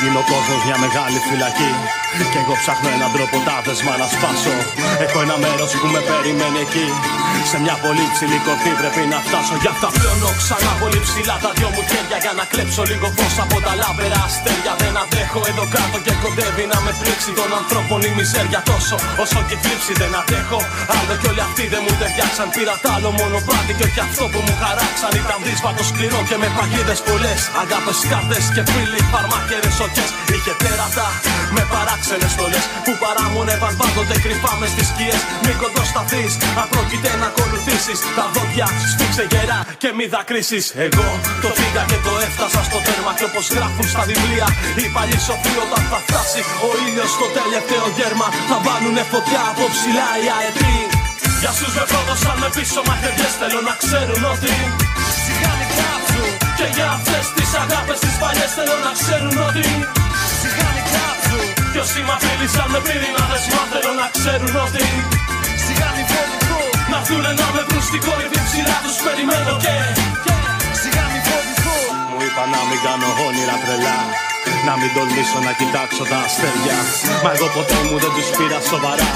γίνει ο κόσμος μια μεγάλη φυλακή. Και εγώ ψάχνω έναν τρόπο τα δεσμά να σπάσω. Έχω ένα μέρος που με περιμένει εκεί. Σε μια πολύ ψηλή κορφή πρέπει να φτάσω. Γι' αυτά πλώνω ξανά πολύ ψηλά τα δυο μου χέρια. Για να κλέψω λίγο φως από τα λάβερα αστέρια. Δεν αντέχω εδώ κάτω και κοντεύει να με πλήξει των ανθρώπων η μιζέρια τόσο όσο και θλίψη δεν αντέχω. Άλλο κι όλοι αυτοί δεν μου ταιριάξαν. Πήρα τ' άλλο μονοπάτι και όχι αυτό που μου χαράξαν. Ήταν δύσβατο σκληρό και με παγίδες πολλές. Αγάπες κάρτες και φίλοι, φαρμάκερες σοκές. Είχε τέρατα με παράξενες στολές που παράμονευαν πάντοτε κρυφά μες στις σκιές. Μην κοντοσταθείς, αν πρόκειται να ακολουθήσει. Τα δόντια σφίξε γερά και μη δακρύσεις. Εγώ το φύγα και το έφτασα στο τέρμα. Και όπως γράφουν στα βιβλία, οι παλιοί σοφοί όταν θα φτάσει ο ήλιος στο τελευταίο γέρμα. Θα βάλουνε φωτιά από ψηλά οι αετοί. Για σου με πρόδωσαν με πίσω μαχαιριές Θέλω να ξέρουν ότι Σιγά μην κάψου Και για αυτές τις αγάπες τις παλιές Θέλω να ξέρουν ότι Σιγά μην κάψου Κι όσοι μ' απειλήσαν με πύρινα δεσμά Θέλω να ξέρουν ότι Σιγά μην φοβηθώ Να έρθουνε να με βρουν στην κορυφή ψηλά Τους περιμένω και Σιγά μην φοβηθώ. Μου είπα να μην κάνω όνειρα τρελά να μην τολμήσω να κοιτάξω τα αστέρια. Μα εγώ ποτέ μου δεν τους πήρα σοβαρά.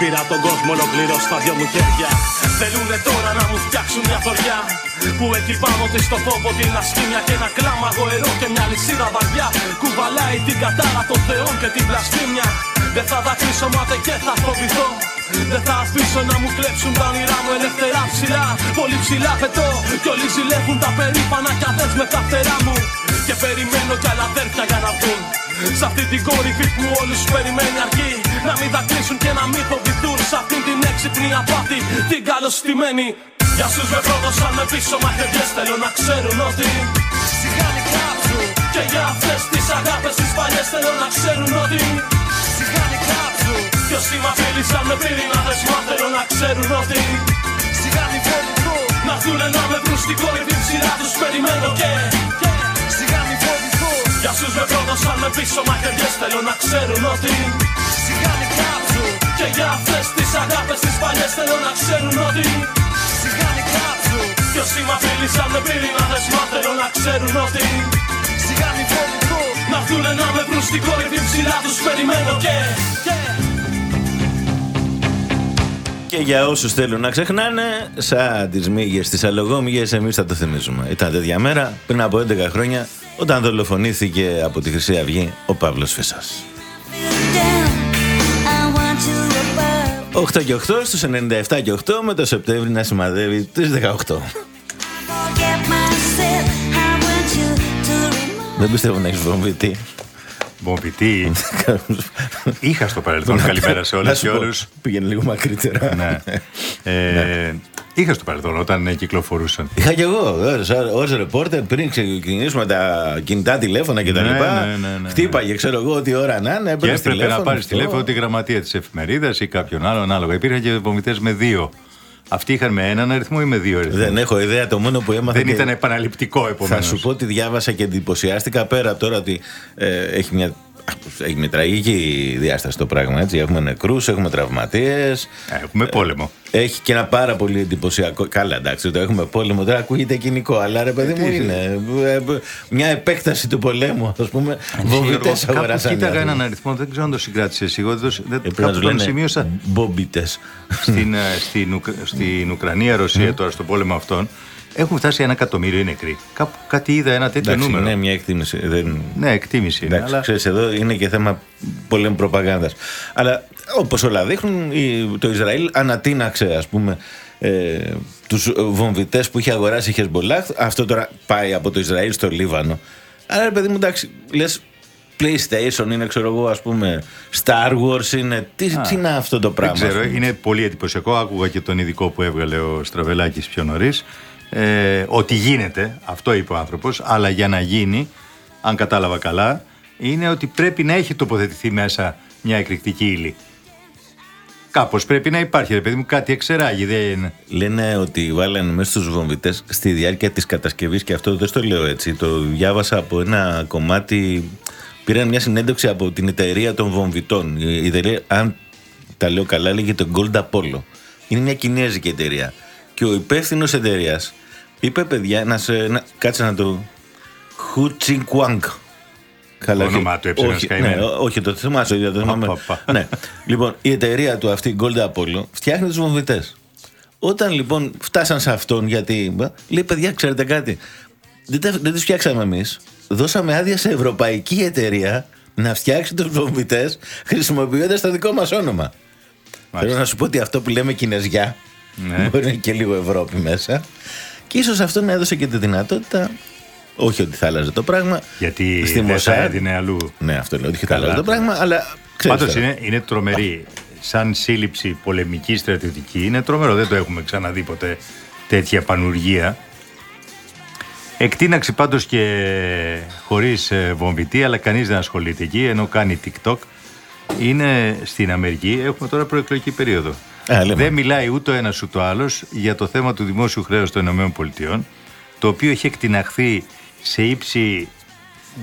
Πήρα τον κόσμο ολοκληρώ στα δυο μου χέρια. Θέλουνε τώρα να μου φτιάξουν μια θωριά Που έχει πάνω της το φόβο την ασχήμια Και ένα κλάμα γοερό και μια λυσίδα βαριά. Κουβαλάει την κατάρα των θεών και την πλαστήμια. Δεν θα δακρύσω μάται και θα φοβηθώ δεν θα αφήσω να μου κλέψουν τα όνειρά μου ελευθερά ψηλά. Πολύ ψηλά πετώ Κι όλοι ζηλεύουν τα περήφανα κι αδές με τα φτερά μου. Και περιμένω κι άλλα αδέρφια για να βγουν. Σ' αυτή την κορυφή που όλους περιμένει αρκεί. Να μην δακρύσουν και να μην φοβηθούν. Σ' αυτή την έξυπνη απάτη την καλωστημένη. Για σους με πρόδωσαν με πίσω μαχαιριές. Θέλω να ξέρουν ότι Σιγά μην κάψουν Και για αυτές τις αγάπες τις παλιές Θέλω να ξέρουν ότι Σιγά μην κάψουν Κι όσοι μ' απειλήσαν με πύρινα δεσμά Θέλω να ξέρουν ότι Σιγά μην φοβηθώ Να έρθουνε να με βρουν στην κορυφή ψηλά Τους περιμένω και Σιγά μην φοβηθώ Για σους με πρόδωσαν με πίσω μαχαιριές Θέλω να ξέρουν ότι Σιγά μην κάψουν Και για αυτές τις αγάπες τις παλιές Θέλω να ξέρουν ότι Σιγά μην κάψουν Κι όσοι μ' απειλήσαν με πύρινα δεσμά Θέλω να ξέρουν ότι Σιγά μην φοβηθώ Να έρθουνε να με βρουν στην κορυφή ψηλά Τους περιμένω και Και για όσους θέλουν να ξεχνάνε, σαν τις μύγες, τις αλογόμυγες, εμείς θα το θυμίζουμε. Ήταν τέτοια μέρα πριν από 11 χρόνια, όταν δολοφονήθηκε από τη Χρυσή Αυγή ο Παύλος Φίσα. 8 και 8 στους 97 και 8 με το Σεπτέμβρη να σημαδεύει τις 18. Δεν πιστεύω να έχεις βομβητή. Μπομπιτή. Είχα στο παρελθόν. Καλημέρα σε όλες και όλους. Πήγαινε λίγο μακρύτερα. ναι. Ε, είχα στο παρελθόν όταν κυκλοφορούσαν. Είχα κι εγώ ως ρεπόρτερ πριν ξεκινήσουμε τα κινητά τηλέφωνα κτλ. Ναι, ναι, ναι, ναι. Χτύπαγε, ξέρω εγώ, ό,τι ώρα να είναι. Και έπρεπε να πάρεις τηλέφωνο τη γραμματεία της εφημερίδας ή κάποιον άλλο ανάλογα. Υπήρχαν και βομβητές με δύο. Αυτοί είχαν με έναν αριθμό ή με δύο αριθμού. Δεν έχω ιδέα. Το μόνο που έμαθα. Δεν και... ήταν επαναληπτικό επομένως. Θα σου πω ότι διάβασα και εντυπωσιάστηκα πέρα τώρα ότι ε, έχει μια έχει μια τραγική διάσταση το πράγμα. Έτσι. Έχουμε νεκρούς, έχουμε τραυματίες. Έχουμε πόλεμο. Έχει και ένα πάρα πολύ εντυπωσιακό. Καλά, εντάξει, το έχουμε πόλεμο. Τώρα ακούγεται κοινικό, αλλά ρε παιδί μου είναι; Μια επέκταση του πολέμου, ας πούμε. Βομβιτέ αγοράσαν. Κοίταγα έναν αριθμό, δεν ξέρω αν το συγκράτησε εγώ. Δεν το σημείωσα. Μπομπίτε. Στην, στην, στην Ουκρανία, Ρωσία, τώρα στον πόλεμο αυτόν. Έχουν φτάσει ένα εκατομμύριο νεκροί. Κάπου κάτι είδα ένα τέτοιο Εντάξει, νούμερο. Ναι, μια εκτίμηση. Δεν... Ναι, εκτίμηση. Εντάξει, είναι, αλλά... ξέρεις, εδώ είναι και θέμα πολλών προπαγάνδας. Αλλά όπως όλα δείχνουν, το Ισραήλ ανατείναξε, ας πούμε, ε, τους βομβιτές που είχε αγοράσει η Χεσμολάχ. Αυτό τώρα πάει από το Ισραήλ στο Λίβανο. Αλλά ρε παιδί μου, εντάξει, λες PlayStation είναι, ξέρω εγώ, ας πούμε, Star Wars είναι. Τι, τι είναι αυτό το πράγμα. Δεν ξέρω, είναι πολύ εντυπωσιακό. Άκουγα και τον ειδικό που έβγαλε ο Στραβελάκης πιο νωρίς. Ε, ότι γίνεται, αυτό είπε ο άνθρωπος, αλλά για να γίνει, αν κατάλαβα καλά, είναι ότι πρέπει να έχει τοποθετηθεί μέσα μια εκρηκτική ύλη. Κάπως πρέπει να υπάρχει, ρε παιδί μου, κάτι εξεράγει. Δεν... Λένε ότι βάλανε μέσα στους βομβιτές στη διάρκεια της κατασκευής και αυτό δεν στο λέω έτσι. Το διάβασα από ένα κομμάτι. Πήραν μια συνέντευξη από την εταιρεία των βομβιτών. Η εταιρεία, αν τα λέω καλά, λέγεται Gold Apollo. Είναι μια κινέζικη εταιρεία. Και ο υπεύθυνος εταιρείας είπε, παιδιά, να σε, να, κάτσε να το. Χου Τσινκουάνγκ. Καλά, το όνομά του έψιλον όχι, καημένο. ναι, ό- όχι, το θυμάσαι, ίδιο το θυμάμαι. Πα, πα, πα. ναι. Λοιπόν, η εταιρεία του αυτή, Gold Apollo, φτιάχνει τους βομβητέ. Όταν λοιπόν φτάσαν σε αυτόν, γιατί μπα, λέει, παιδιά, ξέρετε κάτι. Δεν, τα- δεν τι φτιάξαμε εμείς. Δώσαμε άδεια σε ευρωπαϊκή εταιρεία να φτιάξει τους βομβητέ χρησιμοποιώντας το δικό μας όνομα. Θέλω να σου πω ότι αυτό που λέμε Κινέζια Ναι. μπορεί να είναι και λίγο Ευρώπη μέσα. Και ίσως αυτό να έδωσε και τη δυνατότητα. Όχι ότι θα άλλαζε το πράγμα. Γιατί στη δεν θα Mossad- έδινε αλλού. Ναι, αυτό λέω ότι θα Καλά, άλλαζε το τώρα. πράγμα, αλλά ξέρεις Πάντως τώρα. είναι, είναι τρομερή. Σαν σύλληψη πολεμική στρατιωτική είναι τρομερό. Δεν το έχουμε ξαναδεί ποτέ τέτοια πανουργία. Εκτείναξη πάντως και χωρίς ε, βομβητή, αλλά κανείς δεν ασχολείται εκεί, ενώ κάνει TikTok. Είναι στην Αμερική, έχουμε τώρα προεκλογική περίοδο. Α, λέμε. δεν μιλάει ούτε ο ένας ούτε ο άλλος για το θέμα του δημόσιου χρέους των ΗΠΑ, το οποίο έχει εκτιναχθεί σε ύψη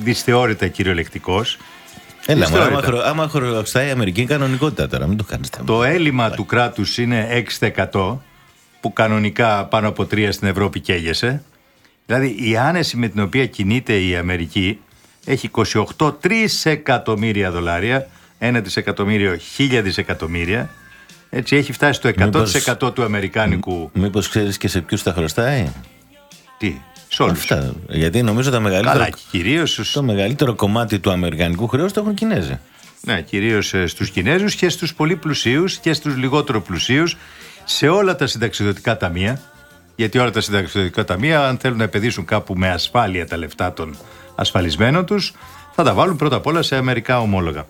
δυσθεώρητα κυριολεκτικός. Έλα, μα, άμα, Δυσθεώρητα. χρο, άμα χρωστάει η Αμερική είναι κανονικότητα τώρα, μην το κάνεις. Το έλλειμμα του κράτους είναι 6% που κανονικά πάνω από 3 στην Ευρώπη καίγεσαι. Δηλαδή η άνεση με την οποία κινείται η Αμερική έχει 28 τρισεκατομμύρια δολάρια, 1 δισεκατομμύριο, 1000 δισεκατομμύρια. Έτσι έχει φτάσει στο 100% του αμερικάνικου. Μήπως ξέρεις και σε ποιους τα χρωστάει; Τι, σε όλους. Αυτά. Γιατί νομίζω τα μεγαλύτερα, Καλά, κυρίως στους, το μεγαλύτερο κομμάτι του αμερικανικού χρέους το έχουν οι Κινέζοι. ναι, κυρίως ε, στους Κινέζους και στους πολύ πλουσίους και στους λιγότερο πλουσίους σε όλα τα συνταξιδοτικά ταμεία γιατί όλα τα συνταξιδοτικά ταμεία αν θέλουν να επενδύσουν κάπου με ασφάλεια τα λεφτά των ασφαλισμένων τους θα τα βάλουν πρώτα απ' όλα σε αμερικά ομόλογα.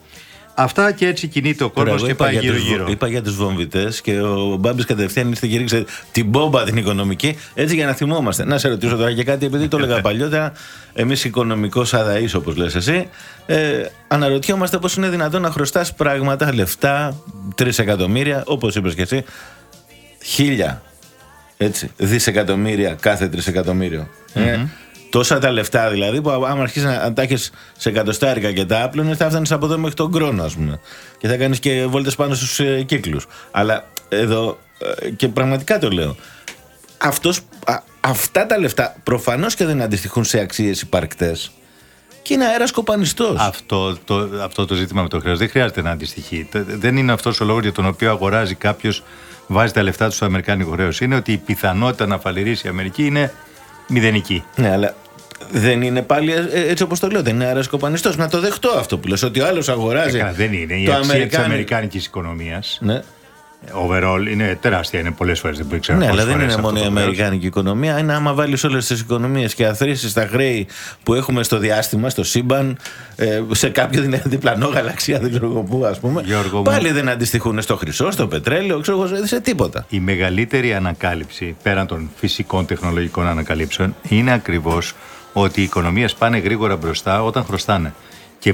Αυτά και έτσι κινείται ο Τώρα, κόσμος εγώ και είπα πάει για τους γύρω βο- γύρω. Είπα για τους βομβητές και ο Μπάμπης κατευθείαν ήρθε και ρίξε την μπόμπα την οικονομική, έτσι για να θυμόμαστε. Να σε ρωτήσω τώρα και κάτι, επειδή το έλεγα παλιότερα, εμείς οικονομικός αδαής, όπως λες εσύ, ε, αναρωτιόμαστε πώς είναι δυνατόν να χρωστάς πράγματα, λεφτά, τρει εκατομμύρια, όπως είπες και εσύ, χίλια έτσι, δισεκατομμύρια κάθε τρισεκατομμύριο. Ε, τόσα τα λεφτά δηλαδή που άμα αρχίσεις να τα έχεις σε εκατοστάρικα και τα άπλωνε, θα φτάνει από εδώ μέχρι τον χρόνο, ας πούμε. Και θα κάνεις και βόλτες πάνω στους ε, κύκλους. Αλλά εδώ, ε, και πραγματικά το λέω, αυτός, α, αυτά τα λεφτά προφανώς και δεν αντιστοιχούν σε αξίες υπαρκτές. Και είναι αέρας κοπανιστός. Αυτό το, αυτό το ζήτημα με το χρέος δεν χρειάζεται να αντιστοιχεί. Τε- Δεν είναι αυτός ο λόγος για τον οποίο αγοράζει κάποιος, βάζει τα λεφτά του στο αμερικάνικο χρέος. Είναι ότι η πιθανότητα να φαλυρίσει η Αμερική είναι μηδενική. Ναι, αλλά δεν είναι πάλι ε, έτσι όπως το λέω. Δεν είναι αέρα κοπανιστό. Να το δεχτώ αυτό που λες ότι ο άλλος αγοράζει. Ε, Καλά, δεν είναι. Η το αξία της αμερικάνι- αμερικάνικης οικονομίας Ναι. overall είναι τεράστια. Είναι πολλές φορές. Δεν ξέρω Ναι, πόσες αλλά δεν φορές είναι αυτό μόνο η το χρέος. αμερικάνικη οικονομία. Είναι άμα βάλεις όλες τις οικονομίες και αθροίσει τα χρέη που έχουμε στο διάστημα, στο σύμπαν, ε, σε κάποιο δι- διπλανό γαλαξία, δεν ξέρω εγώ πού, ας πούμε. Γιώργο μου. πάλι δεν αντιστοιχούν στο χρυσό, στο πετρέλαιο, ξέρω εγώ, σε τίποτα. Η μεγαλύτερη ανακάλυψη πέραν των φυσικών τεχνολογικών ανακαλύψεων είναι ακριβώς ότι οι οικονομίες πάνε γρήγορα μπροστά όταν χρωστάνε. Και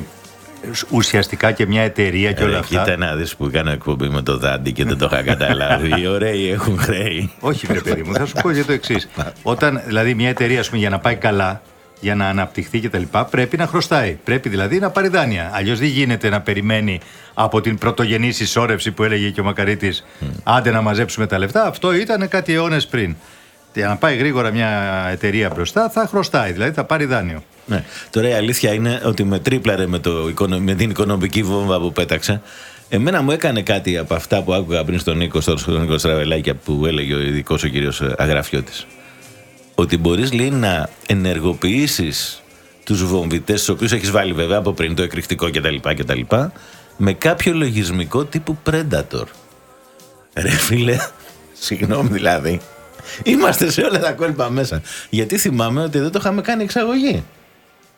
ουσιαστικά και μια εταιρεία και όλα Ε, αυτά. Κοίτα να δεις που κάνω εκπομπή με το δάντι και δεν το είχα καταλάβει. Οι ωραίοι έχουν χρέη. Όχι, βρε παιδί μου, θα σου πω για το εξής. Όταν δηλαδή μια εταιρεία ας πούμε, για να πάει καλά, για να αναπτυχθεί κτλ., πρέπει να χρωστάει. Πρέπει δηλαδή να πάρει δάνεια. Αλλιώς δεν γίνεται να περιμένει από την πρωτογενή συσσόρευση που έλεγε και ο Μακαρίτης, άντε να μαζέψουμε τα λεφτά. Αυτό ήταν κάτι αιώνες πριν. Για να πάει γρήγορα μια εταιρεία μπροστά, θα χρωστάει, δηλαδή θα πάρει δάνειο. Ναι. Τώρα η αλήθεια είναι ότι με τρίπλαρε με, το, οικονο- με την οικονομική βόμβα που πέταξε. Εμένα μου έκανε κάτι από αυτά που άκουγα πριν στον Νίκο, στον Νίκο Στραβελάκη που έλεγε ο ειδικός ο κύριος Αγραφιώτης. Ότι μπορείς λέει να ενεργοποιήσεις τους βομβητές, τους οποίους έχεις βάλει βέβαια από πριν το εκρηκτικό κτλ. κτλ με κάποιο λογισμικό τύπου Predator. Ρε φίλε, συγγνώμη δηλαδή. Είμαστε σε όλα τα κόλπα μέσα. Γιατί θυμάμαι ότι δεν το είχαμε κάνει εξαγωγή.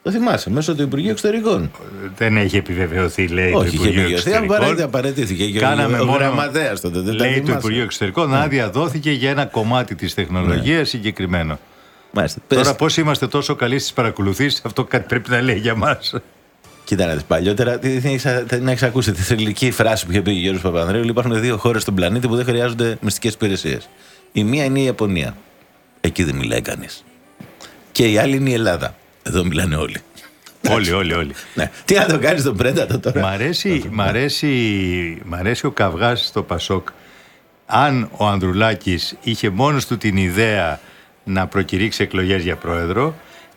Το θυμάσαι, μέσω του Υπουργείου Εξωτερικών. Δεν έχει επιβεβαιωθεί, λέει το Όχι, είχε Υπουργείο επιβεβαιωθεί, Εξωτερικών. απαραίτητα απαραίτηθηκε και ο- Κάναμε ο μόνο, γραμματέας τότε, δεν τα λέει το θυμάσαι. Ναι. Υπουργείο Εξωτερικών, άδεια δόθηκε για ένα κομμάτι της τεχνολογίας συγκεκριμένο. Μάλιστα. Πες, Τώρα πώς είμαστε τόσο καλοί στις παρακολουθήσεις, αυτό κάτι πρέπει να λέει για μας. Κοίτα να δεις, παλιότερα τι, τι, έχεις- να έχεις ακούσει τη θρηλυκή φράση που είχε πει ο Γιώργος Παπανδρέου. ότι Υπάρχουν δύο χώρες στον πλανήτη που δεν χρειάζονται μυστικές υπηρεσίες. Η μία είναι η Ιαπωνία. Εκεί δεν μιλάει κανείς. Και η άλλη είναι η Ελλάδα. Εδώ μιλάνε όλοι. όλοι, όλοι, όλοι. Ναι. Τι να το κάνεις τον Πρέντατο τώρα; Μ' αρέσει, μ' αρέσει, μ' αρέσει ο καυγάς στο Πασόκ. Αν ο Ανδρουλάκης είχε μόνος του την ιδέα να προκηρύξει εκλογές για πρόεδρο,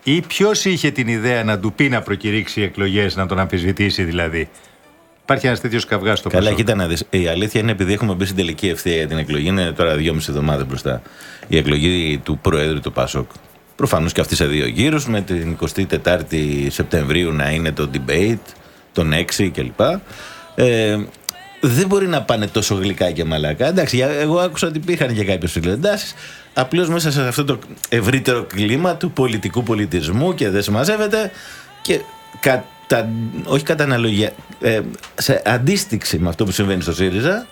Ή ποιος είχε την ιδέα να του πει να προκηρύξει εκλογές, να τον αμφισβητήσει δηλαδή; Υπάρχει ένας τέτοιος καυγάς στο Καλά, Πασόκ. κοίτα να δεις. Η αλήθεια είναι επειδή έχουμε μπει στην τελική ευθεία για την εκλογή. Είναι τώρα δυόμιση εβδομάδες μπροστά η εκλογή του Προέδρου του Πασόκ. Προφανώς και αυτή σε δύο γύρους, με την 24η Σεπτεμβρίου να είναι το debate, τον 6 κλπ. Ε, δεν μπορεί να πάνε τόσο γλυκά και μαλακά. Εντάξει, για- εγώ άκουσα ότι υπήρχαν και κάποιες φιλεντάσει. Απλώς μέσα σε αυτό το ευρύτερο κλίμα του πολιτικού πολιτισμού και δεν συμμαζεύεται και κατά, όχι κατά αναλογία, ε, σε αντίστοιξη με αυτό που συμβαίνει στο ΣΥΡΙΖΑ,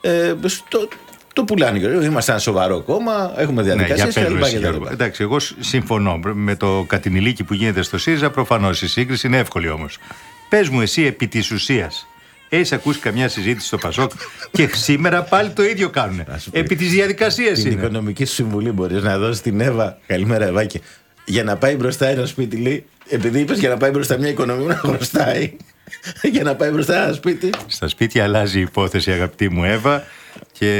ε, στο, το πουλάνε. και, Είμαστε ένα σοβαρό κόμμα, έχουμε Ναι, για διαδικασίες πες μου εσύ, κλπ. Γιώργο. Εντάξει, εγώ σ- συμφωνώ με το κατηνηλίκι που γίνεται στο ΣΥΡΙΖΑ. Προφανώς η σύγκριση είναι εύκολη όμως. Πες μου εσύ επί της ουσίας. Έχεις ακούσει καμιά συζήτηση στο Πασόκ και σήμερα πάλι το ίδιο κάνουν. σου πει. Επί της διαδικασίας Την είναι. οικονομική σου συμβουλή μπορείς να δώσεις στην Εύα. Καλημέρα, Ευάκη. Για να πάει μπροστά ένα σπίτι, λέει, επειδή είπες για να πάει μπροστά μια οικονομία να χρωστάει. για να πάει μπροστά ένα σπίτι. Στα σπίτια αλλάζει η υπόθεση, αγαπητή μου Εύα. Και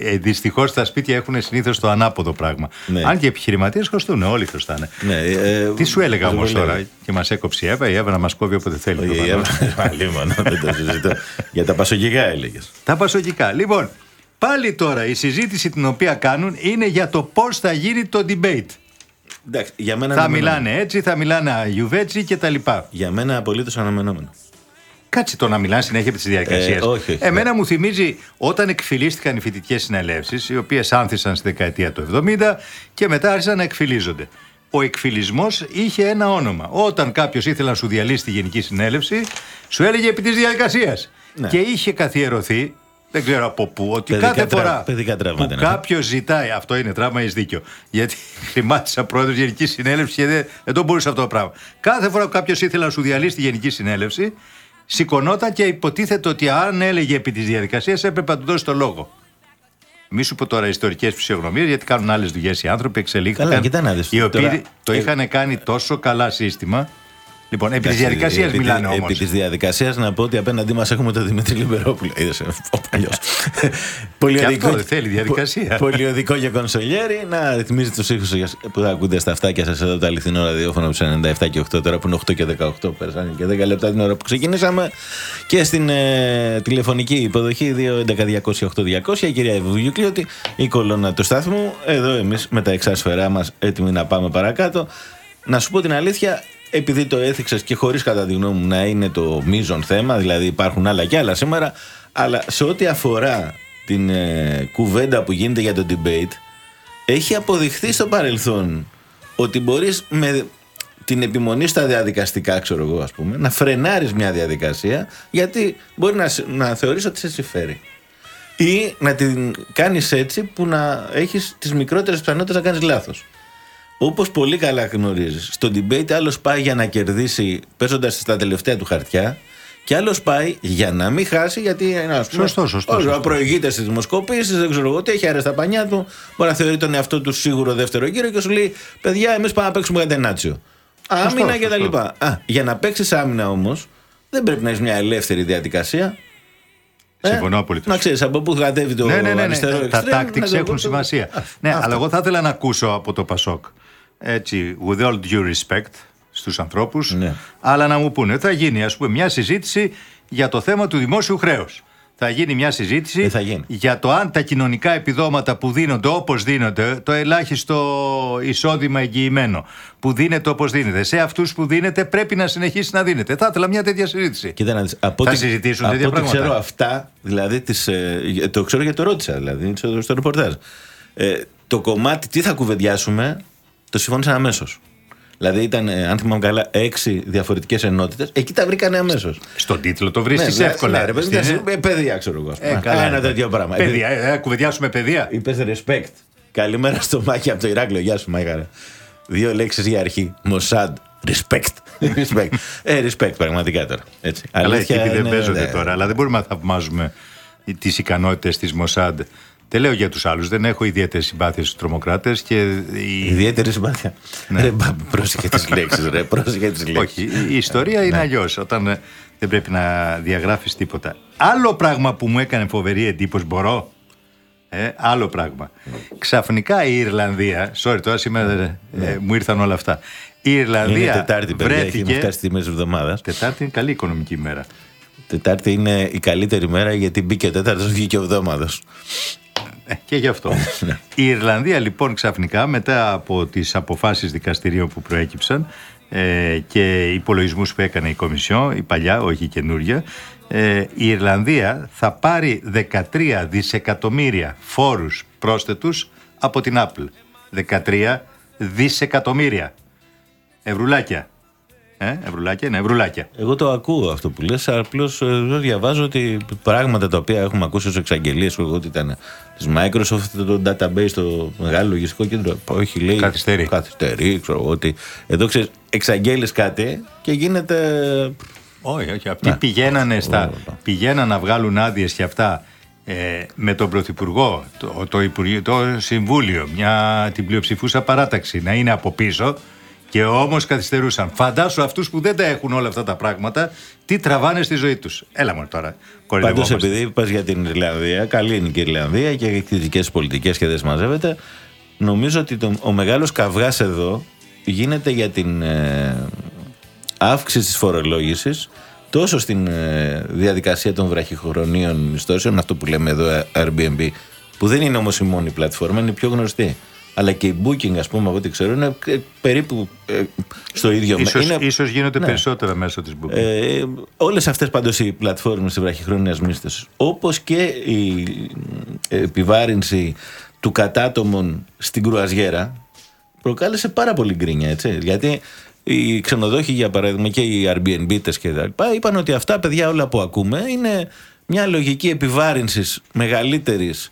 ε, δυστυχώς τα σπίτια έχουν συνήθως το ανάποδο πράγμα. Ναι. Αν και οι επιχειρηματίες χρωστούν, όλοι χρωστάνε. Ναι, ε, Τι σου έλεγα πώς όμως μου τώρα, λέει. και μας έκοψε η Εύα, η Εύα να μας κόβει όποτε θέλει. Όχι, η προφανώς. Εύα. Αλίμονο, δεν το συζητώ. Για τα πασογικά έλεγες. Τα πασοκικά. Λοιπόν, πάλι τώρα η συζήτηση την οποία κάνουν είναι για το πώς θα γίνει το debate. Εντάξει, για μένα Θα αναμενόμενο. μιλάνε έτσι, θα μιλάνε αγιουβέτσι και τα λοιπά. Για μένα απολύτως αναμενόμενο. Κάτσε το να μιλάνε συνέχεια από τι διαδικασίε. Ε, όχι, όχι. Εμένα μου θυμίζει όταν εκφυλίστηκαν οι φοιτητικές συνελεύσεις, οι οποίες άνθησαν στη δεκαετία του 70 και μετά άρχισαν να εκφυλίζονται. Ο εκφυλισμός είχε ένα όνομα. Όταν κάποιος ήθελε να σου διαλύσει τη Γενική Συνέλευση, σου έλεγε επί της διαδικασίας. Ναι. Και είχε καθιερωθεί, δεν ξέρω από πού, ότι Παιδικά κάθε τρα- φορά παιδικά τραύματα που είναι αυτά. κάποιος ζητάει. Αυτό είναι τραύμα, έχεις δίκιο. Γιατί χρημάτισα πρόεδρος Γενικής Συνέλευσης και δεν, δεν το μπορούσε αυτό το πράγμα. Κάθε φορά που κάποιος ήθελε να σου διαλύσει τη Γενική Συνέλευση, σηκωνόταν και υποτίθεται ότι αν έλεγε επί της διαδικασίας έπρεπε να του δώσει το λόγο. Μη σου πω τώρα ιστορικές φυσιογνωμίες, γιατί κάνουν άλλες δουλειές οι άνθρωποι, εξελίχθηκαν. Καλά, κοίτα να δεις. Οι οποίοι Τώρα, το ε, είχαν κάνει τόσο καλά σύστημα. Λοιπόν, επί της Εντάξει, διαδικασίας επί- μιλάνε όμως. Επί της διαδικασίας να πω ότι απέναντί μας έχουμε τον Δημήτρη Λιμπερόπουλο. Είδες, ο παλιός. αυτό δεν θέλει διαδικασία. Πολιοδικό για κονσολιέρι να ρυθμίζει τους ήχους που θα ακούτε στα αυτάκια σας εδώ το αληθινό ραδιόφωνο από του 97 και 8 τώρα που είναι 8 και 18 πέρασαν και 10 λεπτά την ώρα που ξεκινήσαμε και στην ε, τηλεφωνική υποδοχή 2.11.208.200 η κυρία Βουγιουκλίωτη η κολόνα του σταθμού εδώ εμείς με τα εξάσφαιρά μας έτοιμοι να πάμε παρακάτω να σου πω την αλήθεια επειδή το έθιξες και χωρίς κατά τη γνώμη μου να είναι το μείζον θέμα δηλαδή υπάρχουν άλλα και άλλα σήμερα αλλά σε ό,τι αφορά την ε, κουβέντα που γίνεται για το debate έχει αποδειχθεί στο παρελθόν ότι μπορείς με την επιμονή στα διαδικαστικά, ξέρω εγώ, ας πούμε, να φρενάρεις μια διαδικασία γιατί μπορεί να, σε- να θεωρείς ότι σε συμφέρει. Ή να την κάνεις έτσι που να έχεις τις μικρότερες πιθανότητες να κάνεις λάθος. Όπως πολύ καλά γνωρίζεις, στο debate άλλος πάει για να κερδίσει παίζοντας στα τελευταία του χαρτιά και άλλος πάει για να μην χάσει, γιατί είναι ας πούμε, Σωστό, σωστό, ο- σωστό. προηγείται στις δημοσκοπήσεις, δεν ξέρω εγώ τι, έχει άρεστα πανιά του. Μπορεί να θεωρεί τον εαυτό του σίγουρο δεύτερο γύρο και σου λέει: Παιδιά, εμείς πάμε να παίξουμε για τενάτσιο. Άμυνα και τα σωστό. λοιπά. Α, για να παίξεις άμυνα όμως, δεν πρέπει να έχεις μια ελεύθερη διαδικασία. Ε, Συμφωνώ απολύτως. Να ξέρεις από πού κατέβει το ναι, ναι, ναι, ναι. αριστερό Τα extreme, να tactics το- έχουν το- σημασία. Α, ναι, αυτό. αλλά εγώ θα ήθελα να ακούσω από το Πασόκ, έτσι, with all due respect στους ανθρώπους, Ναι. αλλά να μου πούνε, θα γίνει ας πούμε μια συζήτηση για το θέμα του δημόσιου χρέους. Θα γίνει μια συζήτηση Ε, θα γίνει. για το αν τα κοινωνικά επιδόματα που δίνονται όπως δίνονται, το ελάχιστο εισόδημα εγγυημένο που δίνεται όπως δίνεται, σε αυτούς που δίνεται πρέπει να συνεχίσει να δίνεται. Θα ήθελα μια τέτοια συζήτηση. Κοίτα να δεις, από Θα ό,τι- συζητήσουν από τέτοια ό,τι πράγματα. ξέρω αυτά, δηλαδή τις, ε, το ξέρω γιατί το ρώτησα δηλαδή, στο, στο ρεπορτάζ. Ε, το κομμάτι τι θα κουβεντιάσουμε το συμφώνησαν αμέσως. Δηλαδή ήταν, ε, αν θυμάμαι καλά, έξι διαφορετικές ενότητες. Εκεί τα βρήκανε αμέσως. Στον τίτλο το βρίσκεις εύκολα. Ναι, ρε, παιδί, Στην- ε, παιδεία, ξέρω εγώ. ας πούμε. Ε, καλά, Ένα ρε, τέτοιο πράγμα. Παιδεία, ε, ε, κουβεντιάσουμε παιδεία. Είπε respect. Καλημέρα στο Μάκη από το Ηράκλειο. Γεια σου, Μάκη. Δύο λέξεις για αρχή. Μοσάντ. Respect. respect. ε, respect, πραγματικά τώρα. Έτσι. Καλά, Αλήθεια εκεί δεν είναι, παίζονται ναι. τώρα, αλλά δεν μπορούμε να θαυμάζουμε τις ικανότητες της Μοσάντ. Δεν λέω για τους άλλους, δεν έχω ιδιαίτερη συμπάθεια στους τρομοκράτες και. η- Ιδιαίτερη συμπάθεια. Ρε, μπα, πρόσεχε τις λέξεις, ρε. Πρόσεχε τις λέξει. Όχι, η ιστορία είναι αλλιώς. Όταν ε, δεν πρέπει να διαγράφεις τίποτα. Άλλο πράγμα που μου έκανε φοβερή εντύπωση, μπορώ; Ε, άλλο πράγμα. Ξαφνικά η Ιρλανδία, sorry τώρα σήμερα ε, Ναι. μου ήρθαν όλα αυτά. Η Ιρλανδία Είναι Τετάρτη, παιδιά, έχει βρέθηκε... φτάσει της μέση εβδομάδας. Τετάρτη είναι καλή οικονομική ημέρα. Τετάρτη είναι η καλύτερη μέρα γιατί μπήκε ο τέταρτος, βγήκε ο εβδόμαδο. Ε, και γι' αυτό. Ναι. η Ιρλανδία λοιπόν ξαφνικά μετά από τις αποφάσεις δικαστηρίων που προέκυψαν ε, και υπολογισμούς που έκανε η Κομισιόν, η παλιά, όχι η καινούρια, ε, η Ιρλανδία θα πάρει 13 δισεκατομμύρια φόρους πρόσθετους από την Apple. 13 δισεκατομμύρια. Ευρουλάκια. Ε, ευρουλάκια, ναι, ευρουλάκια. Εγώ το ακούω αυτό που λες, απλώς διαβάζω ότι πράγματα τα οποία έχουμε ακούσει ως εξαγγελίες, εγώ ότι ήταν της Microsoft, το database, το μεγάλο λογιστικό κέντρο, όχι λέει Καθυστερεί. καθυστερεί, ξέρω εγώ ότι εδώ ξέρεις, εξαγγέλεις κάτι και γίνεται Όχι, όχι. Αυτοί πηγαίνανε, στα, Ωραία. πηγαίναν να βγάλουν άδειες και αυτά ε, με τον Πρωθυπουργό, το, το, Υπουργείο, το Συμβούλιο, μια, την πλειοψηφούσα παράταξη να είναι από πίσω και όμως καθυστερούσαν. Φαντάσου αυτούς που δεν τα έχουν όλα αυτά τα πράγματα, τι τραβάνε στη ζωή τους. Έλα μου τώρα, Πάντως, κορυδευόμαστε. επειδή είπα για την Ιρλανδία, καλή είναι και η Ιρλανδία και έχει τι δικέ πολιτικές και δεν συμμαζεύεται, νομίζω ότι το, ο μεγάλος καυγάς εδώ γίνεται για την ε, αύξηση της φορολόγησης τόσο στην ε, διαδικασία των βραχυχρονίων μισθώσεων, αυτό που λέμε εδώ ε, Airbnb, που δεν είναι όμως η μόνη πλατφόρμα, είναι η πιο γνωστή. Αλλά και η Booking, ας πούμε, από ό,τι ξέρω, είναι ε, περίπου ε, στο ίδιο Ίσως, είναι, ίσως γίνονται ναι. περισσότερα μέσω της Booking. ε, όλες αυτές πάντως οι πλατφόρμες της βραχυχρόνιας μίσθωσης όπως και η ε, επιβάρυνση του κατάτομων στην κρουαζιέρα προκάλεσε πάρα πολύ γκρίνια έτσι γιατί οι ξενοδόχοι για παράδειγμα και οι Airbnb και τα λοιπά είπαν ότι αυτά παιδιά όλα που ακούμε είναι μια λογική επιβάρυνσης μεγαλύτερης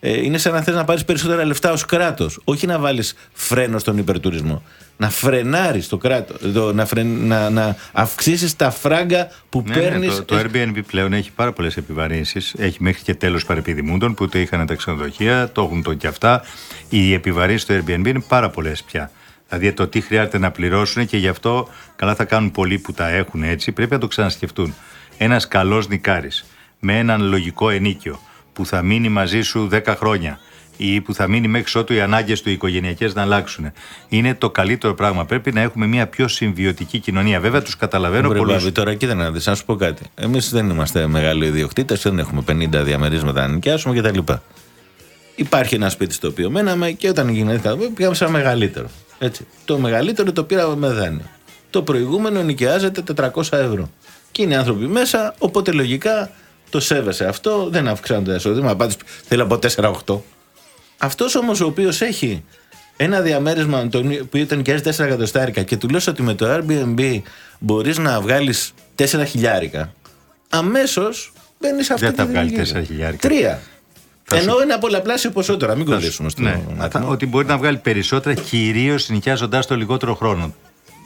ε, είναι σαν να θες να πάρεις περισσότερα λεφτά ως κράτος όχι να βάλεις φρένο στον υπερτουρισμό να φρενάρεις το κράτος το, να, φρεν, να, να αυξήσεις τα φράγκα που Ναι, ναι, παίρνεις το, το Airbnb πλέον έχει πάρα πολλές επιβαρύνσεις. Έχει μέχρι και τέλος παρεπιδημούντων που το είχαν τα ξενοδοχεία, το έχουν το και αυτά. Οι επιβαρύνσεις στο Airbnb είναι πάρα πολλές πια. Δηλαδή το τι χρειάζεται να πληρώσουν και γι' αυτό καλά θα κάνουν πολλοί που τα έχουν έτσι. Πρέπει να το ξανασκεφτούν. Ένας καλός νικάρης με έναν λογικό ενίκιο που θα μείνει μαζί σου 10 χρόνια ή που θα μείνει μέχρι ότου οι ανάγκες του οικογενειακές να αλλάξουν. Είναι το καλύτερο πράγμα. Πρέπει να έχουμε μια πιο συμβιωτική κοινωνία. Βέβαια, τους καταλαβαίνω Βρε, πολλούς. Μπάμπη, τώρα κοίτα να δεις, να σου πω κάτι. Εμείς δεν είμαστε μεγάλοι ιδιοκτήτες, δεν έχουμε 50 διαμερίσματα να νοικιάσουμε κτλ. Υπάρχει ένα σπίτι στο οποίο μέναμε και όταν γινόταν πήγαμε σε ένα μεγαλύτερο. Έτσι. Το μεγαλύτερο το πήραμε με δάνειο. Το προηγούμενο νοικιάζεται 400 ευρώ. Και είναι άνθρωποι μέσα, οπότε λογικά το σέβεσαι αυτό, δεν αυξάνονται τα εισόδημα. Πάντω θέλω από 4-8. Αυτός όμως ο οποίος έχει ένα διαμέρισμα τον- που ήταν και 4 εκατοστάρικα και του λες ότι με το Airbnb μπορείς να βγάλεις 4 χιλιάρικα, αμέσως μπαίνεις σε αυτή Δεν θα τη βγάλει διαδικασία. 4 χιλιάρικα. Τρία. Θα Ενώ είναι πολλαπλάσιο ποσό τώρα, μην κολλήσουμε στο Ναι, άτομο. θα- ότι μπορεί να βγάλει περισσότερα κυρίως νοικιάζοντάς το λιγότερο χρόνο.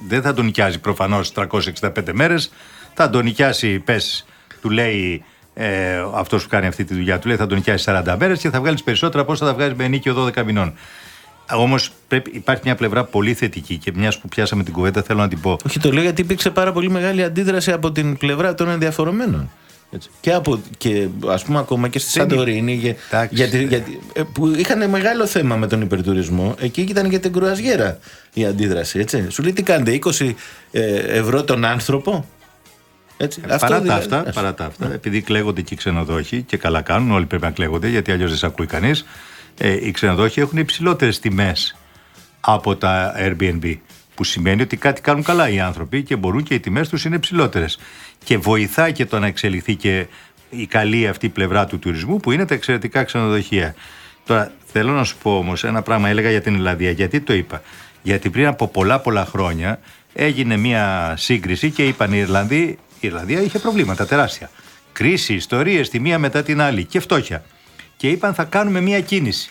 Δεν θα τον νοικιάζει προφανώς 365 μέρες. Θα τον νοικιάσει, πες, του λέει ε, αυτός που κάνει αυτή τη δουλειά, του λέει θα τον νοικιάσει 40 μέρες και θα βγάλεις περισσότερα από όσα θα βγάλεις με ενίκιο 12 μηνών. Όμως υπάρχει μια πλευρά πολύ θετική και μιας που πιάσαμε την κουβέντα, θέλω να την πω. Όχι, το λέω γιατί υπήρξε πάρα πολύ μεγάλη αντίδραση από την πλευρά των ενδιαφορομένων. Έτσι. Και, από, και ας πούμε ακόμα και στη Δεν είναι- Σαντορίνη για, Εντάξει. γιατί, γιατί, ε, που είχαν μεγάλο θέμα με τον υπερτουρισμό εκεί ήταν για την κρουαζιέρα η αντίδραση έτσι. σου λέει τι κάνετε 20 ε, ευρώ τον άνθρωπο; Έτσι. παρά, τα δηλαδή- αυτά, ας- παρά τα αυτά, επειδή κλαίγονται και οι ξενοδόχοι και καλά κάνουν, όλοι πρέπει να κλαίγονται γιατί αλλιώς δεν σε ακούει κανείς. Ε, οι ξενοδόχοι έχουν υψηλότερες τιμές από τα Airbnb. Που σημαίνει ότι κάτι κάνουν καλά οι άνθρωποι και μπορούν και οι τιμές τους είναι υψηλότερες. Και βοηθάει και το να εξελιχθεί και η καλή αυτή πλευρά του τουρισμού που είναι τα εξαιρετικά ξενοδοχεία. Τώρα θέλω να σου πω όμως ένα πράγμα, έλεγα για την Ιρλανδία. Γιατί το είπα; Γιατί πριν από πολλά πολλά χρόνια έγινε μια σύγκριση και είπαν οι Ιρλανδοί, η Ιρλανδία είχε προβλήματα τεράστια. Κρίση, ιστορίες τη μία μετά την άλλη και φτώχεια. Και είπαν θα κάνουμε μια κίνηση.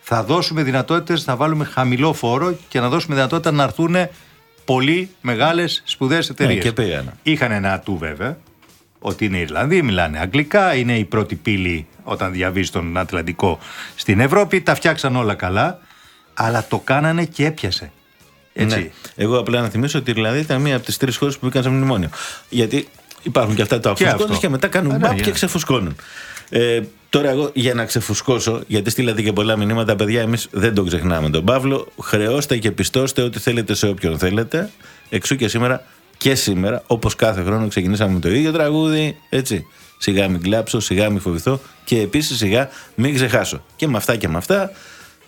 Θα δώσουμε δυνατότητες να βάλουμε χαμηλό φόρο και να δώσουμε δυνατότητα να έρθουν πολύ μεγάλες σπουδαίες εταιρείες. Ναι, και πήγανε. Είχαν ένα ατού βέβαια, ότι είναι Ιρλανδοί, μιλάνε αγγλικά, είναι η πρώτη πύλη όταν διαβείς στον Ατλαντικό στην Ευρώπη. Τα φτιάξαν όλα καλά, αλλά το κάνανε και έπιασε. Έτσι. Ναι. Εγώ απλά να θυμίσω ότι η Ιρλανδία ήταν μία από τις τρεις χώρες που μπήκαν σε μνημόνιο. Γιατί υπάρχουν και αυτά τα Και αφουσκώνες αυτό. και μετά κάνουν Α, ναι, μπαπ ναι. και ξεφουσκώνουν. Ε, Τώρα, εγώ για να ξεφουσκώσω, γιατί στείλατε και πολλά μηνύματα, παιδιά, εμείς δεν τον ξεχνάμε τον Παύλο. Χρεώστε και πιστώστε ό,τι θέλετε σε όποιον θέλετε. Εξού και σήμερα και σήμερα, όπως κάθε χρόνο, ξεκινήσαμε με το ίδιο τραγούδι. Έτσι. Σιγά μην κλάψω, σιγά μην φοβηθώ και επίσης σιγά μην ξεχάσω. Και με αυτά και με αυτά,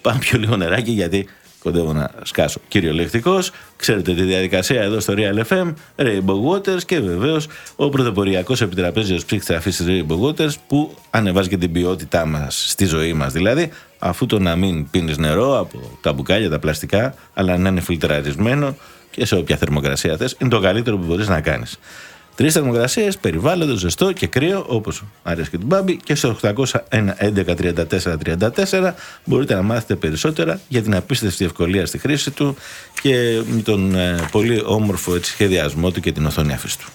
πάμε πιο λίγο νεράκι γιατί κοντεύω να σκάσω. Κυριολεκτικός, ξέρετε τη διαδικασία εδώ στο Real FM, Rainbow Waters και βεβαίως ο πρωτοποριακός επιτραπέζιος ψύχτη αφή Rainbow Waters που ανεβάζει και την ποιότητά μας στη ζωή μας. Δηλαδή, αφού το να μην πίνεις νερό από τα μπουκάλια, τα πλαστικά, αλλά να είναι φιλτραρισμένο και σε όποια θερμοκρασία θες, είναι το καλύτερο που μπορείς να κάνεις. Τρεις θερμοκρασίες, περιβάλλοντος, ζεστό και κρύο, όπως αρέσει και την Μπάμπη. Και στο 801 11 34 34 μπορείτε να μάθετε περισσότερα για την απίστευτη ευκολία στη χρήση του και με τον ε, πολύ όμορφο έτσι, σχεδιασμό του και την οθόνη αφή του.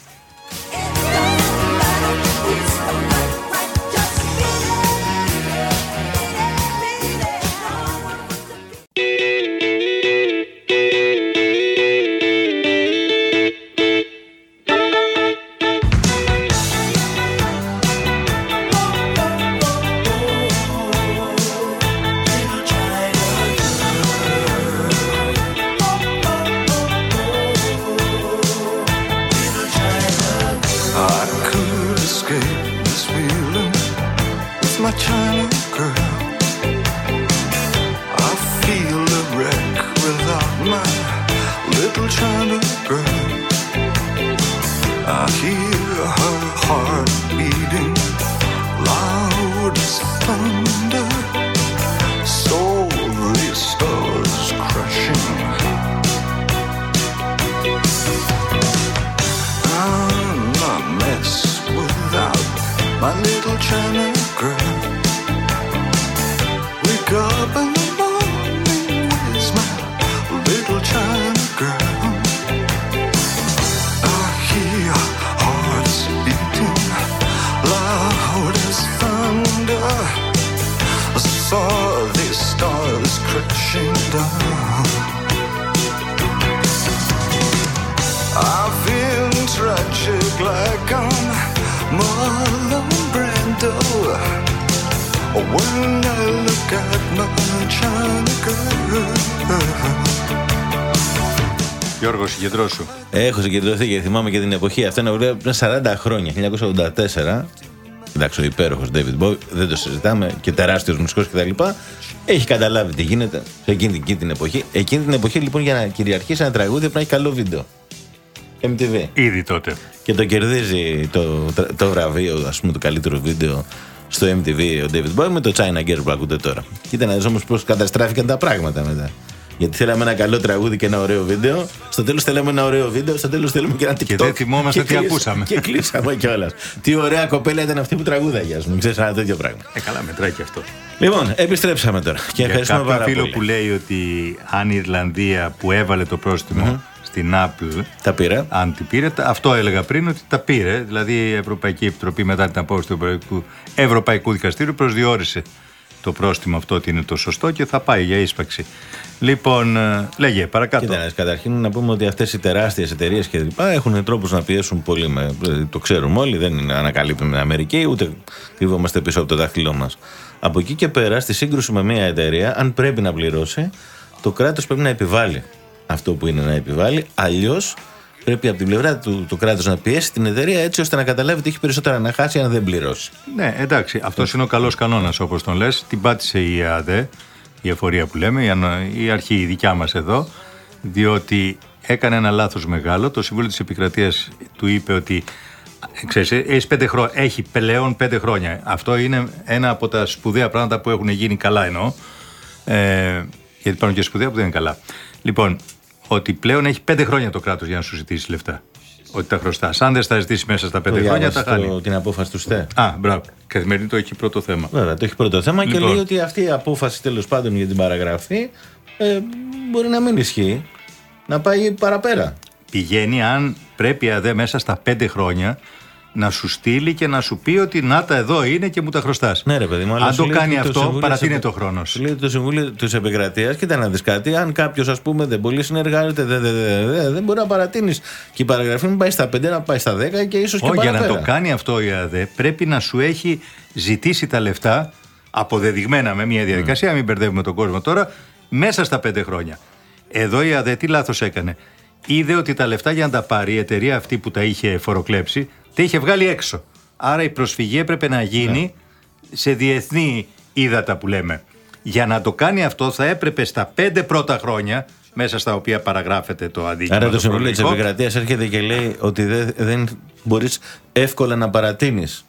Έχω συγκεντρωθεί και θυμάμαι και την εποχή. Αυτό είναι βιβλίο πριν 40 χρόνια, 1984. Εντάξει, ο υπέροχος David Bowie, δεν το συζητάμε και τεράστιος μουσικός κτλ. Έχει καταλάβει τι γίνεται σε εκείνη την- την εποχή. Εκείνη την εποχή λοιπόν για να κυριαρχήσει ένα τραγούδι πρέπει να έχει καλό βίντεο. MTV. Ήδη τότε. Και το κερδίζει το, το βραβείο ας πούμε, του καλύτερου βίντεο στο MTV ο David Bowie με το China Girl που ακούτε τώρα. Κοίτα να δεις όμως πώς καταστράφηκαν τα πράγματα μετά. Γιατί θέλαμε ένα καλό τραγούδι και ένα ωραίο βίντεο. Στο τέλος θέλαμε ένα ωραίο βίντεο. Στο τέλος θέλουμε και ένα TikTok. δεν θυμόμαστε τι κλείσα- ακούσαμε. Και κλείσαμε κιόλας. τι ωραία κοπέλα ήταν αυτή που τραγούδαγε, ας πούμε. Ξέρεις ένα τέτοιο πράγμα. Ε, καλά, μετράει και αυτό. Λοιπόν, επιστρέψαμε τώρα. Και Για ευχαριστούμε κάποιον πάρα φίλο πολύ. που λέει ότι αν η Ιρλανδία που έβαλε το προστιμο στην Apple Τα πήρα. αν την πήρε, τα- αυτό έλεγα πριν ότι τα πήρε. Δηλαδή η Ευρωπαϊκή Επιτροπή μετά την απόφαση του Ευρωπαϊκού, Ευρωπαϊκού Δικαστήριου προσδιορίσε το πρόστιμο αυτό ότι είναι το σωστό και θα πάει για ίσπαξη. Λοιπόν, ε, λέγε παρακάτω. Κοίτα, να- καταρχήν να πούμε ότι αυτές οι τεράστιες εταιρείες και λοιπά έχουν τρόπους να πιέσουν πολύ. Με, δηλαδή, το ξέρουμε όλοι, δεν είναι ανακαλύπτουμε την Αμερική, ούτε κρύβομαστε πίσω από το δάχτυλό μας. Από εκεί και πέρα, στη σύγκρουση με μια εταιρεία, αν πρέπει να πληρώσει, το κράτος πρέπει να επιβάλλει αυτό που είναι να επιβάλλει. Αλλιώς πρέπει από την πλευρά του το κράτος να πιέσει την εταιρεία έτσι ώστε να καταλάβει ότι έχει περισσότερα να χάσει αν δεν πληρώσει. Ναι, εντάξει, αυτός είναι ο καλός κανόνας όπως τον λες. Την πάτησε η ΕΑΔΕ, η εφορία που λέμε, η ανο- η αρχή η δικιά μας εδώ, διότι έκανε ένα λάθος μεγάλο. Το Συμβούλιο της Επικρατείας του είπε ότι. Ξέρεις, έχεις πέντε χρό- έχει πλέον πέντε χρόνια. Αυτό είναι ένα από τα σπουδαία πράγματα που έχουν γίνει καλά εννοώ. Ε, γιατί υπάρχουν και σπουδαία που δεν είναι καλά. Λοιπόν, ότι πλέον έχει πέντε χρόνια το κράτος για να σου ζητήσει λεφτά. Ότι τα χρωστάς. Αν δεν στα ζητήσεις μέσα στα πέντε Το χρόνια, τα διάβασες χάνει. το- την απόφαση του ΣΤΕ. Α, μπράβο. Καθημερινή το έχει πρώτο θέμα. Βέβαια, το έχει πρώτο θέμα και Λοιπόν. λέει ότι αυτή η απόφαση τέλος πάντων για την παραγραφή ε, μπορεί να μην ισχύει. Να πάει παραπέρα. Πηγαίνει αν πρέπει η ΑΔΕ μέσα στα πέντε χρόνια να σου στείλει και να σου πει ότι να τα εδώ είναι και μου τα χρωστάς. Ναι, ρε παιδί μου, αλλά Αν σου το λέει κάνει το αυτό, Συμβούλιο παρατείνεται της ο χρόνος. Σου λέει το Συμβούλιο της Επικρατείας, κοίτα να δεις κάτι. Αν κάποιος, ας πούμε, δεν πολύ συνεργάζεται, δεν, δεν, δεν, δεν, δεν μπορεί να παρατείνεις. Και η παραγραφή μου πάει στα 5, να πάει στα 10 και ίσως και Όχι, για να παραπέρα. το κάνει αυτό η ΑΔΕ, πρέπει να σου έχει ζητήσει τα λεφτά αποδεδειγμένα με μια διαδικασία, μην μπερδεύουμε τον κόσμο τώρα, μέσα στα πέντε χρόνια. Εδώ η ΑΔΕ τι λάθος έκανε. Είδε ότι τα λεφτά για να τα πάρει η εταιρεία αυτή που τα είχε φοροκλέψει, τα είχε βγάλει έξω. Άρα η προσφυγή έπρεπε να γίνει σε διεθνή ύδατα που λέμε. Για να το κάνει αυτό θα έπρεπε στα πέντε πρώτα χρόνια, μέσα στα οποία παραγράφεται το αντίκειμενο. Άρα το Συμβούλιο της φορολογικό, Επικρατείας έρχεται και λέει ότι δεν, δεν μπορείς εύκολα να παρατείνεις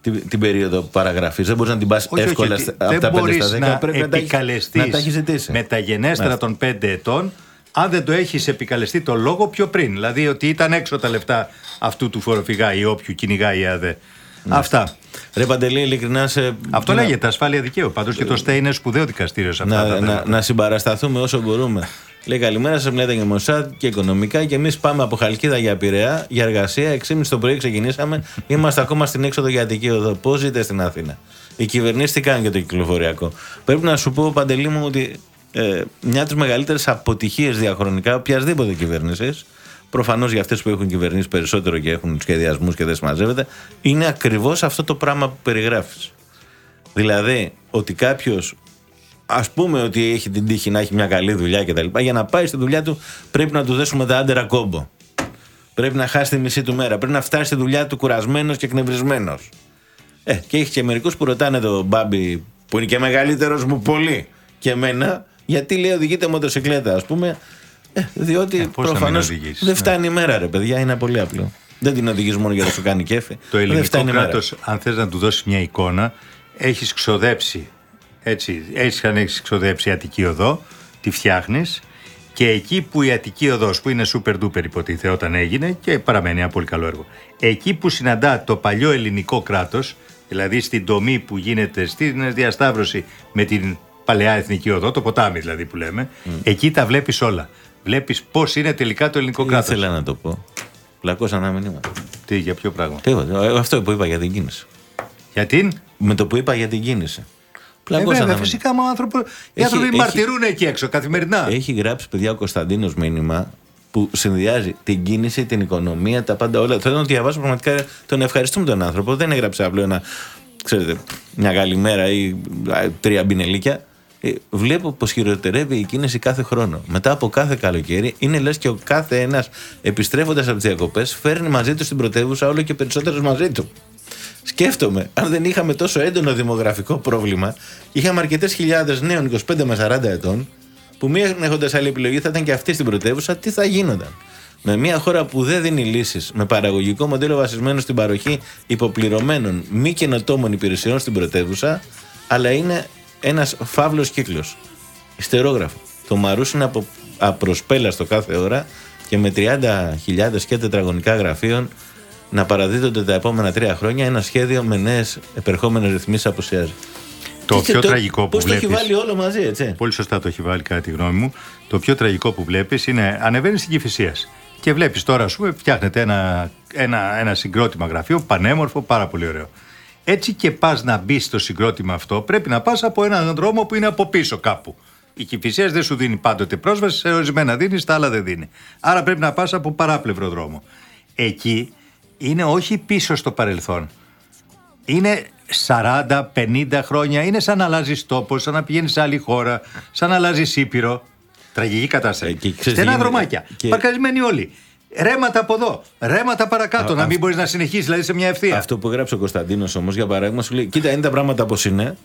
την, την περίοδο παραγραφή. Δεν μπορείς να την πας Όχι, εύκολα όχι, στα- ότι από τα δεν 5 στα μπορείς 10. να πρέπει να τα έχεις- επικαλεστείς να τα έχεις ζητήσει. μεταγενέστερα Ναι. των 5 ετών αν δεν το έχεις επικαλεστεί το λόγο πιο πριν. Δηλαδή ότι ήταν έξω τα λεφτά αυτού του φοροφυγά ή όποιου κυνηγάει η ΑΔΕ. Αυτά. Ρε Παντελή, ειλικρινά σε. Αυτό να- λέγεται ασφάλεια δικαίου. Πάντως και το ΣΤΕ είναι σπουδαίο δικαστήριο σε αυτά να, τα να, θέματα. να συμπαρασταθούμε όσο μπορούμε. Λέει καλημέρα σας, μιλάτε για Μοσάτ και οικονομικά. Και εμείς πάμε από Χαλκίδα για Πειραιά για εργασία. 6.30 το πρωί ξεκινήσαμε. Είμαστε ακόμα στην έξοδο για Αττική Οδό. Πώς ζείτε στην Αθήνα; Οι κυβερνήσεις τι κάνουν για το κυκλοφοριακό; Πρέπει να σου πω, Παντελή μου, ότι ε, μια από τις μεγαλύτερες αποτυχίες διαχρονικά οποιασδήποτε κυβέρνησης, προφανώς για αυτές που έχουν κυβερνήσει περισσότερο και έχουν σχεδιασμούς και δεν συμμαζεύεται, είναι ακριβώς αυτό το πράγμα που περιγράφεις. Δηλαδή, ότι κάποιος, ας πούμε ότι έχει την τύχη να έχει μια καλή δουλειά κτλ., για να πάει στη δουλειά του πρέπει να του δέσουμε τα άντερα κόμπο. Πρέπει να χάσει τη μισή του μέρα. Πρέπει να φτάσει στη δουλειά του κουρασμένος και εκνευρισμένος. Ε, και έχεις και μερικούς που ρωτάνε τον Μπάμπη, που είναι και μεγαλύτερος μου πολύ και εμένα, γιατί λέει οδηγείται μοτοσυκλέτα, ας πούμε. Ε, διότι Ε, πώς να μην προφανώς οδηγήσεις, δεν ναι. φτάνει η μέρα, ρε παιδιά, είναι πολύ απλό. Δεν την οδηγείς μόνο για να σου κάνει κέφι. Το δεν ελληνικό φτάνει η μέρα. κράτος, αν θες να του δώσεις μια εικόνα, έχεις ξοδέψει. Έτσι, έτσι αν έχεις ξοδέψει Αττική Οδό, τη φτιάχνεις και εκεί που η Αττική Οδός, που είναι super duper υποτίθεται όταν έγινε και παραμένει ένα πολύ καλό έργο, εκεί που συναντά το παλιό ελληνικό κράτος, δηλαδή στην τομή που γίνεται στην διασταύρωση με την παλαιά εθνική οδό, το ποτάμι δηλαδή που λέμε, εκεί τα βλέπεις όλα. Βλέπεις πώς είναι τελικά το ελληνικό Τι κράτος. ήθελα να το πω. Πλακώσα ένα μήνυμα. Τι, για ποιο πράγμα; Τίποτα. Ε, Αυτό που είπα για την κίνηση. Γιατί. Με το που είπα για την κίνηση. Ε, Πλακώσα βέβαια, ένα μήνυμα. φυσικά, μα ο άνθρωπο, οι Έχει- άνθρωποι έχει- μαρτυρούν εκεί έξω καθημερινά. Έχει γράψει παιδιά ο Κωνσταντίνος μήνυμα που συνδυάζει την κίνηση, την οικονομία, τα πάντα όλα. Θέλω να το διαβάσω πραγματικά. Τον ευχαριστούμε τον άνθρωπο. Δεν έγραψε απλό ένα, ξέρετε, μια καλημέρα ή α, τρία μπινελίκια. Ε, βλέπω πως χειροτερεύει η κίνηση κάθε χρόνο. Μετά από κάθε καλοκαίρι, είναι λες και ο κάθε ένας επιστρέφοντας από τις διακοπές φέρνει μαζί του στην πρωτεύουσα όλο και περισσότερους μαζί του. Σκέφτομαι, αν δεν είχαμε τόσο έντονο δημογραφικό πρόβλημα, είχαμε αρκετές χιλιάδες νέων 25 με 40 ετών, που μία έχοντας άλλη επιλογή θα ήταν και αυτή στην πρωτεύουσα, τι θα γίνονταν; Με μια χώρα που δεν δίνει λύσεις, με παραγωγικό μοντέλο βασισμένο στην παροχή υποπληρωμένων μη καινοτόμων υπηρεσιών στην πρωτεύουσα, αλλά είναι ένας φαύλος κύκλος. Ιστερόγραφο. Το μαρούσι είναι απο, απροσπέλαστο κάθε ώρα και με 30.000 και τετραγωνικά γραφείων να παραδίδονται τα επόμενα τρία χρόνια ένα σχέδιο με νέες επερχόμενες ρυθμίσεις απουσιάζει. Το Και πιο το- τραγικό που πώς το έχει βλέπεις- βάλει όλο μαζί, έτσι; Πολύ σωστά το έχει βάλει κατά τη γνώμη μου. Το πιο τραγικό που βλέπεις είναι ανεβαίνει στην Κυφυσία. Και βλέπεις τώρα, ας πούμε, φτιάχνεται ένα, ένα, ένα συγκρότημα γραφείο πανέμορφο, πάρα πολύ ωραίο. Έτσι και πας να μπεις στο συγκρότημα αυτό, πρέπει να πας από έναν δρόμο που είναι από πίσω κάπου. Η Κυφυσίας δεν σου δίνει πάντοτε πρόσβαση, σε ορισμένα δίνει, στα άλλα δεν δίνει. Άρα πρέπει να πας από παράπλευρο δρόμο. Εκεί είναι όχι πίσω στο παρελθόν. Είναι 40-50 χρόνια. Είναι σαν να αλλάζεις τόπο, σαν να πηγαίνεις σε άλλη χώρα, σαν να αλλάζεις ήπειρο. Τραγική κατάσταση. Ε, και ξέρεις τι Στενά γίνεται. δρομάκια. Και- Παρκαρισμένοι όλοι. Ρέματα από εδώ. Ρέματα παρακάτω. Α, να μην αυ- μπορείς να συνεχίσεις, δηλαδή σε μια ευθεία. Αυτό που έγραψε ο Κωνσταντίνος όμως, για παράδειγμα, σου λέει: Κοίτα, είναι τα πράγματα όπως είναι.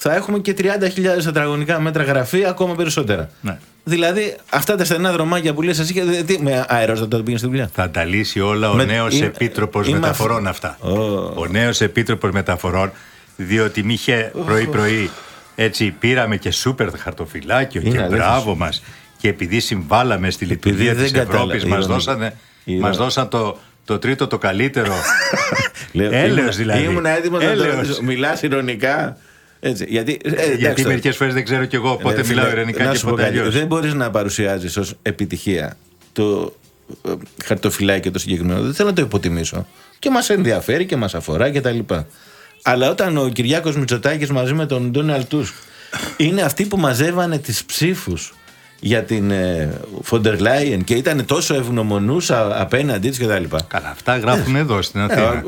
Θα έχουμε και 30.000 τετραγωνικά μέτρα γραφεία, ακόμα περισσότερα. Ναι. Δηλαδή, αυτά τα στενά δρομάκια που λες εσύ, και δε- τι, με αέρο δεν το πήγαινες στη δουλειά. Θα τα λύσει όλα ο Με- νέος είμαι- επίτροπος είμαι μεταφορών αυ- αυτά. Ω. Ο νέος επίτροπος μεταφορών, διότι μη είχε πρωί-πρωί έτσι πήραμε και σούπερ χαρτοφυλάκιο Είναι και αλήθεια. μπράβο μας. Και επειδή συμβάλαμε στη λειτουργία δεν της κατάλαβα, Ευρώπης, μας ηρωνικά. δώσανε, Ηρωνικά. μας δώσαν το, το τρίτο το καλύτερο. Λέω, Έλεος ήμουν- δηλαδή. Ήμουν έτοιμος να το Έλεος. ρωτήσω. Μιλάς ηρωνικά. Έτσι, γιατί, ε, εντάξει Γιατί τώρα. μερικές φορές δεν ξέρω κι εγώ πότε Ναι, μιλάω φίλε, ειρηνικά να και σου πω πότε κάτι. αλλιώς. Δεν μπορείς να παρουσιάζεις ως επιτυχία το ε, χαρτοφυλάκιο το συγκεκριμένο. Δεν θέλω να το υποτιμήσω. Και μας ενδιαφέρει και μας αφορά κτλ. Αλλά όταν ο Κυριάκος Μητσοτάκης μαζί με τον Ντόναλτ Τούσκ είναι αυτοί που μαζεύανε τις ψήφους για την Φοντερ Λάιεν και ήταν τόσο ευγνωμονούσα απέναντί της κτλ. Καλά, αυτά γράφουν εδώ στην Ε, Αθήνα. ε,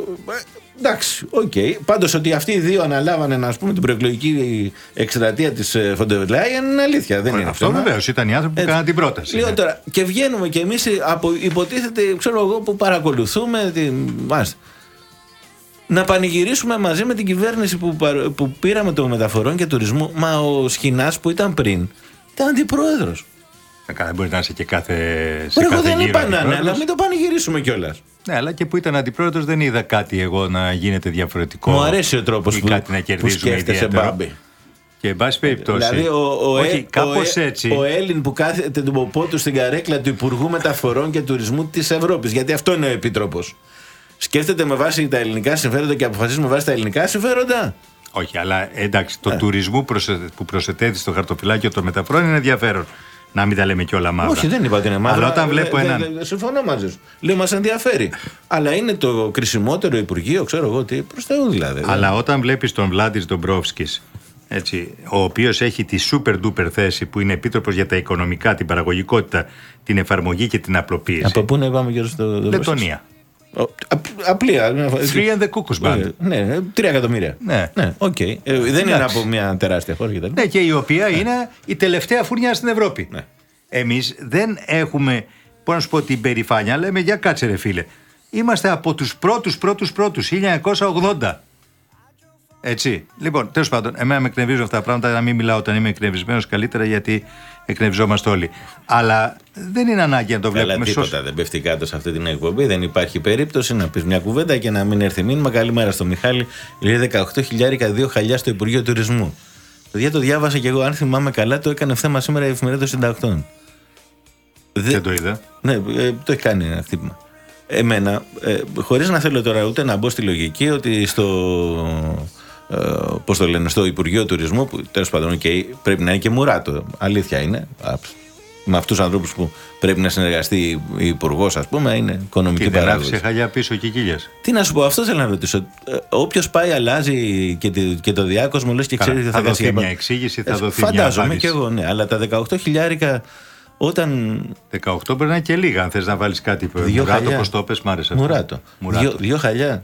Εντάξει, οκ. Πάντως ότι αυτοί οι δύο αναλάβανε να, ας πούμε, την προεκλογική εκστρατεία της Φον ντερ Λάιεν είναι αλήθεια. Δεν είναι Αυτό θέμα. βεβαίως ήταν οι άνθρωποι που Έτσι. έκαναν την πρόταση. Λέω ναι. τώρα, και βγαίνουμε κι εμείς από υποτίθεται, ξέρω εγώ, που παρακολουθούμε τη. Μάλιστα. Να πανηγυρίσουμε μαζί με την κυβέρνηση που, παρ- που πήραμε των μεταφορών και τουρισμού. Μα ο Σχοινάς που ήταν πριν ήταν αντιπρόεδρος. Ε, Καλά, μπορεί να είσαι και κάθε. σε Εγώ κάθε δεν γύρο είπα να είναι, αντιπρόεδρος. αλλά μην το πανηγυρίσουμε κιόλας. Ναι, αλλά και που ήταν αντιπρόεδρος δεν είδα κάτι εγώ να γίνεται διαφορετικό. Μου αρέσει ο τρόπος ή που, κάτι να που κερδίζουμε σκέφτεσαι, ιδιαίτερο. Μπάμπη. Και εν πάση περιπτώσει. Δηλαδή, ο, ο, όχι, Ε- κάπως ο, Ε- έτσι. ο Έλλην που κάθεται τον ποπό του στην καρέκλα του Υπουργού Μεταφορών και Τουρισμού της Ευρώπης. Γιατί αυτό είναι ο Επίτροπος. Σκέφτεται με βάση τα ελληνικά συμφέροντα και αποφασίζει με βάση τα ελληνικά συμφέροντα. Όχι, αλλά εντάξει, Ε. το τουρισμό προσε- που προσετέθη στο χαρτοφυλάκιο των μεταφορών είναι ενδιαφέρον. Να μην τα λέμε και όλα μαύρα. Όχι, δεν είπα ότι είναι μαύρο. Αλλά όταν βλέπω Δε- δε- έναν. δε- συμφωνώ μαζί σου. Λέω, μας ενδιαφέρει. Αλλά είναι το κρισιμότερο Υπουργείο, ξέρω εγώ τι, προς Θεού δηλαδή. Αλλά όταν βλέπεις τον Βλάντι Ντομπρόφσκης, έτσι, ο οποίος έχει τη super duper θέση που είναι επίτροπος για τα οικονομικά, την παραγωγικότητα, την εφαρμογή και την απλοποίηση. Από πού να πάμε γύρω στο. Λετωνία. Ο- απ- Απλία. Three and the Cuckoo's Band. Ε, Ναι, τρία εκατομμύρια. Ναι. ναι οκ. Ε, δεν είναι Εντάξει. από μια τεράστια χώρα κτλ. Ναι, και η οποία είναι η τελευταία φουρνιά στην Ευρώπη. Ναι. Εμείς δεν έχουμε, πώς να σου πω, την περηφάνεια, λέμε για κάτσε ρε φίλε. Είμαστε από τους πρώτους, πρώτους, πρώτους, 1980. Έτσι. Λοιπόν, τέλος πάντων, εμένα με εκνευρίζουν αυτά τα πράγματα. Να μην μιλάω όταν είμαι εκνευρισμένος καλύτερα, γιατί εκνευριζόμαστε όλοι. Αλλά δεν είναι ανάγκη να το Καλά, βλέπουμε τίποτα σωστά. δεν πέφτει κάτω σε αυτή την εκπομπή. Δεν υπάρχει περίπτωση να πεις μια κουβέντα και να μην έρθει μήνυμα. Καλημέρα στο Μιχάλη. Λέει 18 χιλιάρικα, δύο χαλιά στο Υπουργείο Τουρισμού. Παιδιά το διάβασα και εγώ, αν θυμάμαι καλά, το έκανε θέμα σήμερα η εφημερίδα των συντακτών. Δε- Δεν το είδα. Ναι, ε, το έχει κάνει ένα χτύπημα. Εμένα, ε, χωρίς να θέλω τώρα ούτε να μπω στη λογική ότι στο. Ε, πώς το λένε, στο Υπουργείο Τουρισμού, που τέλος πάντων οκ, πρέπει να είναι και μουράτο. Αλήθεια είναι. Α, Με αυτούς τους ανθρώπους που πρέπει να συνεργαστεί η Υπουργός, ας πούμε, είναι οικονομική Και δεν παράγοντα. άφησε χαλιά πίσω και κύλια. Τι να σου πω, αυτό θέλω να ρωτήσω. Όποιος πάει, αλλάζει και, τη- και το διάκοσμο, λες και Καλά, ξέρει τι θα θα, δοθεί κάνει. μια εξήγηση, θα Ε, δοθεί μια Φαντάζομαι απάντηση. και εγώ, ναι. Αλλά τα 18 χιλιάρικα όταν 18 μπορεί να είναι και λίγα, αν θες να βάλεις κάτι. Δύο Μουράτο, χαλιά. πώς το πες, μ' άρεσε αυτό. Μουράτο. Μουράτο. Δύο, δύο χαλιά.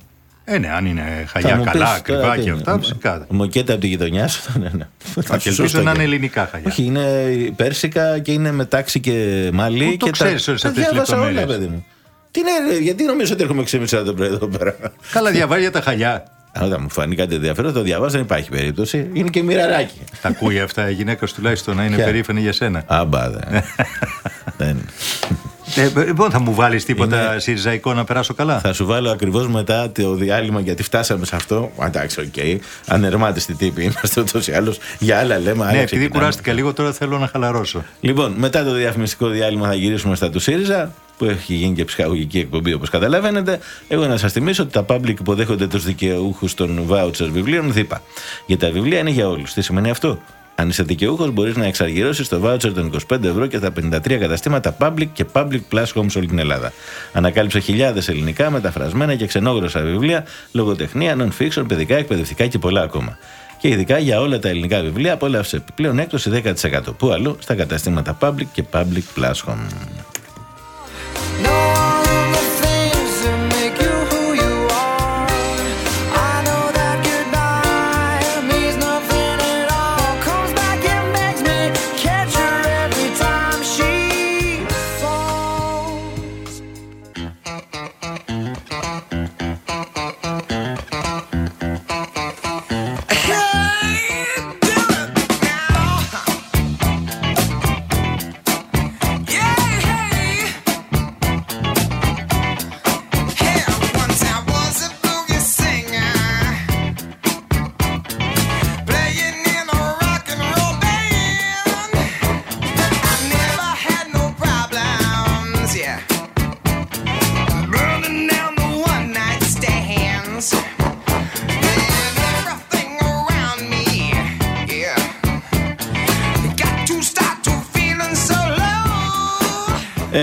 Ε, ναι, αν είναι Θα χαλιά μου καλά, πεις ακριβά τώρα και τι αυτά, είναι. φυσικά. Μοκέτα από τη γειτονιά σου. Ναι, ναι. Θα Και σου ελπίζω σωστό να και- είναι ελληνικά χαλιά. Όχι, είναι πέρσικα και είναι με τάξη και μαλλί. Πού και το ξέρεις όλες τα αυτές τις διάβασα όλα, λεπτομέρειες? παιδί μου. Τι είναι, ρε, γιατί νομίζω ότι έρχομαι 6.30 το πρωί εδώ πέρα. Καλά, διαβάζει για τα χαλιά. Αν δεν μου φανεί κάτι ενδιαφέρον, το διαβάζω, δεν υπάρχει περίπτωση. Είναι και μοιραράκι. Τα ακούει αυτά η γυναίκα σου τουλάχιστον να είναι Ποια? περήφανη για σένα. Άμπα, δε. δεν. Ε, λοιπόν, θα μου βάλεις τίποτα συριζαϊκό να περάσω καλά; Θα σου βάλω ακριβώς μετά το διάλειμμα γιατί φτάσαμε σε αυτό. Εντάξει, οκ. Ανερμάτιστοι τύποι είμαστε ούτως ή άλλως. Για άλλα λέμε. άλλα Ναι, επειδή ξεκινάμε. κουράστηκα λίγο, τώρα θέλω να χαλαρώσω. Λοιπόν, μετά το διαφημιστικό διάλειμμα θα γυρίσουμε στα του ΣΥΡΙΖΑ, που έχει γίνει και ψυχαγωγική εκπομπή όπως καταλαβαίνετε. Εγώ να σας θυμίσω ότι τα public υποδέχονται τους δικαιούχους των vouchers βιβλίων ΔΥΠΑ. Για τα βιβλία είναι για όλους. Τι σημαίνει αυτό; Αν είσαι δικαιούχος, μπορείς να εξαργυρώσεις το voucher των 25 ευρώ και τα 53 καταστήματα Public και Public Plus Home σε όλη την Ελλάδα. Ανακάλυψε χιλιάδες ελληνικά, μεταφρασμένα και ξενόγλωσσα βιβλία, λογοτεχνία, non-fiction, παιδικά, εκπαιδευτικά και πολλά ακόμα. Και ειδικά για όλα τα ελληνικά βιβλία απόλαυσε επιπλέον έκπτωση 10%. Πού αλλού στα καταστήματα Public και Public Plus Home.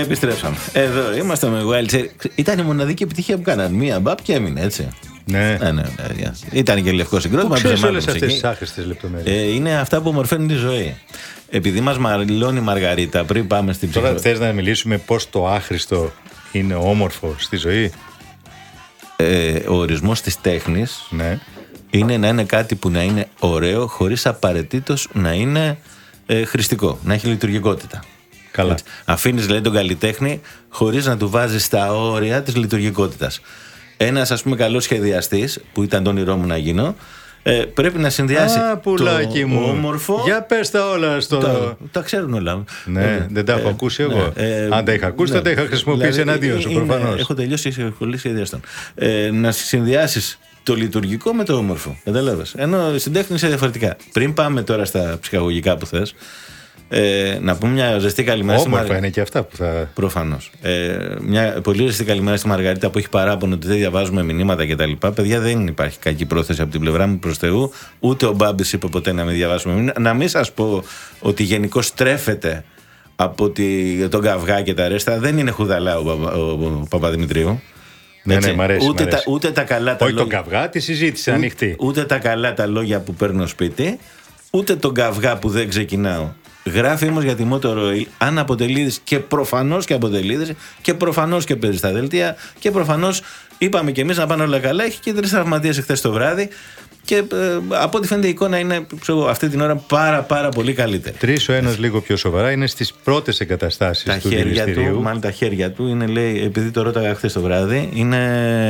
Επιστρέψαμε. Εδώ είμαστε με Wild Cherry. Ήταν η μοναδική επιτυχία που κάναν. Μία μπαπ και έμεινε, έτσι. Ναι. Ναι, ναι, ναι. Ήταν και λευκό συγκρότημα. Πού ξέρεις ψεμάτων όλες αυτές μουσική. τις άχρηστες λεπτομέρειες; Ε, είναι αυτά που ομορφαίνουν τη ζωή. Επειδή μας μαλώνει η Μαργαρίτα, πριν πάμε στην Τώρα ψυχο... θες να μιλήσουμε πώς το άχρηστο είναι όμορφο στη ζωή; ε, ο ορισμός της τέχνης Ναι. είναι να είναι κάτι που να είναι ωραίο, χωρίς απαραίτητος να είναι ε, χρηστικό, να έχει λειτουργικότητα. Καλά. Αφήνεις δηλαδή τον καλλιτέχνη χωρίς να του βάζεις τα όρια της λειτουργικότητας. Ένας ας πούμε καλός σχεδιαστής, που ήταν το όνειρό μου να γίνω, ε, πρέπει να συνδυάσει Α, πουλάκι το μου. όμορφο. Για πες τα όλα στο... τα, τα ξέρουν όλα. Ναι, Ε, δεν τα έχω ε, ακούσει εγώ. ε, Αν τα είχα ακούσει, θα τα είχα χρησιμοποιήσει δηλαδή, εναντίον σου, είναι- προφανώς. Έχω τελειώσει σχολή σχεδιαστών. Ε, να συνδυάσεις το λειτουργικό με το όμορφο. Κατάλαβε. Ενώ στην τέχνη είναι διαφορετικά. Πριν πάμε τώρα στα ψυχαγωγικά που θες, ε, να πούμε μια ζεστή καλημέρα στη Όμορφα Μαρ- είναι και αυτά που θα... Προφανώς. Ε, μια πολύ ζεστή καλημέρα στη Μαργαρίτα που έχει παράπονο ότι δεν διαβάζουμε μηνύματα κτλ. Παιδιά, δεν υπάρχει κακή πρόθεση από την πλευρά μου προς Θεού. Ούτε ο Μπάμπης είπε ποτέ να μην διαβάσουμε μηνύματα. Να μην σας πω ότι γενικώ στρέφεται από τη, τον καυγά και τα ρέστα. Δεν είναι χουδαλά ο, Παπα- ο, ο Παπαδημητρίου. Ναι, Έτσι. ναι, μ' αρέσει, ούτε, μ' Τα, αρέσει. ούτε τα καλά τα Όχι τον λόγια. καυγά, τη συζήτηση ανοιχτή. Ούτε τα καλά τα λόγια που παίρνω σπίτι, ούτε τον καυγά που δεν ξεκινάω. Γράφει όμως για τη Motorola αν αποτελεί και προφανώς και αποτελεί και προφανώς και παίζει στα δελτία και προφανώς είπαμε κι εμείς να πάνε όλα καλά. Έχει και τρεις τραυματίε εχθές το βράδυ. Και ε, από ό,τι φαίνεται η εικόνα είναι ξέρω, εγώ, αυτή την ώρα πάρα πάρα πολύ καλύτερη. Τρεις ο ένας λίγο πιο σοβαρά είναι στις πρώτες εγκαταστάσεις Τα του χέρια του, δηληστηρίου. μάλλον τα χέρια του είναι, λέει, επειδή το ρώταγα χθες το βράδυ, είναι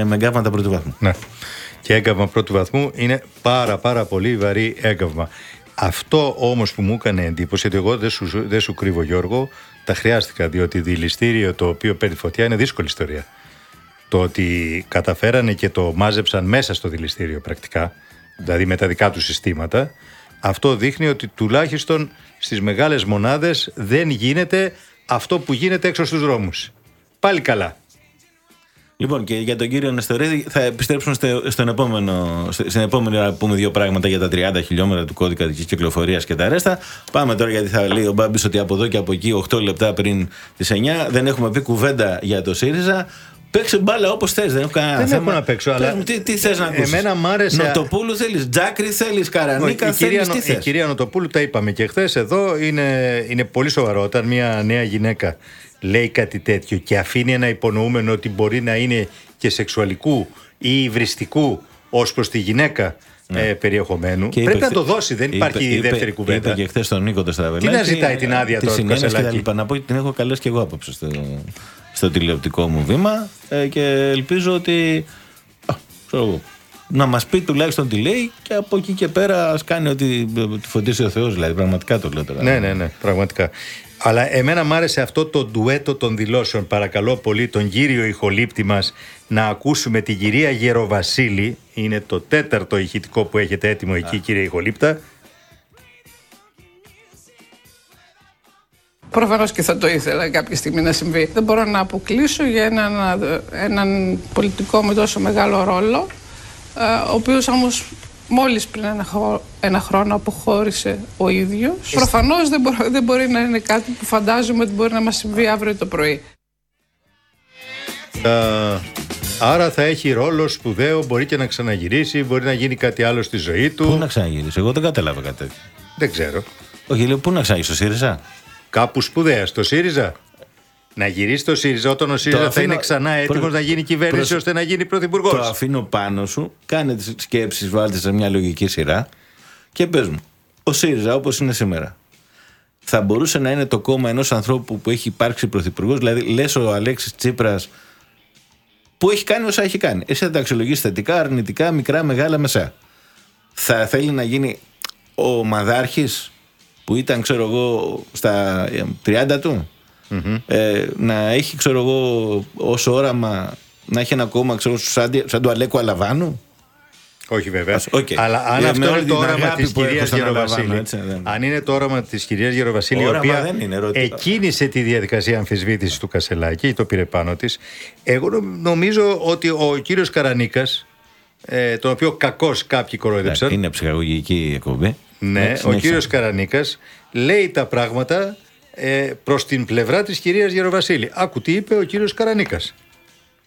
με γκάβματα πρώτου βαθμού. Ναι. Και έγκαυμα πρώτου βαθμού είναι πάρα πάρα πολύ βαρύ έγκαυμα. Αυτό όμως που μου έκανε εντύπωση, ότι εγώ δεν σου, δεν σου κρύβω Γιώργο, τα χρειάστηκα, διότι δηληστήριο το οποίο παίρνει φωτιά είναι δύσκολη ιστορία. Το ότι καταφέρανε και το μάζεψαν μέσα στο δηληστήριο πρακτικά, δηλαδή με τα δικά τους συστήματα, αυτό δείχνει ότι τουλάχιστον στις μεγάλες μονάδες δεν γίνεται αυτό που γίνεται έξω στους δρόμους. Πάλι καλά. Λοιπόν, και για τον κύριο Νεστορίδη θα επιστρέψουμε στο, στον επόμενο, στο- στην επόμενη ώρα που πούμε δύο πράγματα για τα 30 χιλιόμετρα του κώδικα τη κυκλοφορίας και τα ρέστα. Πάμε τώρα γιατί θα λέει ο Μπάμπης ότι από εδώ και από εκεί, 8 λεπτά πριν τις 9, δεν έχουμε πει κουβέντα για το ΣΥΡΙΖΑ. Παίξε μπάλα όπως θες. Δεν έχω κανένα Δεν θέμα. έχω να παίξω, Πες αλλά μου, τι, τι θες να ακούσεις; εμένα μ' άρεσε- Νοτοπούλου θέλεις, Τζάκρι θέλεις, Καρανίκα η, κυρία, θέλει. Τι Νο- η θες; κυρία Νοτοπούλου τα είπαμε και χθες εδώ είναι, είναι πολύ σοβαρό όταν μια νέα γυναίκα λέει κάτι τέτοιο και αφήνει ένα υπονοούμενο ότι μπορεί να είναι και σεξουαλικού ή υβριστικού ως προς τη γυναίκα ε, περιεχομένου Ναι. Και πρέπει είπε να το χθε- δώσει δεν είπε- υπάρχει είπε- δεύτερη κουβέντα Είπε και χθες τον Νίκο το Στραβελάκη. Τι να ζητάει την άδεια τη τώρα του συνένεση και τα Κασελάκη; λοιπά. Να πω ότι την έχω καλέσει και εγώ απόψε στο, στο τηλεοπτικό μου βήμα ε, και ελπίζω ότι. Α, ξέρω εγώ, να μας πει τουλάχιστον τι λέει και από εκεί και πέρα ας κάνει ότι ε, τη φωτίσει ο Θεός. Δηλαδή, πραγματικά το λέω τώρα. Ναι, ναι, ναι, πραγματικά. Αλλά εμένα μου άρεσε αυτό το ντουέτο των δηλώσεων. Παρακαλώ πολύ τον κύριο ηχολήπτη μας να ακούσουμε την κυρία Γεροβασίλη. Είναι το τέταρτο ηχητικό που έχετε έτοιμο εκεί κύριε ηχολήπτα. Προφανώς και θα το ήθελα κάποια στιγμή να συμβεί. Δεν μπορώ να αποκλείσω για έναν, έναν πολιτικό με τόσο μεγάλο ρόλο, ε, ο οποίος όμως μόλις πριν ένα, χω- ένα χρόνο αποχώρησε ο ίδιος. Προφανώς δεν, μπορώ- δεν μπορεί να είναι κάτι που φαντάζομαι ότι μπορεί να μας συμβεί αύριο το πρωί. Α, άρα θα έχει ρόλο σπουδαίο, μπορεί και να ξαναγυρίσει, μπορεί να γίνει κάτι άλλο στη ζωή του. Πού να ξαναγυρίσει, εγώ δεν κατάλαβα κάτι τέτοιο. Δεν ξέρω. Όχι, λέω πού να ξαναγυρίσει στο ΣΥΡΙΖΑ; Κάπου σπουδαία στο ΣΥΡΙΖΑ. Να γυρίσει στο ΣΥΡΙΖΑ όταν ο ΣΥΡΙΖΑ θα αφήνω- είναι ξανά έτοιμος προς- να γίνει κυβέρνηση προς- ώστε να γίνει πρωθυπουργός. Το αφήνω πάνω σου, κάνε τις σκέψεις, βάλτε σε μια λογική σειρά και πες μου, ο ΣΥΡΙΖΑ όπως είναι σήμερα, θα μπορούσε να είναι το κόμμα ενός ανθρώπου που έχει υπάρξει πρωθυπουργός, δηλαδή λες ο Αλέξης Τσίπρας που έχει κάνει όσα έχει κάνει. Εσύ θα τα αξιολογήσεις θετικά, αρνητικά, μικρά, μεγάλα, μεσά. Θα θέλει να γίνει ο Μαδάρχης που ήταν, ξέρω εγώ, στα ε, 30 του; Ε, να έχει, ξέρω εγώ, ως όραμα να έχει ένα κόμμα, ξέρω, σαν, τη- σαν του Αλέκου Αλαβάνου; Όχι βέβαια. Ας- οκ. Αλλά αν Ε, αυτό με όλη είναι το την όραμα αγάπη της που έχω κυρίας στον Γεροβασίλη. Αλαβάνο, έτσι, δεν- Αν είναι το όραμα της κυρίας Γεροβασίλη, η Όραμα οποία δεν είναι, ερωτήμα. εκκίνησε τη διαδικασία αμφισβήτησης του Κασελάκη, το πήρε πάνω της. Εγώ νο- νομίζω ότι ο κύριος Καρανίκας, ε, τον οποίο κακώς κάποιοι κοροϊδέψαν. Είναι ψυχαγωγική εκπομπή. Ναι, ο συνέχισε. κύριος Καρανίκας λέει τα πράγματα ε, προς την πλευρά της κυρίας Γεροβασίλη. Άκου τι είπε ο κύριος Καρανίκας.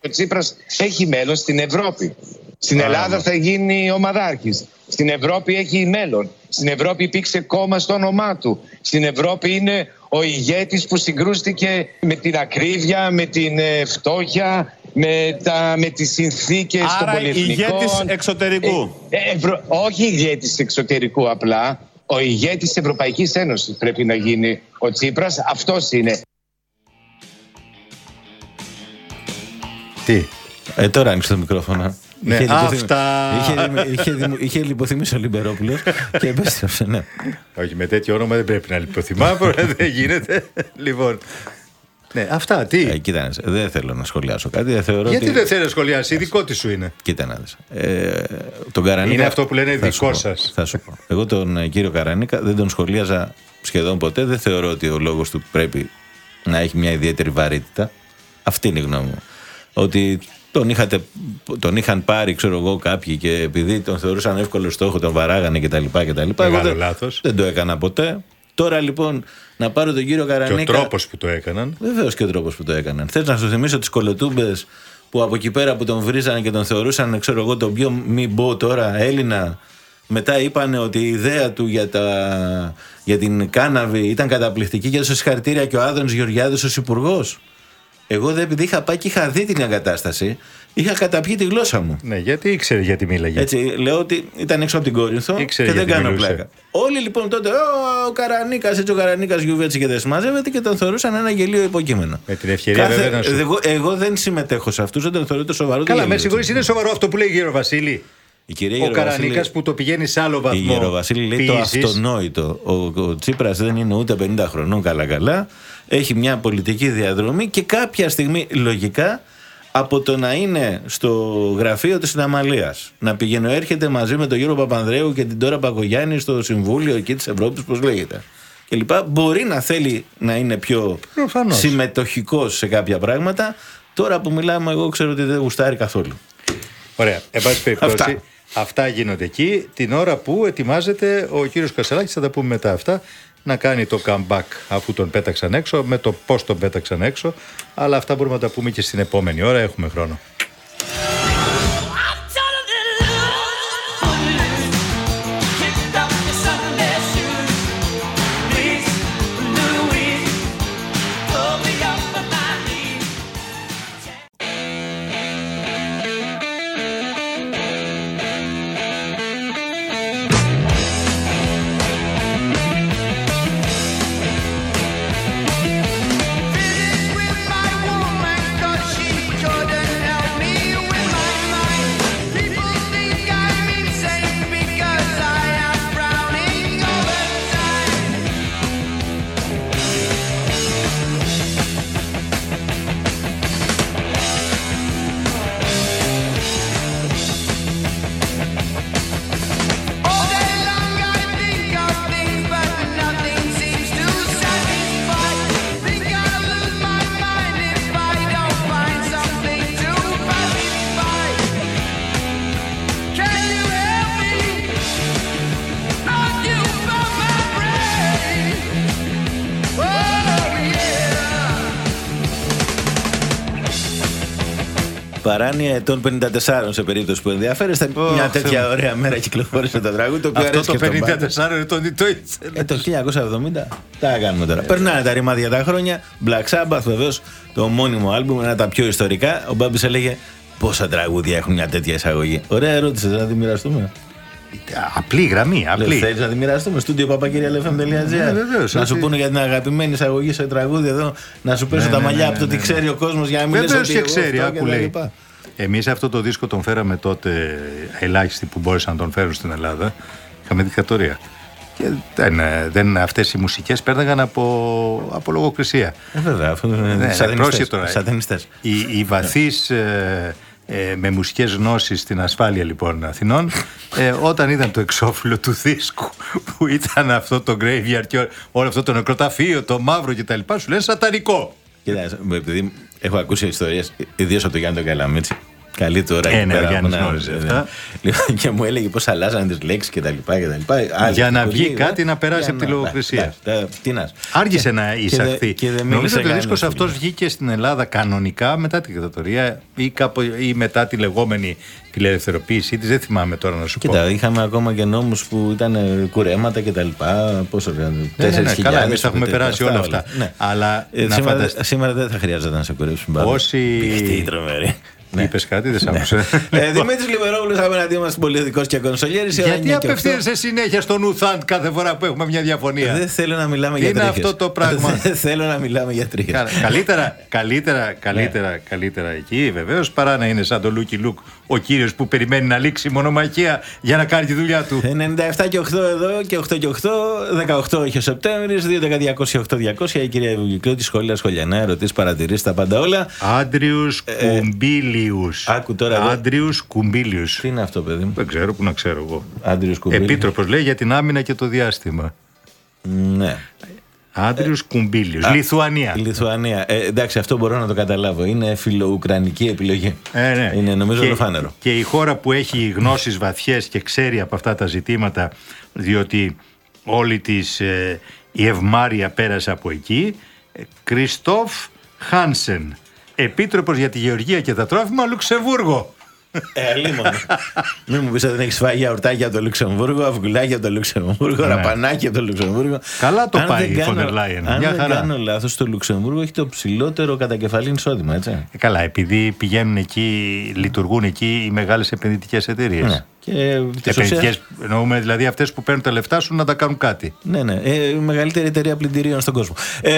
Ο Τσίπρας έχει μέλλον στην Ευρώπη. Στην Ελλάδα θα γίνει ομαδάρχης. Στην Ευρώπη έχει μέλλον. Στην Ευρώπη υπήρξε κόμμα στο όνομά του. Στην Ευρώπη είναι ο ηγέτης που συγκρούστηκε με την ακρίβεια, με την ε, φτώχεια, με, τα, με τις συνθήκες των Άρα πολυεθνικών. ηγέτης εξωτερικού. Ε, ε, ευρω- όχι ηγέτης εξωτερικού απλά. Ο ηγέτης της Ευρωπαϊκής Ένωσης πρέπει να γίνει ο Τσίπρας. Αυτός είναι. Τι; Ε, τώρα άνοιξε το μικρόφωνο. Ναι, Είχε λιποθυμ- αυτά. Είχε, είχε, δημο- είχε λιποθυμήσει ο Λιμπερόπουλος και επέστρεψε, ναι. Όχι, με τέτοιο όνομα δεν πρέπει να λιποθυμά. δεν γίνεται. λοιπόν. Ναι, αυτά τι; Ε, κοίτα, να δεις, δεν θέλω να σχολιάσω κάτι. Δεν θεωρώ Γιατί ότι... δεν θέλεις να σχολιάσεις, δικό της σου είναι. Κοίτα να δεις. Ε, τον Καρανίκα... Είναι αυτό που λένε θα δικό σου πω, σας. Θα σου πω. Εγώ τον ε, κύριο Καρανίκα δεν τον σχολίαζα σχεδόν ποτέ. Δεν θεωρώ ότι ο λόγος του πρέπει να έχει μια ιδιαίτερη βαρύτητα. Αυτή είναι η γνώμη μου. Ότι τον, είχατε, τον είχαν πάρει, ξέρω εγώ, κάποιοι και επειδή τον θεωρούσαν εύκολο στόχο, τον βαράγανε κτλ. κτλ. Εγώ Μεγάλο δεν, λάθος. δεν το έκανα ποτέ. Τώρα λοιπόν να πάρω τον κύριο Και ο Καρανίκα. τρόπος που το έκαναν. Βεβαίως και ο τρόπος που το έκαναν. Θες να σου θυμίσω τις κολοτούμπες που από εκεί πέρα που τον βρίζανε και τον θεωρούσαν, ξέρω εγώ, τον πιο μη μπω τώρα Έλληνα. Μετά είπαν ότι η ιδέα του για, τα, για την κάναβη ήταν καταπληκτική και έδωσε συγχαρητήρια και ο Άδωνης Γεωργιάδης ως υπουργός. Εγώ δεν επειδή είχα πάει και είχα δει την εγκατάσταση, είχα καταπιεί τη γλώσσα μου. Ναι, γιατί ήξερε γιατί μίλαγε. Έτσι, λέω ότι ήταν έξω από την Κόρινθο Ήξερε και δεν γιατί κάνω μιλούσε. πλάκα. Όλοι λοιπόν τότε, «Ω, ο Καρανίκας, έτσι ο Καρανίκας γιουβέ έτσι και δεν συμμαζεύεται και τον θεωρούσαν ένα γελίο υποκείμενο. Με την ευκαιρία βέβαια να σου- εγώ, εγώ δεν συμμετέχω σε αυτούς, δεν τον θεωρώ το σοβαρό. Καλά, το με γελίο, συγχωρείς, έτσι. είναι σοβαρό αυτό που λέει η Γέρο Βασίλη. Η κυρία Ο Γεροβασίλη- Καρανίκας που το πηγαίνει σε άλλο Η βαθμό. Γεροβασίλη λέει το ποιήσης. αυτονόητο. Ο, ο Τσίπρας δεν είναι ούτε 50 χρονών καλά-καλά. Έχει μια πολιτική διαδρομή και κάποια στιγμή λογικά από το να είναι στο γραφείο της Συναμαλίας να πηγαίνει έρχεται μαζί με τον Γιώργο Παπανδρέου και την Τώρα Πακογιάννη στο Συμβούλιο εκεί της Ευρώπης πώς λέγεται και λοιπά μπορεί να θέλει να είναι πιο Προφανώς. συμμετοχικός σε κάποια πράγματα τώρα που μιλάμε εγώ ξέρω ότι δεν γουστάρει καθόλου Ωραία. Εν πάση περιπτώσει, Αυτά. αυτά. γίνονται εκεί την ώρα που ετοιμάζεται ο κύριος Κασελάκης, θα τα πούμε μετά αυτά, να κάνει το comeback αφού τον πέταξαν έξω, με το πώς τον πέταξαν έξω. Αλλά αυτά μπορούμε να τα πούμε και στην επόμενη ώρα, έχουμε χρόνο. Παράνοια ετών 54 σε περίπτωση που ενδιαφέρεστε. μια τέτοια ωραία μέρα κυκλοφόρησε το τραγούδι. Το οποίο Αυτό αρέσει το και στον Μπάμπη. 54 ετών τι το ήθελες; Ε, το 1970 τα κάνουμε τώρα. Περνάνε τα ρημάδια τα χρόνια. Black Sabbath βεβαίως, το ομώνυμο άλμπουμ, ένα από τα πιο ιστορικά. Ο Μπάμπης έλεγε πόσα τραγούδια έχουν μια τέτοια εισαγωγή. Ωραία ερώτηση, να τη μοιραστούμε. Απλή γραμμή, απλή. Θέλεις να τη μοιραστούμε; Στούντιο παπακυριαλεφm.gr. Ναι, βεβαίως, να σου ότι- πούνε για την αγαπημένη εισαγωγή σε τραγούδι εδώ. Να σου πέσω Ναι, τα ναι, μαλλιά ναι, από το ναι, τι ναι. ξέρει ο κόσμος για να μην λες Βεβαίω ότι και εγώ ξέρει, αυτό άκου και τα λέει. λοιπά. Εμείς αυτό το δίσκο τον φέραμε τότε ελάχιστοι που μπόρεσαν να τον φέρουν στην Ελλάδα. Είχαμε δικτατορία. Και δεν, ε, δεν, αυτές οι μουσικές πέρναγαν από, από λογοκρισία. Ε, βέβαια, αυτό είναι Ναι, σατανιστές, πρόσεχε τώρα. σατανιστές. Οι, οι βαθείς ε, ε, με μουσικές γνώσεις στην ασφάλεια λοιπόν Αθηνών ε, όταν είδαν το εξώφυλλο του δίσκου που ήταν αυτό το graveyard και ό- όλο αυτό το νεκροταφείο, το μαύρο κτλ. Σου λένε σατανικό. Κοίτα, επειδή έχω ακούσει ιστορίες, ιδίως από τον Γιάννη τον Καλαμίτσι, Καλή τώρα. Ε, εκεί ναι, πέρα ο Γιάννης από ένα- γνώριζε ε, αυτά. Λοιπόν, και μου έλεγε πώς αλλάζανε τις λέξεις κτλ. Για να βγει κάτι να περάσει από τη λογοκρισία. Τι να. Άργησε να και εισαχθεί. δεν- και δεν Νομίζω μίλησε ότι ο κανένας δίσκος φίλος. αυτός βγήκε στην Ελλάδα κανονικά μετά την δικτατορία ή, κάπου, ή μετά τη λεγόμενη φιλελευθερωποίησή της. Δεν θυμάμαι τώρα να σου πω. Κοίτα, είχαμε ακόμα και νόμους που ήταν ε, κουρέματα και τα λοιπά. Πόσο ήταν, Ναι, ναι, ναι, 4.000, καλά, εμείς τα έχουμε τέτοια, περάσει όλα αυτά. Ναι. Αλλά Ε, να σήμερα, φανταστεί- σήμερα δεν θα χρειάζεται να σε κουρέψουν πάντα. Όσοι- Πηχτή, τρομερή. Ναι. Είπες κάτι, δεν σ' άκουσα. Ε, Δημήτρης Λιβερόπουλος απέναντί μας πολιτικό και κονσολιέρης. Γιατί απευθύνεσαι συνέχεια στον Ουθάντ κάθε φορά που έχουμε μια διαφωνία; Δεν θέλω να μιλάμε Τι για είναι τρίχες. αυτό το πράγμα; Δεν θέλω να μιλάμε για τρίχες. Κα- καλύτερα, καλύτερα, Ναι. καλύτερα, καλύτερα εκεί βεβαίως παρά να είναι σαν τον Λούκι Λουκ ο κύριος που περιμένει να λήξει η μονομαχία για να κάνει τη δουλειά του. 97 και 8 εδώ και 8 και 8, 18 έχει ο Σεπτέμβρης, 2-10-200-8-200. Η κυρία Βουλικρότη, σχόλια, σχολιανά, ερωτήσεις, παρατηρήσεις, τα πάντα όλα. Άντριους Κουμπίλιους. Ε, άκου τώρα εδώ. Άντριους Κουμπίλιους. Τι είναι αυτό, παιδί μου; Δεν ξέρω που να ξέρω εγώ. Άντριο Κουμπίλη. Επίτροπος λέει για την άμυνα και το διάστημα. Ναι. Άντριου Κουμπίλιου. Λιθουανία. Η Λιθουανία. Ε, εντάξει, αυτό μπορώ να το καταλάβω. Είναι φιλοουκρανική επιλογή. Ε, ναι. Είναι νομίζω και, ολοφάνερο. Και η χώρα που έχει γνώσεις βαθιές και ξέρει από αυτά τα ζητήματα, διότι όλη της ε, η ευμάρεια πέρασε από εκεί, ε, Κριστόφ Χάνσεν, επίτροπος για τη γεωργία και τα τρόφιμα, Λουξεμβούργο. Ε, αλίμονο. Μην μου πεις ότι δεν έχεις φάει γιαουρτάκια από το Λουξεμβούργο, αυγουλάκια από το Λουξεμβούργο, ραπανάκια από το Λουξεμβούργο. Ναι. Καλά το Αν πάει δεν η κάνω- Von der Leyen. Αν Μια δεν χαρά. κάνω λάθος, το Λουξεμβούργο έχει το ψηλότερο κατακεφαλήν εισόδημα, έτσι. Ε, καλά, επειδή πηγαίνουν εκεί, λειτουργούν εκεί οι μεγάλες επενδυτικές εταιρείες. Ναι. Και της ουσίας- Επενδυτικές, εννοούμε δηλαδή αυτές που παίρνουν τα λεφτά σου να τα κάνουν κάτι. Ναι, ναι. Ε, η μεγαλύτερη εταιρεία πλυντηρίων στον κόσμο. Ε,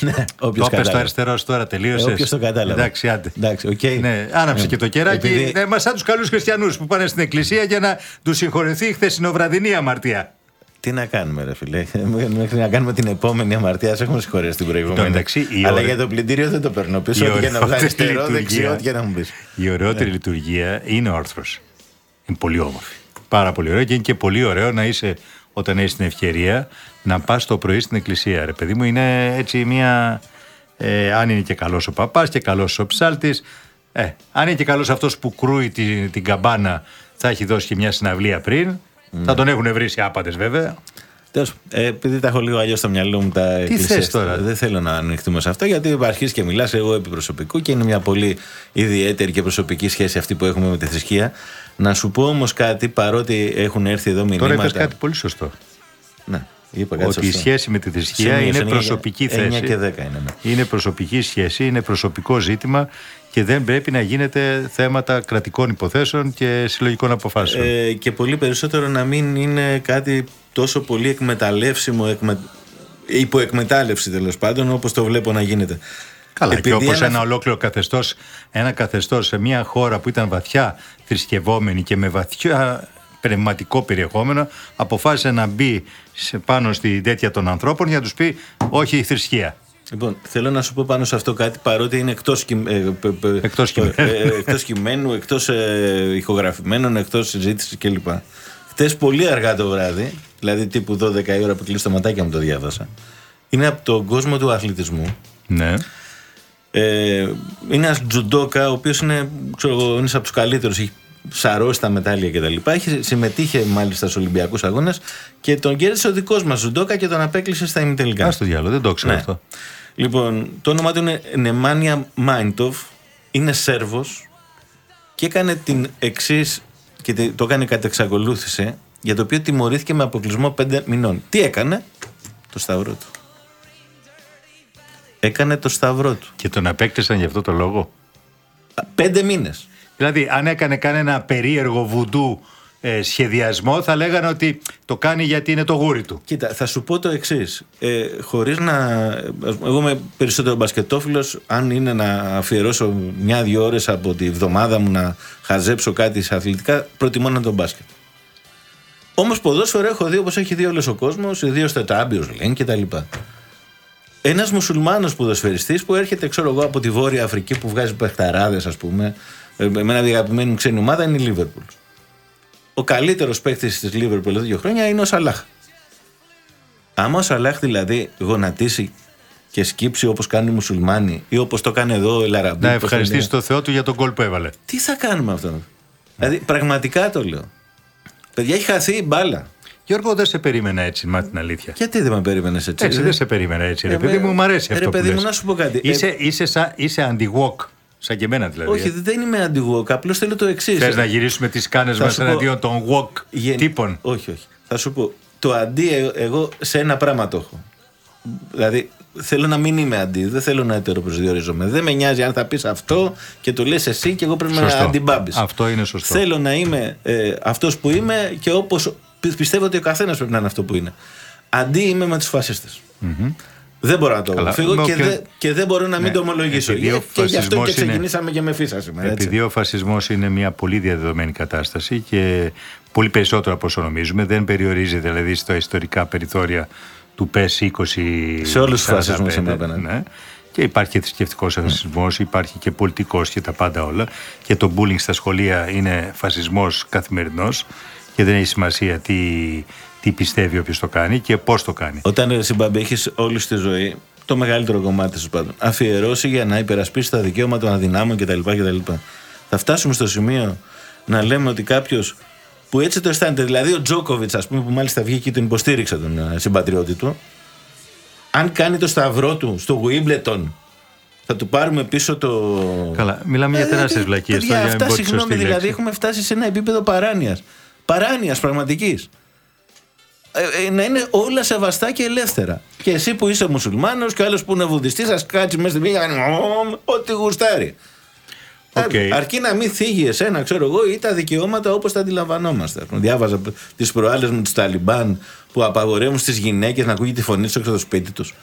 ναι, όποιος Το πες το κατάλαβε. αριστερό σου τώρα, τελείωσες. Ε, όποιος το κατάλαβε. Εντάξει, άντε. Εντάξει, οκ. Ναι, άναψε Ναι. και το κεράκι. Επειδή- Ναι, μα σαν τους καλούς χριστιανούς που πάνε στην εκκλησία για να τους συγχωρεθεί η χθεσινοβραδινή αμαρτία. Τι να κάνουμε, ρε φιλέ. Μέχρι να κάνουμε την επόμενη αμαρτία, σε έχουμε συγχωρέσει την προηγούμενη. Εν τω μεταξύ, η Αλλά ωραία- για το πλυντήριο δεν το παίρνω πίσω. Η Ό,τι και να βγάλεις ωραιότερη αριστερό, δεξιό, λειτουργία- ό,τι και να μου πεις. Η ωραιότερη λειτουργία είναι όρθρος. Είναι πολύ όμορφη. Πάρα πολύ ωραίο και είναι και πολύ ωραίο να είσαι όταν έχεις την ευκαιρία να πας το πρωί στην εκκλησία. Ρε παιδί μου, είναι έτσι μια. Ε, αν είναι και καλός ο παπάς και καλός ο ψάλτης. Ε, αν είναι και καλός αυτός που κρούει την, την καμπάνα, θα έχει δώσει και μια συναυλία πριν. Θα τον έχουν βρει άπατε βέβαια. Τέλος, ε, επειδή τα έχω λίγο αλλιώς στο μυαλό μου τα εκκλησία, θες τώρα; Δεν θέλω να ανοιχτούμε σε αυτό, γιατί αρχίζεις και μιλάς εγώ επί προσωπικού και είναι μια πολύ ιδιαίτερη και προσωπική σχέση αυτή που έχουμε με τη θρησκεία. Να σου πω όμως κάτι, παρότι έχουν έρθει εδώ μηνύματα. Τώρα είπες κάτι πολύ σωστό. Ναι, είπα κάτι Ότι η σωστό. σχέση με τη θρησκεία Σημείωσε, είναι εννιά- προσωπική εννιά θέση. και δέκα είναι, ναι. Είναι προσωπική σχέση, είναι προσωπικό ζήτημα και δεν πρέπει να γίνεται θέματα κρατικών υποθέσεων και συλλογικών αποφάσεων. Ε, και πολύ περισσότερο να μην είναι κάτι τόσο πολύ εκμεταλλεύσιμο, εκμε... υποεκμετάλλευση τέλος πάντων, όπως το βλέπω να γίνεται. Καλά, Επειδή και όπως ένα- ένα ολόκληρο καθεστώς, ένα καθεστώς σε μια χώρα που ήταν βαθιά θρησκευόμενη και με βαθιά πνευματικό περιεχόμενο, αποφάσισε να μπει σε, πάνω στη τέτοια των ανθρώπων για να τους πει όχι η θρησκεία. Λοιπόν, θέλω να σου πω πάνω σε αυτό κάτι, παρότι είναι εκτός Εκτός κειμένου. εκτός κειμένου, εκτός ε, ηχογραφημένων, εκτός συζήτησης κλπ. Χθε πολύ αργά το βράδυ, δηλαδή τύπου 12 η ώρα που κλείσει τα ματάκια μου το διάβασα, είναι από τον κόσμο του αθλητισμού. Ναι. Ε, είναι ένας τζουντόκα, ο οποίος είναι, ξέρω εγώ, είναι από τους καλύτερους. Έχει σαρώσει τα μετάλλια κτλ. Έχει συμμετείχε μάλιστα στους Ολυμπιακούς Αγώνες και τον κέρδισε ο δικός μας τζουντόκα και τον απέκλεισε στα ημιτελικά. Ας το διάλογο, δεν το ξέρω Ναι. αυτό. Λοιπόν, το όνομά του είναι Νεμάνια Μάιντοφ, είναι Σέρβος και έκανε την εξής και τε- το έκανε κατ' εξακολούθηση για το οποίο τιμωρήθηκε με αποκλεισμό πέντε μηνών. Τι έκανε; Το σταυρό του. Έκανε το σταυρό του. Και τον απέκτησαν γι' αυτό το λόγο; Α, Πέντε μήνες. Δηλαδή, αν έκανε κανένα περίεργο βουντού ε, σχεδιασμό, θα λέγανε ότι το κάνει γιατί είναι το γούρι του. Κοίτα, θα σου πω το εξής. Ε, Χωρίς να. Εγώ είμαι περισσότερο μπασκετόφιλος. Αν είναι να αφιερώσω μια-δύο ώρες από τη βδομάδα μου να χαζέψω κάτι σε αθλητικά, προτιμώ να τον μπάσκετ. Όμως ποδόσφαιρο έχω δει όπως έχει δει όλος ο κόσμος, ιδίω στο Τάμπιο, Λέν κτλ. Ένας μουσουλμάνος ποδοσφαιριστής που έρχεται, ξέρω εγώ, από τη Βόρεια Αφρική που βγάζει παιχταράδες, ας πούμε, ε, με ένα αγαπημένη μου ξένη ομάδα είναι η Λίβερπουλς. Ο καλύτερος παίκτης της Λίβερπουλ εδώ δύο χρόνια είναι ο Σαλάχ. Άμα ο Σαλάχ δηλαδή γονατίσει και σκύψει όπως κάνουν οι μουσουλμάνοι ή όπως το κάνει εδώ ο Ελαραμπή. Να πώς το ευχαριστήσει λένε. το Θεό του για τον κόλ που έβαλε. Τι θα κάνουμε αυτό; Δηλαδή, πραγματικά το λέω. Παιδιά, έχει χαθεί η μπάλα. Γιώργο, δεν σε περίμενα έτσι, μα την αλήθεια. Γιατί δεν με περίμενες έτσι. Έτσι, ε; δεν σε περίμενα έτσι, ρε Ε, παιδί με- μου, μου αρέσει ρε αυτό παιδί που μου, λες. να σου πω κάτι. Είσαι, Ε, είσαι, σαν- είσαι anti-walk, σαν και εμένα δηλαδή. Όχι, δεν είμαι αντιγουόκ. Απλώς θέλω το εξής. Θες να γυρίσουμε τις κάνες Θα μας σου πω- εναντίον των walk Γεν- τύπων; Όχι, όχι. Θα σου πω. Το αντί, ε- εγώ σε ένα πράγμα το έχω. Δηλαδή, θέλω να μην είμαι αντί. Δεν θέλω να ετεροπροσδιορίζομαι. Δεν με νοιάζει αν θα πεις αυτό και το λες εσύ και εγώ πρέπει να Σωστό. αντιμπάμπεις. Αυτό είναι σωστό. Θέλω να είμαι ε, αυτός που είμαι και όπως πιστεύω ότι ο καθένας πρέπει να είναι αυτό που είναι. Αντί είμαι με τους φασιστε Δεν μπορώ να το Καλά. φύγω Με και, όποιο- δε- και δεν μπορώ να μην Ναι. το ομολογήσω. Επειδή ο Και γι' αυτό και φασισμός είναι- ξεκινήσαμε και με φύσα σήμερα. έτσι. Επειδή ο φασισμός είναι μια πολύ διαδεδομένη κατάσταση και πολύ περισσότερο από όσο νομίζουμε, δεν περιορίζεται δηλαδή στα ιστορικά περιθώρια του ΠΕΣ 20. Σε όλους τους 45, φασισμούς είμαι απέναντι. Ναι. Και υπάρχει και θρησκευτικός φασισμός, υπάρχει και πολιτικός και τα πάντα όλα. Και το bullying στα σχολεία είναι φασισμός καθημερινός και δεν έχει σημασία τι, τι πιστεύει όποιος το κάνει και πώς το κάνει. Όταν ρε συμπαμπή έχεις όλη τη ζωή, το μεγαλύτερο κομμάτι τέλο πάντων, αφιερώσει για να υπερασπίσεις τα δικαιώματα των αδυνάμων κτλ. κτλ. Θα φτάσουμε στο σημείο να λέμε ότι κάποιος που έτσι το αισθάνεται, δηλαδή ο Τζόκοβιτς, ας πούμε, που μάλιστα βγήκε και τον υποστήριξε τον ε, συμπατριώτη του, αν κάνει το σταυρό του στο Wimbledon, θα του πάρουμε πίσω το. Καλά, μιλάμε για Ε, τεράστιες ε, βλακίες. παιδιά, Αυτά συγγνώμη, δηλαδή έχουμε φτάσει σε ένα επίπεδο παράνοιας. Παράνοιας πραγματικής. Ε, ε, να είναι όλα σεβαστά και ελεύθερα. Και εσύ που είσαι μουσουλμάνος και ο άλλος που είναι βουδιστής, ας κάτσει μέσα στην πήγα κάνει «Ομ», ό,τι γουστάρει. Οκ. Ε, Αρκεί να μην θίγει εσένα, ξέρω εγώ, ή τα δικαιώματα όπως τα αντιλαμβανόμαστε. Διάβαζα τις προάλλες με τους Ταλιμπάν που απαγορεύουν στις γυναίκες να ακούγει τη φωνή τους έξω από το σπίτι τους.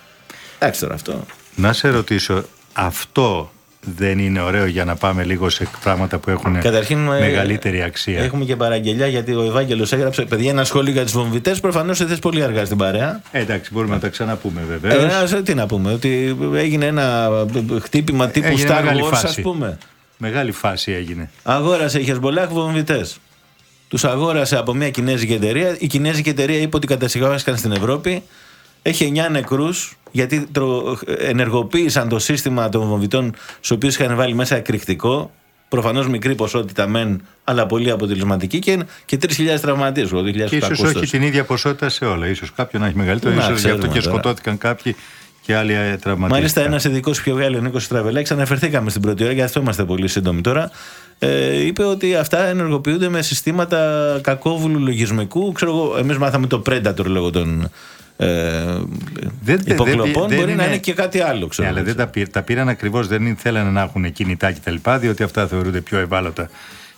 Εντάξει τώρα αυτό. Να σε ρωτήσω, αυτό δεν είναι ωραίο για να πάμε λίγο σε πράγματα που έχουν Καταρχήν, ε, μεγαλύτερη αξία. Έχουμε και παραγγελιά γιατί ο Ευάγγελος έγραψε παιδιά ένα σχόλιο για του βομβιτές. Προφανώς θες πολύ αργά στην παρέα. Ε, εντάξει, μπορούμε να τα ξαναπούμε βεβαίως. Ε, ας, τι να πούμε, ότι έγινε ένα χτύπημα τύπου Έγινε Star μεγάλη Wars, φάση. α πούμε. Μεγάλη φάση έγινε. Αγόρασε η Χεσμολάχ βομβιτές. Τους αγόρασε από μια κινέζικη εταιρεία. Η κινέζικη εταιρεία είπε ότι κατασυγάστηκαν στην Ευρώπη. Έχει 9 νεκρούς γιατί τρο- ενεργοποίησαν το σύστημα των βομβιτών, στους οποίους είχαν βάλει μέσα εκρηκτικό. Προφανώς μικρή ποσότητα μεν, αλλά πολύ αποτελεσματική και, και 3.000 τραυματίες. Και ίσως όχι την ίδια ποσότητα σε όλα. σω κάποιον να έχει μεγαλύτερο, Να, ίσως γι' αυτό ξέρουμε και τώρα. σκοτώθηκαν κάποιοι και άλλοι ε, τραυματίστηκαν. Μάλιστα, ένας ειδικός που είχε βγάλει ο Νίκος Τραβελάκη, αναφερθήκαμε στην πρώτη ώρα, γι' αυτό είμαστε πολύ σύντομοι τώρα. Ε, είπε ότι αυτά ενεργοποιούνται με συστήματα κακόβουλου λογισμικού. Ξέρω εγώ, εμείς μάθαμε το Predator λόγω των ε, δεν- υποκλοπών. δεν Μπορεί να είναι- είναι και κάτι άλλο, Ναι, ξέρω. αλλά εγώ. δεν τα, πήρ, τα πήραν ακριβώς, δεν θέλανε να έχουν κινητά κτλ. Διότι αυτά θεωρούνται πιο ευάλωτα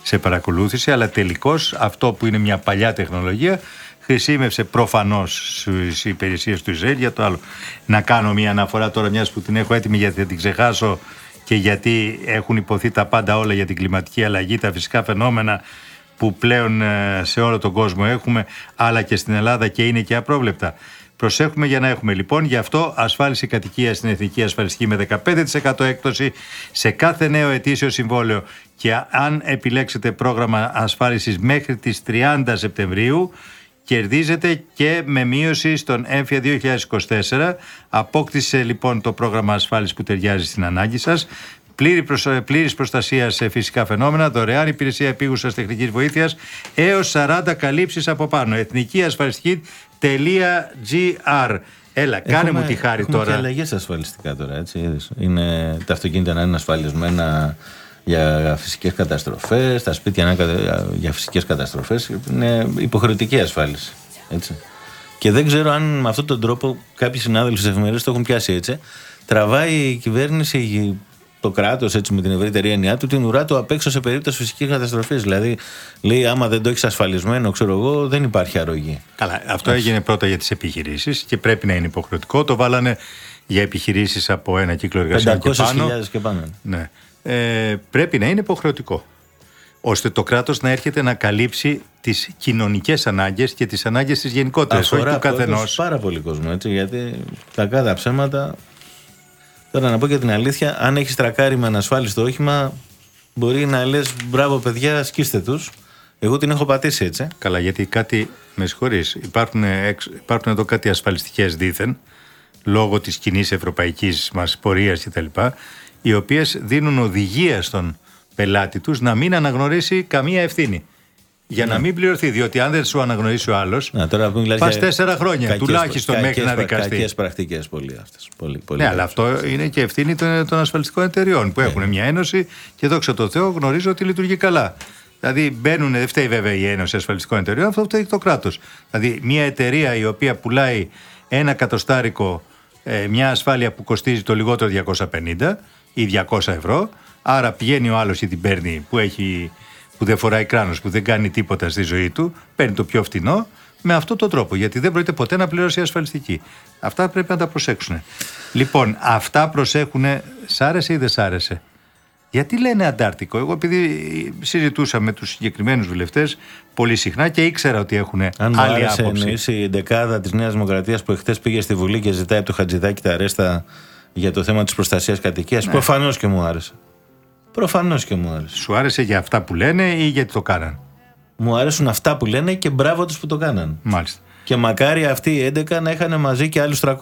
σε παρακολούθηση. Αλλά τελικώς αυτό που είναι μια παλιά τεχνολογία χρησιμεύσε προφανώς στις υπηρεσίες του Ισραήλ για το άλλο. Να κάνω μια αναφορά τώρα, μιας που την έχω έτοιμη γιατί θα την ξεχάσω και γιατί έχουν υποθεί τα πάντα όλα για την κλιματική αλλαγή, τα φυσικά φαινόμενα που πλέον ε, σε όλο τον κόσμο έχουμε, αλλά και στην Ελλάδα και είναι και απρόβλεπτα. Προσέχουμε για να έχουμε λοιπόν γι' αυτό ασφάλιση κατοικία στην Εθνική Ασφαλιστική με 15% έκπτωση σε κάθε νέο ετήσιο συμβόλαιο και αν επιλέξετε πρόγραμμα ασφάλισης μέχρι τις 30 Σεπτεμβρίου κερδίζετε και με μείωση στον έμφυα 2024. Απόκτησε λοιπόν το πρόγραμμα ασφάλισης που ταιριάζει στην ανάγκη σας. Πλήρη προσ... πλήρης προστασία σε φυσικά φαινόμενα, δωρεάν υπηρεσία επίγουσας τεχνικής βοήθειας έως 40 καλύψεις από πάνω. Εθνική ασφαλιστική.gr Έλα, κάνε Έχουμε- μου τη χάρη έχουμε τώρα. και αλλαγές ασφαλιστικά τώρα. Έτσι, είδες. είναι, τα αυτοκίνητα να είναι ασφαλισμένα για φυσικές καταστροφές, τα σπίτια να είναι κατα- για φυσικές καταστροφές. Είναι υποχρεωτική ασφάλιση. Έτσι. Και δεν ξέρω αν με αυτόν τον τρόπο κάποιοι συνάδελφοι στι εφημερίδε το έχουν πιάσει έτσι. Τραβάει η κυβέρνηση, το κράτος με την ευρύτερη έννοιά του, την ουρά του απ' έξω σε περίπτωση φυσικής καταστροφής. Δηλαδή, λέει, άμα δεν το έχεις ασφαλισμένο, ξέρω εγώ, δεν υπάρχει αρρωγή. Καλά, αυτό έγινε πρώτα για τις επιχειρήσεις και πρέπει να είναι υποχρεωτικό. Το βάλανε για επιχειρήσεις από ένα κύκλο εργασιών και 500.000 πάνω. και πάνω. Ναι. Ε, πρέπει να είναι υποχρεωτικό. Ώστε το κράτος να έρχεται να καλύψει τις κοινωνικές ανάγκες και τις ανάγκες της γενικότερης, όχι του Αφορά καθενός. καθενό. πάρα πολύ κόσμο έτσι, γιατί τα κάτω ψέματα. Τώρα να πω και την αλήθεια, αν έχεις τρακάρει με ανασφάλιστο όχημα, μπορεί να λες μπράβο παιδιά, σκίστε τους. Εγώ την έχω πατήσει έτσι. Καλά, γιατί κάτι, με συγχωρείς, υπάρχουν, έξω- υπάρχουν εδώ κάτι ασφαλιστικές δήθεν, λόγω της κοινής ευρωπαϊκής μας πορείας κτλ. οι οποίες δίνουν οδηγία στον πελάτη τους να μην αναγνωρίσει καμία ευθύνη. Για να μην πληρωθεί, διότι αν δεν σου αναγνωρίσει ο άλλος, Ναι. Να, τώρα που μιλάς πα για τέσσερα χρόνια κακές- τουλάχιστον κακές μέχρι να πρα- δικαστεί. Κακές πρακτικές πολύ αυτές. Πολύ, πολύ Ναι, αλλά αυτό είναι και ευθύνη των, των ασφαλιστικών εταιριών που έχουν μια ένωση και δόξα τω Θεώ γνωρίζω ότι λειτουργεί καλά. Δηλαδή μπαίνουν, δεν φταίει βέβαια η Ένωση Ασφαλιστικών Εταιριών, αυτό φταίει το κράτος. Δηλαδή μια εταιρεία η οποία πουλάει ένα κατοστάρικο, ε, μια ασφάλεια που κοστίζει το λιγότερο 250 ή 200 ευρώ, άρα πηγαίνει ο άλλος και την παίρνει που, έχει, που δεν φοράει κράνος, που δεν κάνει τίποτα στη ζωή του, παίρνει το πιο φτηνό με αυτόν τον τρόπο. Γιατί δεν πρόκειται ποτέ να πληρώσει η ασφαλιστική. Αυτά πρέπει να τα προσέξουν. Λοιπόν, αυτά προσέχουν. Σ' άρεσε ή δεν σ' άρεσε; Γιατί λένε Αντάρτικο; Εγώ επειδή συζητούσα με τους συγκεκριμένους βουλευτές πολύ συχνά και ήξερα ότι έχουν Αν μου άλλη άρεσε άποψη. εννοείς η δεκάδα της Νέας Δημοκρατίας που εχθές πήγε στη Βουλή και ζητάει από το Χατζηδάκη τα αρέστα για το θέμα της προστασίας κατοικίας. Προφανώς και μου άρεσε. Προφανώς και μου άρεσε. Σου άρεσε για αυτά που λένε ή γιατί το κάναν; Μου αρέσουν αυτά που λένε και μπράβο τους που το κάναν. Μάλιστα. Και μακάρι αυτοί οι 11 να είχαν μαζί και άλλους 300.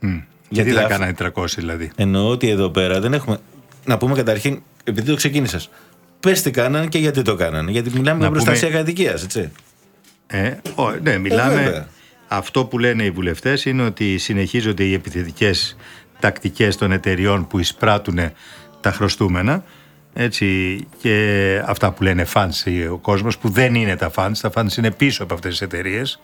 Γιατί, Γιατί δεν αυ- κάνανε 300 δηλαδή; Εννοώ ότι εδώ πέρα δεν έχουμε. Να πούμε καταρχήν, επειδή το ξεκίνησες. Πες τι κάνανε και γιατί το κάνανε. Γιατί μιλάμε για πούμε- προστασία κατοικίας, έτσι. Ε, ο, ναι, μιλάμε. βέβαια. αυτό που λένε οι βουλευτές είναι ότι συνεχίζονται οι επιθετικές τακτικές των εταιριών που εισπράττουν τα χρωστούμενα. Έτσι, και αυτά που λένε fans ο κόσμος που δεν είναι τα fans, τα fans είναι πίσω από αυτές τις εταιρείες.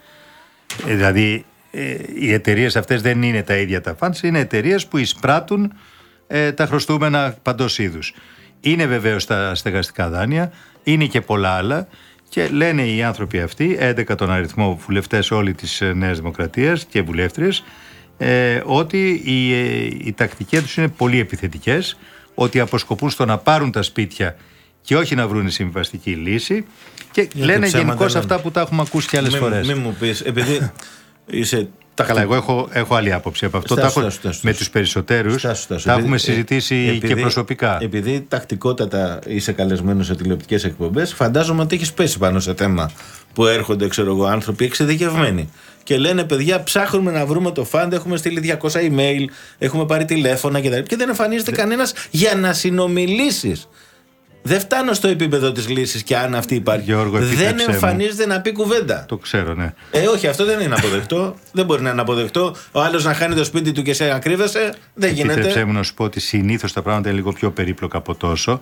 δηλαδή ε, οι εταιρείες αυτές δεν είναι τα ίδια τα fans, είναι εταιρείες που εισπράττουν ε, τα χρωστούμενα παντός είδους. Είναι βεβαίως τα στεγαστικά δάνεια, είναι και πολλά άλλα και λένε οι άνθρωποι αυτοί, 11 τον αριθμό βουλευτές όλη της ε, Νέας Δημοκρατίας και βουλεύτριες, ε, ότι οι, ε, οι τακτικές τους είναι πολύ επιθετικές, ότι αποσκοπούν στο να πάρουν τα σπίτια και όχι να βρουν συμβαστική λύση και λένε ψέματα γενικώς λένε. αυτά που τα έχουμε ακούσει και άλλες Μην- φορές. Μην μου πεις, επειδή είσαι. Καλά, εγώ έχω, έχω άλλη άποψη από αυτό. Στάσου, τα έχω, στάσου, στάσου, με στάσου. τους περισσότερους Στάσου, στάσου. τα Επειδή- έχουμε ε, συζητήσει και επειδή- προσωπικά. Επειδή τακτικότατα είσαι καλεσμένος σε τηλεοπτικές εκπομπές, φαντάζομαι ότι έχεις πέσει πάνω σε θέμα που έρχονται, ξέρω εγώ, άνθρωποι εξειδικευμένοι. Και λένε, παιδιά, ψάχνουμε να βρούμε το φαντ. Έχουμε στείλει 200 email, έχουμε πάρει τηλέφωνα κτλ. Και δεν εμφανίζεται κανένας για να συνομιλήσεις. Δεν φτάνω στο επίπεδο της λύσης και αν αυτή υπάρχει. Γιώργο, δεν επίτρεψέ μου. εμφανίζεται να πει κουβέντα. Το ξέρω, ναι. Ε, όχι, αυτό δεν είναι αποδεκτό. δεν μπορεί να είναι αποδεκτό. Ο άλλος να χάνει το σπίτι του και σε να κρύβεσαι. Δεν Επιτρέψέ γίνεται. μου να σου πω ότι συνήθως τα πράγματα είναι λίγο πιο περίπλοκα από τόσο.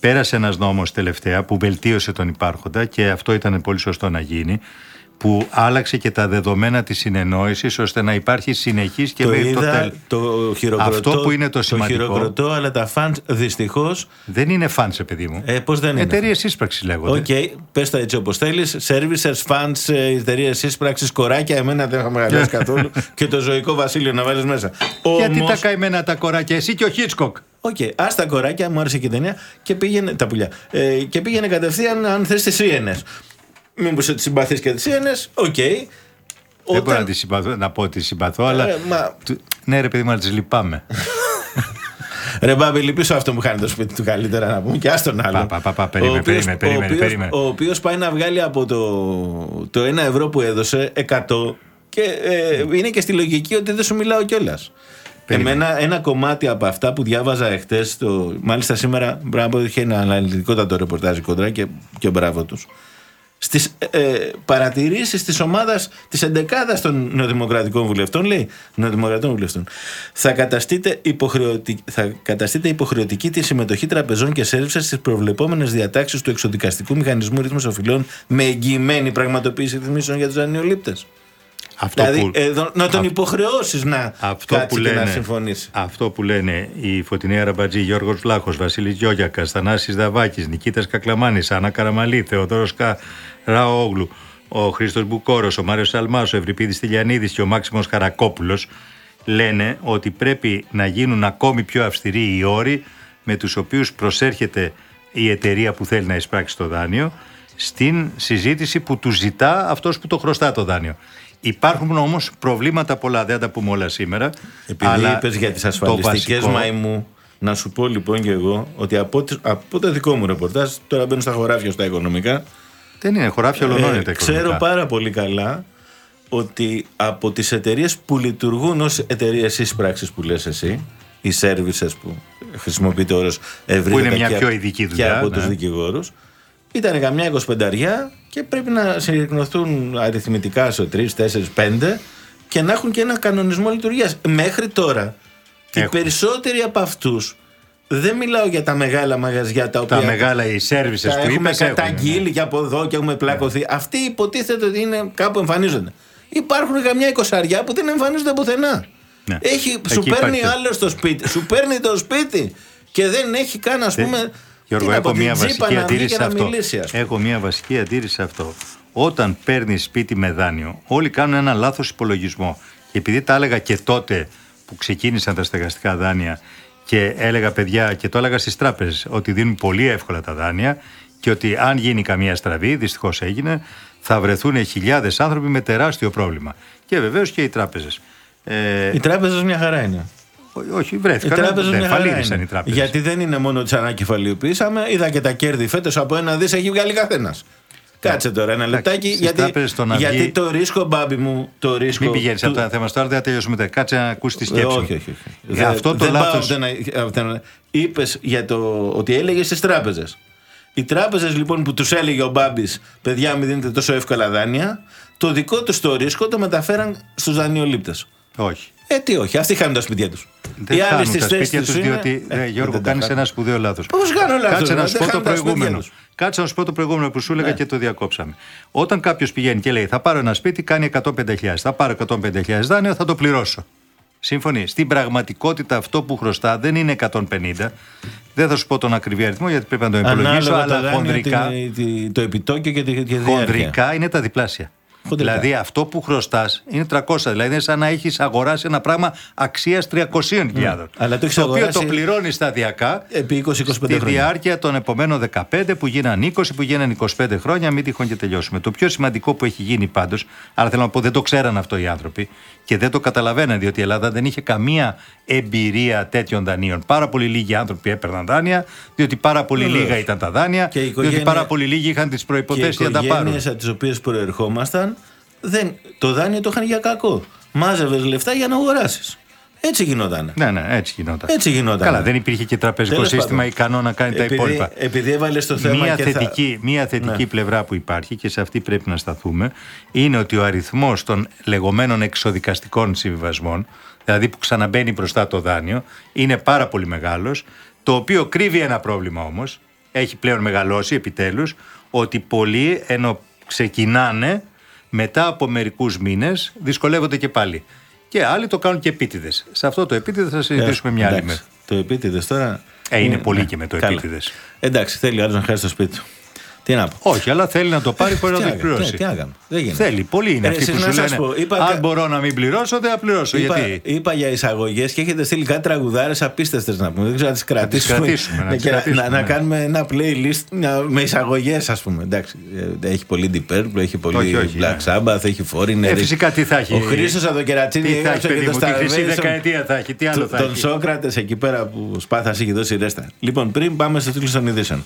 Πέρασε ένας νόμος τελευταία που βελτίωσε τον υπάρχοντα και αυτό ήταν πολύ σωστό να γίνει. Που άλλαξε και τα δεδομένα της συνεννόησης ώστε να υπάρχει συνεχής και το μέχρι το είδα, τέλο. το χειροκροτώ. Αυτό που είναι το σημαντικό. χειροκροτώ, αλλά τα funds δυστυχώς. Δεν είναι funds, ε, παιδί μου. Ε, πώς δεν είναι. Εταιρείες είσπραξης λέγονται. Οκ, πες τα έτσι όπως θέλεις. Servicers, funds, ε, εταιρείες είσπραξης, κοράκια. Εμένα δεν είχαμε μεγαλώσει καθόλου. και το ζωικό βασίλειο να βάλεις μέσα. Γιατί Όμως- τα καημένα τα κοράκια, εσύ και ο Χίτσκοκ. Ok, okay, ας τα κοράκια, μου άρεσε και η ταινία και πήγαινε. Τα πουλιά. Ε, και πήγαινε κατευθείαν, αν θες, τι ύαινες. Μήπως ότι συμπαθείς και τις ύαινες, ok. Δεν μπορώ να, τη συμπαθώ, να πω ότι συμπαθώ, αλλά. Ε, μα- του- Ναι, ρε παιδί μου, αλλά τις λυπάμαι. Ρε Μπάμπη, λυπήσω αυτό που χάνει το σπίτι του καλύτερα να πούμε και άστον άλλο. Πα, πα, πα, πα, περίμενε, Ο οποίος- περίμενε, περίμενε, ο οποίος- περίμενε. Ο οποίος πάει να βγάλει από το, το 1 ευρώ που έδωσε 100 και ε, είναι και στη λογική ότι δεν σου μιλάω κιόλας. Εμένα ένα κομμάτι από αυτά που διάβαζα εχθές, μάλιστα σήμερα, μπράβο, είχε ένα αναλυτικότατο ρεπορτάζ κοντρά και, και μπράβο τους. Στις ε, παρατηρήσεις της ομάδας της εντεκάδας των νεοδημοκρατικών βουλευτών, λέει νεοδημοκρατών βουλευτών, θα καταστείτε, υποχρεωτικ... θα καταστείτε υποχρεωτική τη συμμετοχή τραπεζών και σέρβισες στις προβλεπόμενες διατάξεις του εξοδικαστικού μηχανισμού ρύθμου οφειλών με εγγυημένη πραγματοποίηση ρυθμίσεων για τους δανειολήπτε. Αυτό Δηλαδή, που, εδώ, να τον αυ- υποχρεώσεις να αυτό κάτσει που, και λένε, να συμφωνήσει. αυτό που λένε η Φωτεινή Αραμπατζή, Γιώργος Βλάχος, Βασίλης Γιώγιακας, Θανάσης Δαβάκης, Νικήτας Κακλαμάνης, Άννα Καραμαλή, Θεοδόρος Καραόγλου, ο Χρήστος Μπουκόρος, ο Μάριος Σαλμάς, ο Ευρυπίδης Τηλιανίδης και ο Μάξιμος Χαρακόπουλος λένε ότι πρέπει να γίνουν ακόμη πιο αυστηροί οι όροι με τους οποίους προσέρχεται η εταιρεία που θέλει να εισπράξει το δάνειο στην συζήτηση που του ζητά αυτός που το χρωστά το δάνειο. Υπάρχουν όμως προβλήματα πολλά, δεν θα τα πούμε όλα σήμερα. Επειδή αλλά είπες για τις το ασφαλιστικές βασικό- μαϊμού, να σου πω λοιπόν και εγώ ότι από, τις- από το δικό μου ρεπορτάζ, τώρα μπαίνω στα χωράφια στα οικονομικά, Δεν είναι χωράφια ολονών είναι τα ε, ξέρω οικονομικά. πάρα πολύ καλά ότι από τις εταιρείες που λειτουργούν ως εταιρείες εισπράξης που λες εσύ, οι services που χρησιμοποιείται ο όρος ευρύτερα είναι μια και, πιο ειδική και δουλειά, από ναι. τους δικηγόρους, ήταν καμιά εικοσπενταριά και πρέπει να συρρυκνωθούν αριθμητικά σε 3, 4, 5 και να έχουν και ένα κανονισμό λειτουργίας. Μέχρι τώρα, οι Έχουν. περισσότεροι από αυτούς δεν μιλάω για τα μεγάλα μαγαζιά τα οποία Τα μεγάλα οι services τα που έχουμε είπες έχουν, καταγγείλει ναι. και από εδώ και έχουμε πλακωθεί. Αυτοί υποτίθεται ότι είναι κάπου εμφανίζονται. Υπάρχουν καμιά εικοσαριά που δεν εμφανίζονται πουθενά. Ναι. Έχει, σου Εκεί παίρνει υπάρχει. άλλο στο σπίτι. Σου παίρνει το σπίτι και δεν έχει καν, ας πούμε. Ε, Γιώργο, τι να πω, έχω την μια τζίπα βασική να βγει αντίρρηση και σε να αυτό. μιλήσει, ας πούμε. Έχω μια βασική αντίρρηση σε αυτό. Όταν παίρνεις σπίτι με δάνειο, όλοι κάνουν ένα λάθος υπολογισμό. Και επειδή τα έλεγα και τότε που ξεκίνησαν τα στεγαστικά δάνεια και έλεγα παιδιά και το έλεγα στις τράπεζες ότι δίνουν πολύ εύκολα τα δάνεια και ότι αν γίνει καμία στραβή, δυστυχώς έγινε, θα βρεθούν χιλιάδες άνθρωποι με τεράστιο πρόβλημα. Και βεβαίως και οι τράπεζες. Ε, Οι τράπεζες μια χαρά είναι. Ό- όχι, Οι βρέθηκαν. τράπεζε δεν μια χαρά φαλήρισαν είναι. οι τράπεζες. Γιατί δεν είναι μόνο τι ανακεφαλαιοποιήσαμε, είδα και τα κέρδη φέτος από ένα δις έχει βγάλει καθένας. Κάτσε τώρα ένα λεπτάκι. στις Γιατί, τράπεζες το να γιατί βγει- το ρίσκο, μπάμπι μου, το ρίσκο. Μην πηγαίνεις του- από τα θέματα τώρα, δεν θα τελειώσουμε. μετά. Κάτσε να ακούσεις τη Ε, σκέψη. όχι, μου. όχι, όχι. Για αυτό το λάθο. Είπες για το ότι έλεγες στις τράπεζες. Οι τράπεζες λοιπόν που τους έλεγε ο Μπάμπης, παιδιά, μην δίνετε τόσο εύκολα δάνεια, το δικό τους το ρίσκο το μεταφέραν στους δανειολήπτες. Όχι. Ε, τι όχι, αυτοί χάνουν τα σπίτια τους. Δεν χάνουν τα σπίτια τους, διότι Ε, ε, Γιώργο, κάνεις ένα σπουδαίο λάθος. Πώς κάνω λάθος. Κάτσε να σου πω το προηγούμενο. Ναι. Κάτσε να σου πω το προηγούμενο που σου έλεγα και το διακόψαμε. Όταν κάποιος πηγαίνει και λέει Θα πάρω ένα σπίτι, κάνει 150.000. Θα πάρω 150.000 δάνειο, θα το πληρώσω. Σύμφωνοι. Στην πραγματικότητα αυτό που χρωστά δεν είναι 150. Δεν θα σου πω τον ακριβή αριθμό γιατί πρέπει να το υπολογίσω, Ανάλογα το αλλά δάνειο, χονδρικά, την- τη- το επιτόκιο και τη και τη διάρκεια. χονδρικά είναι τα διπλάσια. Χοντρικά. Δηλαδή αυτό που χρωστάς είναι 300. Δηλαδή είναι σαν να έχεις αγοράσει ένα πράγμα αξίας 300.000. Mm. Αλλά το έχεις το οποίο αγοράσει το πληρώνεις σταδιακά Επί 20-25 στη χρόνια. διάρκεια των επομένων 15 που γίναν 20, που γίναν 25 χρόνια, μην τυχόν και τελειώσουμε. Το πιο σημαντικό που έχει γίνει πάντως, αλλά θέλω να πω δεν το ξέραν αυτό οι άνθρωποι και δεν το καταλαβαίναν, διότι η Ελλάδα δεν είχε καμία εμπειρία τέτοιων δανείων. Πάρα πολύ λίγοι άνθρωποι έπαιρναν δάνεια, διότι πάρα πολύ Βεβαίως. λίγα ήταν τα δάνεια, Και η διότι οικογένεια- πάρα πολύ λίγοι είχαν τις Και οι προποθέσει για να τα πάρουν. οικογένειες από τις οποίες προερχόμασταν, δεν, το δάνειο το είχαν για κακό. Μάζευες λεφτά για να αγοράσεις. Έτσι γινόταν. Ναι, ναι, έτσι γινόταν. Έτσι γινόταν. Καλά, δεν υπήρχε και τραπεζικό Τέλος σύστημα πάντων. ικανό να κάνει τα Επειδή- υπόλοιπα. Επειδή έβαλες το θέμα. Μία και θα- θετική, μία θετική Ναι. πλευρά που υπάρχει και σε αυτή πρέπει να σταθούμε είναι ότι ο αριθμός των λεγόμενων εξοδικαστικών συμβιβασμών, δηλαδή που ξαναμπαίνει μπροστά το δάνειο, είναι πάρα πολύ μεγάλος, το οποίο κρύβει ένα πρόβλημα όμως, έχει πλέον μεγαλώσει επιτέλους, ότι πολλοί ενώ ξεκινάνε μετά από μερικούς μήνες δυσκολεύονται και πάλι. Και άλλοι το κάνουν και επίτηδες. Σε αυτό το επίτηδες θα συζητήσουμε μια άλλη Ε, Εντάξει, μέρα. Το επίτηδες τώρα. Ε, είναι πολύ και με το καλά. επίτηδες. Εντάξει, θέλει άλλο να χάσει το σπίτι του. Τι να πω. Όχι, αλλά θέλει να το πάρει χωρίς να Τι το να κάνω, εκπληρώσει. τι- τι να κάνω, δεν γίνεται. Θέλει. Πολλοί είναι Ε, αυτοί εσείς που να σου σας λένε. πω, είπα Αν κα- μπορώ να μην πληρώσω, δεν θα πληρώσω. Είπα, Γιατί. είπα για εισαγωγές και έχετε στείλει κάτι τραγουδάρες απίστευτες να πούμε. Δεν ξέρω να τις κρατήσουμε. κρατήσουμε, να τις και κρατήσουμε, να, να ναι. κάνουμε ένα playlist να- με εισαγωγές, ας πούμε. Εντάξει, ε, έχει πολύ Deep Purple, έχει πολύ Όχι, όχι, Black ναι. Sabbath, έχει Foreigner. Ε, φυσικά τι θα έχει. Ο Χρήσο Αδοκερατσίνη Τι θα έχει, έγραψε παιδί και το μου, τη χρυσή Starvation δεκαετία θα έχει. Τι άλλο του- θα Τον έχει. Σόκρατες εκεί πέρα που σπάθα έχει δώσει ρέστα. Λοιπόν, πριν πάμε στο τίτλο των ειδήσεων.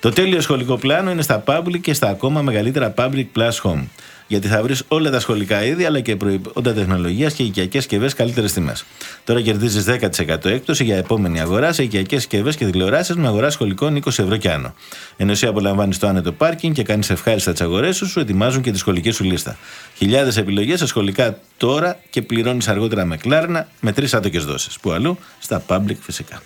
Το τέλειο σχολικό πλάνο είναι στα public και στα ακόμα μεγαλύτερα public plus home. Γιατί θα βρεις όλα τα σχολικά είδη αλλά και προϊόντα τεχνολογίας και οικιακές συσκευέ καλύτερες τιμές. Τώρα κερδίζεις 10% έκπτωση για επόμενη αγορά σε οικιακές συσκευέ και τηλεοράσεις με αγορά σχολικών 20 ευρώ και άνω. Ενώ εσύ απολαμβάνεις το άνετο πάρκινγκ και κάνεις ευχάριστα τις αγορές σου, σου ετοιμάζουν και τη σχολική σου λίστα. Χιλιάδες επιλογές σε σχολικά τώρα και πληρώνεις αργότερα με κλάρνα με τρεις άτοκες δόσεις. Που αλλού στα public φυσικά.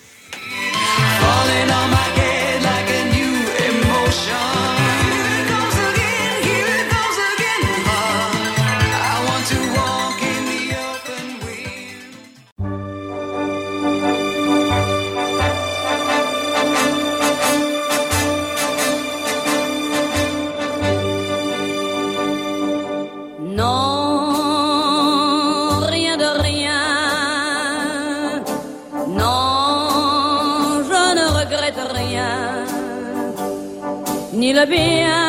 la bien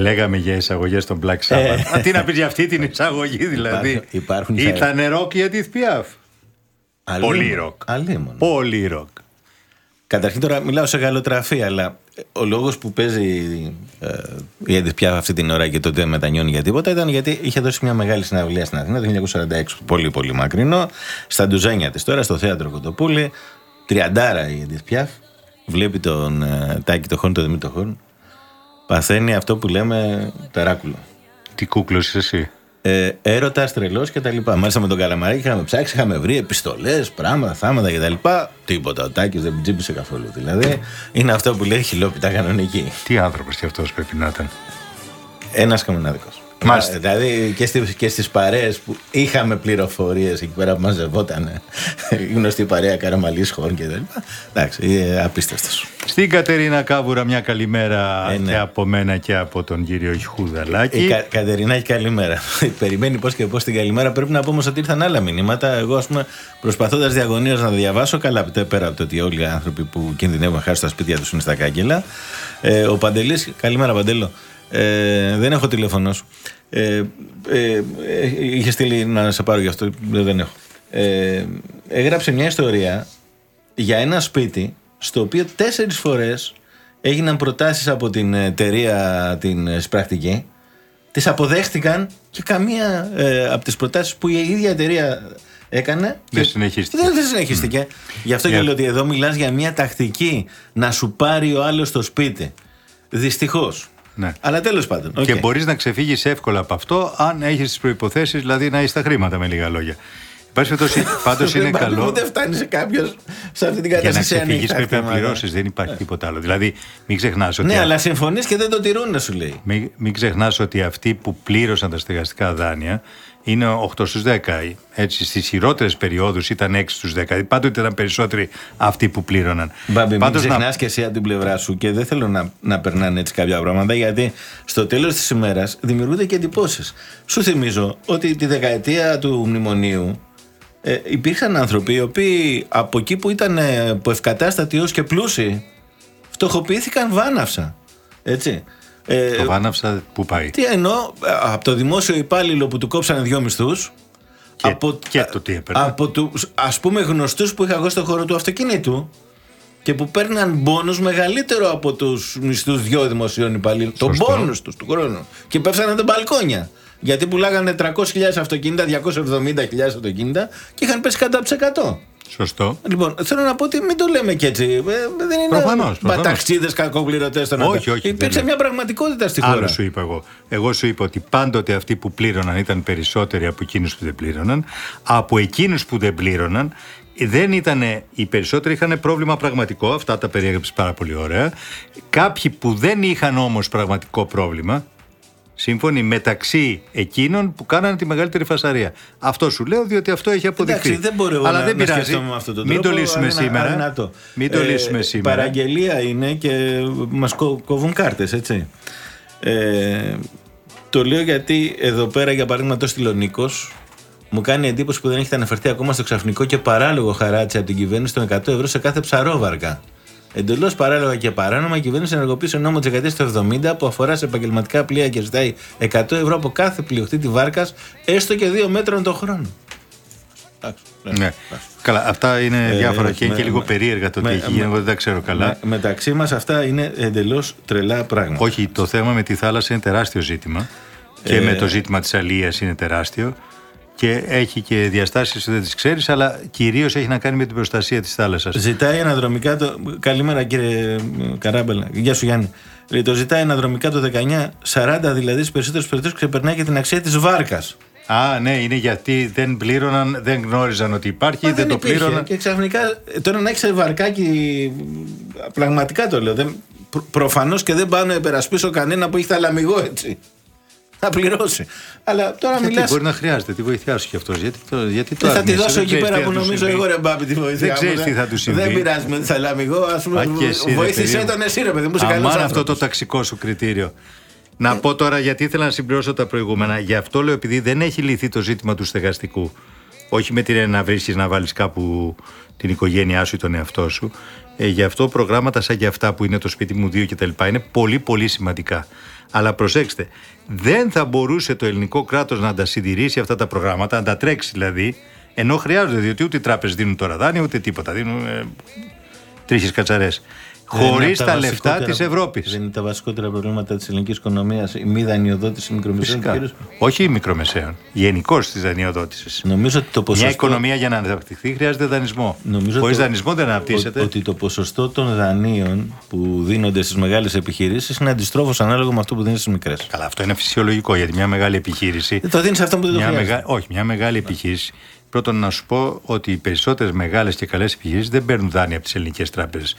Λέγαμε για εισαγωγές στον Black Sabbath. Α, τι να πεις για αυτή την εισαγωγή δηλαδή; Υπάρχουν- υπάρχουν Ήταν ροκ η Edith Piaf. Πολύ ροκ. Αλίμονο. Πολύ ροκ. Καταρχήν τώρα μιλάω σε γαλλοτραφή, αλλά ο λόγος που παίζει ε, η Edith Piaf αυτή την ώρα και τότε μετανιώνει για τίποτα ήταν γιατί είχε δώσει μια μεγάλη συναυλία στην Αθήνα το 1946, πολύ πολύ μακρινό, στα ντουζένια της τώρα, στο θέατρο Κοτοπούλη, τριαντάρα η Edith Piaf, βλέπει τον ε, Τάκη το Χόρν, τον Δημήτρη το Χόρν, παθαίνει αυτό που λέμε τεράκουλο. Τι κούκλος είσαι εσύ; Ε, Έρωτας, τρελός και τα λοιπά. Μάλιστα με τον Καραμαράκη είχαμε ψάξει, είχαμε βρει επιστολές, πράγματα, θάματα και τα λοιπά. Τίποτα. Ο Τάκης δεν τζίπησε καθόλου. Δηλαδή είναι αυτό που λέει χιλόπιτα κανονική. Τι άνθρωπος κι αυτός πρέπει να ήταν. Ένας καμενάδικο. Μάλιστα. Δηλαδή και, στις, και στις παρέες που είχαμε πληροφορίες εκεί πέρα που μαζευόταν η γνωστή παρέα Καραμαλής Χόρν και τα λοιπά. Εντάξει, ε, απίστευτος. Στην Κατερίνα Κάβουρα μια καλημέρα Ε, ναι. και από μένα και από τον κύριο Χουδαλάκη. Η Κα, Κατερινάκη, καλημέρα. Περιμένει πώς και πώς την καλημέρα. Πρέπει να πω όμως ότι ήρθαν άλλα μηνύματα. Εγώ, ας πούμε, προσπαθώντας διαγωνίως να διαβάσω, καλά πέρα από το ότι όλοι οι άνθρωποι που κινδυνεύουν να χάσουν τα σπίτια τους είναι στα κάγκελα. Ε, ο Παντελής, καλημέρα Παντέλο. Ε, δεν έχω τηλέφωνο σου. Ε, ε, ε, είχε στείλει να σε πάρω γι' αυτό. Δεν, δεν έχω. Ε, έγραψε μια ιστορία για ένα σπίτι στο οποίο τέσσερις φορές έγιναν προτάσεις από την εταιρεία την ε, σπρακτική τις αποδέχτηκαν και καμία ε, από τις προτάσεις που η ίδια εταιρεία έκανε Δεν και- συνεχίστηκε. δεν, δεν συνεχίστηκε γι' αυτό και Για- λέω ότι εδώ μιλάς για μια τακτική να σου πάρει ο άλλος το σπίτι δυστυχώς Ναι. αλλά τέλος πάντων Και οκ. μπορείς να ξεφύγεις εύκολα από αυτό αν έχεις τις προϋποθέσεις, δηλαδή να έχεις τα χρήματα με λίγα λόγια. Υπάρχει περιπτώσει, πάντως είναι Δεν καλό. Ούτε φτάνει σε κάποιος σε αυτή την Για να κατάσταση. αν ξεφύγεις έχει πρέπει να χρήματα. πληρώσεις, δεν υπάρχει τίποτα άλλο. Δηλαδή, μην ξεχνάς ότι. Ναι, αλλά συμφωνείς και δεν το τηρούν, σου λέει. Μην, μην ξεχνάς ότι αυτοί που πλήρωσαν τα στεγαστικά δάνεια είναι 8 στους 10. Έτσι, στις χειρότερες περιόδους ήταν 6 στους 10. Πάντοτε ήταν περισσότεροι αυτοί που πλήρωναν. Μπάμπη, μην Πάντως να- ξεχνάς και εσύ από την πλευρά σου και δεν θέλω να, να περνάνε έτσι κάποια πράγματα γιατί στο τέλος της ημέρας δημιουργούνται και εντυπώσεις. Σου θυμίζω ότι τη δεκαετία του μνημονίου ε, υπήρχαν άνθρωποι οι οποίοι από εκεί που ήταν ε, από ευκατάστατοι ω και πλούσιοι φτωχοποιήθηκαν βάναυσα. Έτσι. Ε, Το βάναυσα που πάει; τι εννοώ, ε, από το δημόσιο υπάλληλο που του κόψανε δυο μισθούς. Και- και το τι έπαιρνε. Από τους ας πούμε γνωστούς που είχα εγώ στο χώρο του αυτοκίνητου και που παίρναν μπόνους μεγαλύτερο από τους μισθούς δυο δημοσίων υπαλλήλων. Το Σωστό. μπόνους τους του χρόνου. Και πέφτανε τα μπαλκόνια. Γιατί πουλάγανε 300.000 αυτοκίνητα, 270.000 αυτοκίνητα και είχαν πέσει κατά από τις 100. Σωστό. Λοιπόν, θέλω να πω ότι μην το λέμε και έτσι. Ε, δεν είναι Προφανώς, προφανώς. παταξίδες κακοπληρωτέ στον Όχι, Αντά. όχι, δεν Υπήρξε είναι. μια πραγματικότητα στη χώρα. Άλλο σου είπα εγώ. Εγώ σου είπα ότι πάντοτε αυτοί που πλήρωναν ήταν περισσότεροι από εκείνους που δεν πλήρωναν. Από εκείνους που δεν πλήρωναν δεν ήταν. Οι περισσότεροι είχαν πρόβλημα πραγματικό. Αυτά τα περιέγραψες πάρα πολύ ωραία. Κάποιοι που δεν είχαν όμως πραγματικό πρόβλημα. Σύμφωνοι μεταξύ εκείνων που κάνανε τη μεγαλύτερη φασαρία. Αυτό σου λέω διότι αυτό έχει αποδειχθεί. Εντάξει, δεν μπορώ Αλλά να, δεν να πειράζει. σκεφτόμαι με αυτόν τον Μην τρόπο. το λύσουμε αδυνα- σήμερα. αδυνατό. Μην το Ε, λύσουμε σήμερα. Παραγγελία είναι και μας κο- κόβουν κάρτες, έτσι. Ε, το λέω γιατί εδώ πέρα, για παράδειγμα, το στείλε ο Νίκος, μου κάνει εντύπωση που δεν έχετε αναφερθεί ακόμα στο ξαφνικό και παράλογο χαράτσι από την κυβέρνηση των 100 ευρώ σε κάθε ψαρόβαρκα. Εντελώς παράλογα και παράνομα, η κυβέρνηση ενεργοποίησε νόμο της δεκαετίας του 70 που αφορά σε επαγγελματικά πλοία και ζητάει 100 ευρώ από κάθε πλειοκτήτη βάρκας, έστω και 2 μέτρων το χρόνο. Εντάξει, Ναι. Καλά, αυτά είναι Ε, διάφορα και είναι με- και λίγο με- περίεργα το με- τι έχει με- γίνει. Εγώ δεν τα ξέρω καλά. Με- μεταξύ μας αυτά είναι εντελώς τρελά πράγματα. Όχι, το θέμα με τη θάλασσα είναι τεράστιο ζήτημα. Και Ε, με το ζήτημα της αλίας είναι τεράστιο. Και έχει και διαστάσεις που δεν τις ξέρεις, αλλά κυρίως έχει να κάνει με την προστασία της θάλασσας. Ζητάει αναδρομικά το. Καλημέρα κύριε Καράμπελα. Γεια σου Γιάννη. Λέει, το ζητάει αναδρομικά το 19, 40 δηλαδή στις περισσότερες περιπτώσεις ξεπερνάει και την αξία της βάρκας. Α, ναι, είναι γιατί δεν πλήρωναν, δεν γνώριζαν ότι υπάρχει, δεν, το πλήρωναν. Και ξαφνικά ε, τώρα να έχεις βαρκάκι. Πραγματικά το λέω. Δεν, προφανώς και δεν πάω να υπερασπίσω κανένα που έχει θαλαμιγό έτσι. Να πληρώσει. Αλλά τώρα Γιατί μιλά. μπορεί να χρειάζεται τη βοήθειά σου κι αυτός. Γιατί, το, γιατί το Δεν θα τη αρνείσαι, δώσω δεν εκεί ξέρεις πέρα τι θα που του νομίζω συμβεί. εγώ ρε μπάμπη τη βοήθεια. Δεν μου, ξέρεις τι θα του συμβεί. Δεν πειράζει με τη σαλάμιγό, ας πούμε. Α, και εσύ, ρε Βοήθησε παιδί μου. τον εσύ, ρε παιδί μου, είσαι καλό Αμάν αυτό άνθρωπο. το ταξικό σου κριτήριο. Να πω τώρα γιατί ήθελα να συμπληρώσω τα προηγούμενα. Γι' αυτό λέω επειδή δεν έχει λυθεί το ζήτημα του στεγαστικού. Όχι με την έννοια να βρίσκεις να βάλεις κάπου την οικογένειά σου ή τον εαυτό σου. Ε, γι' αυτό προγράμματα σαν και αυτά που είναι το σπίτι μου 2 κτλ. είναι πολύ πολύ σημαντικά. Αλλά προσέξτε, δεν θα μπορούσε το ελληνικό κράτος να τα συντηρήσει αυτά τα προγράμματα, να τα τρέξει δηλαδή, ενώ χρειάζονται, διότι ούτε οι τράπεζες δίνουν τώρα δάνεια ούτε τίποτα. Δίνουν ε, τρίχες κατσαρές. Δεν είναι Χωρίς από τα λεφτά βασικότερα- της Ευρώπης. Δεν είναι τα βασικότερα προβλήματα της ελληνικής οικονομίας η μη δανειοδότηση μικρομεσαίων Φυσικά. επιχειρήσεων. Όχι μικρομεσαίων. Γενικώς της δανειοδότησης. Νομίζω ότι το ποσοστό. Μια οικονομία για να αναπτυχθεί χρειάζεται δανεισμό. Νομίζω Χωρίς το- δανεισμό δεν αναπτύσσεται. ο- Ότι το ποσοστό των δανείων που δίνονται στις μεγάλες επιχειρήσεις είναι αντιστρόφως ανάλογο με αυτό που δίνει στις μικρές. Καλά, αυτό είναι φυσιολογικό γιατί μια μεγάλη επιχείρηση. Το δίνεις αυτό που δεν το Μια χρειάζεται. μεγα... Όχι, μια μεγάλη επιχείρηση. Πρώτον, να σου πω ότι οι περισσότερες μεγάλες και καλές επιχειρήσεις δεν παίρνουν δάνεια από τις ελληνικές τράπεζες.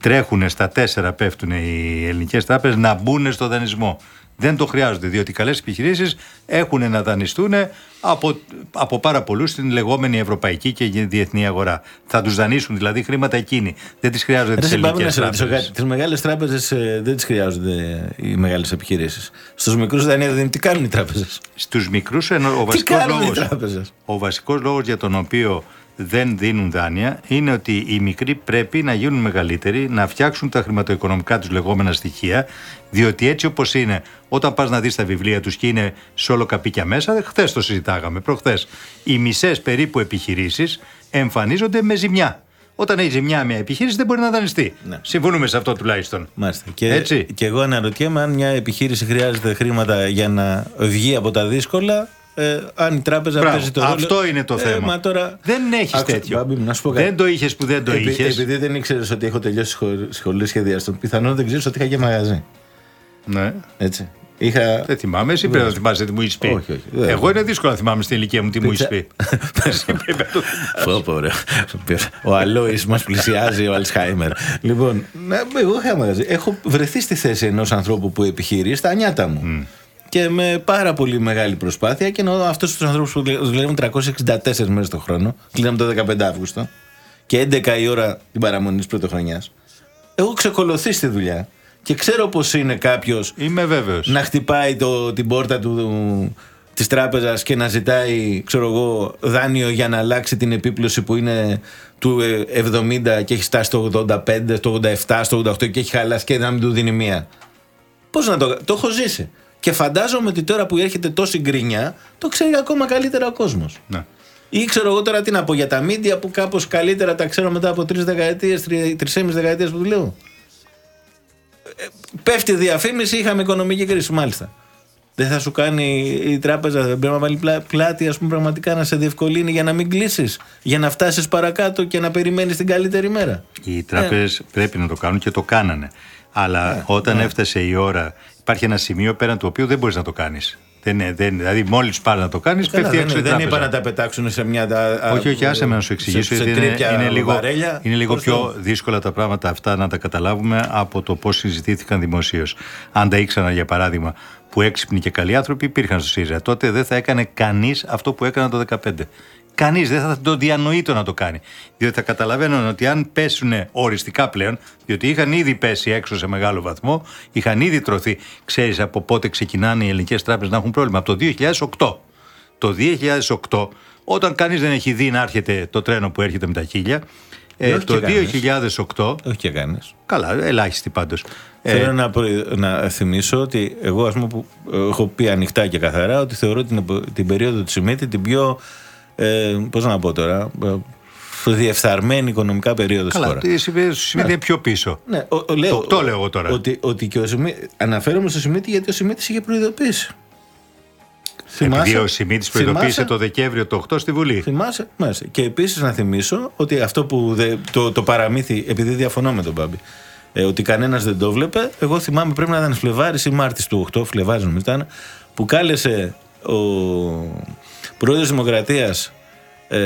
Τρέχουν στα τέσσερα, πέφτουν οι ελληνικές τράπεζες να μπουν στο δανεισμό. Δεν το χρειάζονται, διότι οι καλές επιχειρήσεις έχουν να δανειστούν από, από πάρα πολλούς στην λεγόμενη ευρωπαϊκή και διεθνή αγορά. Θα τους δανείσουν δηλαδή χρήματα εκείνοι. Δεν τις χρειάζονται Ρε, τις συμπάμε ελληνικές να σε ρωτήσω τράπεζες. κάτι. Τις μεγάλες τράπεζες δεν τις χρειάζονται οι μεγάλες επιχειρήσεις. Στους μικρούς δανεία δεν τι κάνουν οι τράπεζες; Στους μικρούς ενώ ο Τι βασικός κάνουν οι λόγος, τράπεζες; ο βασικός λόγος για τον οποίο δεν δίνουν δάνεια είναι ότι οι μικροί πρέπει να γίνουν μεγαλύτεροι, να φτιάξουν τα χρηματοοικονομικά τους λεγόμενα στοιχεία, διότι έτσι όπως είναι, όταν πας να δεις τα βιβλία τους και είναι σε όλο καπίκια μέσα, χθες το συζητάγαμε, προχθές, οι μισές περίπου επιχειρήσεις εμφανίζονται με ζημιά. Όταν έχει ζημιά μια επιχείρηση δεν μπορεί να δανειστεί. Ναι. Συμφωνούμε σε αυτό τουλάχιστον. Μάλιστα. Και, Έτσι. και εγώ αναρωτιέμαι αν μια επιχείρηση χρειάζεται χρήματα για να βγει από τα δύσκολα. Ε, αν η τράπεζα Μπράβο. παίζει το ρόλο. Αυτό είναι το Ε, θέμα. μα τώρα... Δεν έχεις Άκουσα, τέτοιο. Μπάμπη μου, να σου πω κάτι. δεν το είχες που δεν το Επει- είχες. Επειδή δεν ήξερες ότι έχω τελειώσει σχολ- σχολείο σχεδιαστών, πιθανόν δεν ξέρεις ότι είχα και μαγαζί. Ναι. Έτσι. Είχα. Δεν θυμάμαι, εσύ πρέπει να θυμάσαι τι μου έχεις πει. Όχι, όχι, δεν- Εγώ είναι δύσκολο να θυμάμαι στην ηλικία μου τι μου έχεις πει. Εσύ πρέπει να το θυμάσαι. Πω, πω, ρε. Ο Αλόης μας πλησιάζει ο Αλσχάιμερ. Λοιπόν, ναι, εγώ είχα μαγαζί. Έχω βρεθεί στη θέση ενός ανθρώπου που επιχειρεί στα νιάτα μου. Και με πάρα πολύ μεγάλη προσπάθεια και εννοώ αυτούς τους ανθρώπους που δουλεύουν 364 μέρες το χρόνο. Κλείναμε το 15 Αύγουστο και 11 η ώρα την παραμονή της πρωτοχρονιάς. Έχω ξεκολωθεί στη δουλειά και ξέρω πώ είναι κάποιος Είμαι βέβαιος. να χτυπάει το, την πόρτα του, της τράπεζας και να ζητάει ξέρω εγώ, δάνειο για να αλλάξει την επίπλωση που είναι του ε, 70 και έχει φτάσει στο 85, στο 87, στο 88 και έχει χαλάσει και να μην του δίνει μία. Πώς να το Το έχω ζήσει. Και φαντάζομαι ότι τώρα που έρχεται τόση γκρινιά, το ξέρει ακόμα καλύτερα ο κόσμος. Ναι. Ή ξέρω εγώ τώρα τι να πω για τα μίντια που κάπως καλύτερα τα ξέρω μετά από τρεις δεκαετίες, τρει- τρισήμιση δεκαετίες που δουλεύω. Ε, Πέφτει η διαφήμιση, είχαμε οικονομική κρίση, μάλιστα. Δεν θα σου κάνει η τράπεζα, δεν πρέπει να βάλει πλά- πλάτη, ας πούμε, πραγματικά να σε διευκολύνει για να μην κλείσεις, για να φτάσεις παρακάτω και να περιμένεις την καλύτερη μέρα. Οι τράπεζες πρέπει να το κάνουν και το κάνανε. Αλλά όταν έφτασε η ώρα, υπάρχει ένα σημείο πέραν του οποίου δεν μπορείς να το κάνεις. Δεν, είναι- δεν, δηλαδή, μόλις πάρει να το κάνεις, Καλά, πέφτει δεν, έξω η δεν είπα τράπεζα. να τα πετάξουν σε μια. α, α, Όχι, όχι, άσε με να σου εξηγήσω. σε- σε γιατί είναι, τρίπια είναι λίγο, βαρέλια. είναι λίγο Πώς πιο το- δύσκολα τα πράγματα αυτά να τα καταλάβουμε από το πώς συζητήθηκαν δημοσίως. Αν τα ήξερα, για παράδειγμα, που έξυπνοι και καλοί άνθρωποι υπήρχαν στο ΣΥΡΙΖΑ, τότε δεν θα έκανε κανείς αυτό που έκανα το 2015. Κανείς δεν θα το διανοεί το να το κάνει. Διότι θα καταλαβαίνουν ότι αν πέσουν οριστικά πλέον, διότι είχαν ήδη πέσει έξω σε μεγάλο βαθμό, είχαν ήδη τρωθεί. Ξέρεις από πότε ξεκινάνε οι ελληνικές τράπεζες να έχουν πρόβλημα. Από το 2008. Το 2008, όταν κανείς δεν έχει δει να έρχεται το τρένο που έρχεται με τα χίλια, ε, όχι το και κανείς. 2008. Όχι και κάνει. Καλά, ελάχιστοι πάντως. Θέλω να, προ- να θυμίσω ότι εγώ ας πούμε, που ε, έχω πει ανοιχτά και καθαρά ότι θεωρώ την, επο- την περίοδο του Σιμίτη την πιο. Ε, Πώς να πω τώρα. Ε, διεφθαρμένη οικονομικά περίοδος στη Καλά, χώρα. το σημαίνει είναι πιο πίσω. Ναι, ο, ο, λέω, Το- το λέω εγώ τώρα. Ότι, ότι και ο Σιμίτη, αναφέρομαι στο Σιμίτη γιατί ο Σιμίτης είχε προειδοποιήσει. Επειδή ο Σιμίτης προειδοποίησε θυμάσαι; το Δεκέμβριο το 8 στη Βουλή. Θυμάσαι, μάλιστα. Και επίσης να θυμίσω ότι αυτό που δε, το, το παραμύθι, επειδή διαφωνώ με τον Μπάμπη, ε, ότι κανένας δεν το βλέπε, εγώ θυμάμαι πρέπει να ήταν Φλεβάρης ή Μάρτης του 8, Φλεβάρης νομίζω ήταν, που κάλεσε ο πρόεδρος Δημοκρατίας ε,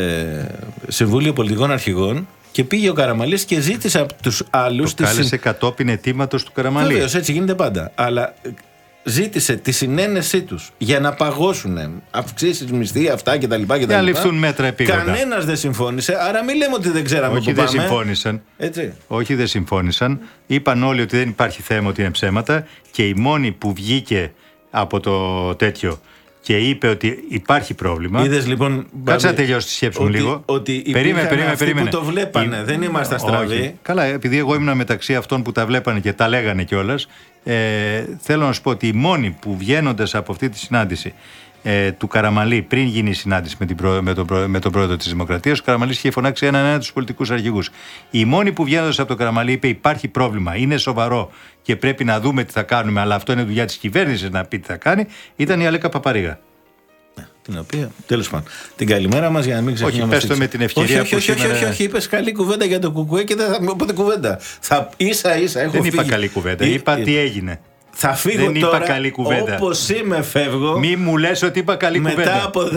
Συμβούλιο Πολιτικών Αρχηγών και πήγε ο Καραμαλής και ζήτησε από τους άλλους. Το κάλεσε κατόπιν αιτήματος του Καραμαλή. Βεβαίως, έτσι γίνεται πάντα. Αλλά ε, ζήτησε τη συνένεσή τους για να παγώσουν αυξήσεις μισθή, αυτά κτλ. Για να ληφθούν μέτρα επίγοντα. Κανένας δεν συμφώνησε, άρα μην λέμε ότι δεν ξέραμε Όχι, που δεν πάμε. συμφώνησαν. Έτσι. Όχι, δεν συμφώνησαν. Είπαν όλοι ότι δεν υπάρχει θέμα, ότι είναι ψέματα. Και η μόνη που βγήκε από το τέτοιο και είπε ότι υπάρχει πρόβλημα. Είδες λοιπόν. Κάτσε να Μπάμπη, τελειώσει τη σκέψη μου ότι- λίγο. Ότι υπήρχαν αυτοί που το βλέπανε, δεν είμαστε αστραβοί. Όχι. Καλά, επειδή εγώ ήμουν μεταξύ αυτών που τα βλέπανε και τα λέγανε κιόλας, ε, θέλω να σου πω ότι οι μόνοι που βγαίνοντας από αυτή τη συνάντηση ε, του Καραμαλή πριν γίνει η συνάντηση με, την προ- με, τον, προ- με τον πρόεδρο της Δημοκρατίας, ο Καραμαλής είχε φωνάξει έναν ένα τους πολιτικούς αρχηγούς. Οι μόνοι που βγαίνοντας από τον Καραμαλή είπε: Υπάρχει πρόβλημα, είναι σοβαρό και πρέπει να δούμε τι θα κάνουμε, αλλά αυτό είναι δουλειά της κυβέρνησης να πει τι θα κάνει, ήταν η Αλέκα Παπαρίγα. Την οποία, τέλος πάντων. Την καλημέρα μας για να μην ξεχνάμε. πες αυτή το τη- με την ευκαιρία όχι, που όχι, όχι, σήμερα- όχι, όχι, είπες καλή κουβέντα για το κουκουέ και δεν θα μου πείτε κουβέντα. Θα ίσα ίσα έχω Δεν φύγει. είπα καλή κουβέντα, Ε, είπα ε, τι έγινε. Θα φύγω Δεν είπα τώρα. καλή κουβέντα. Όπως είμαι, φεύγω. Μη μου λες ότι είπα καλή μετά κουβέντα. από 10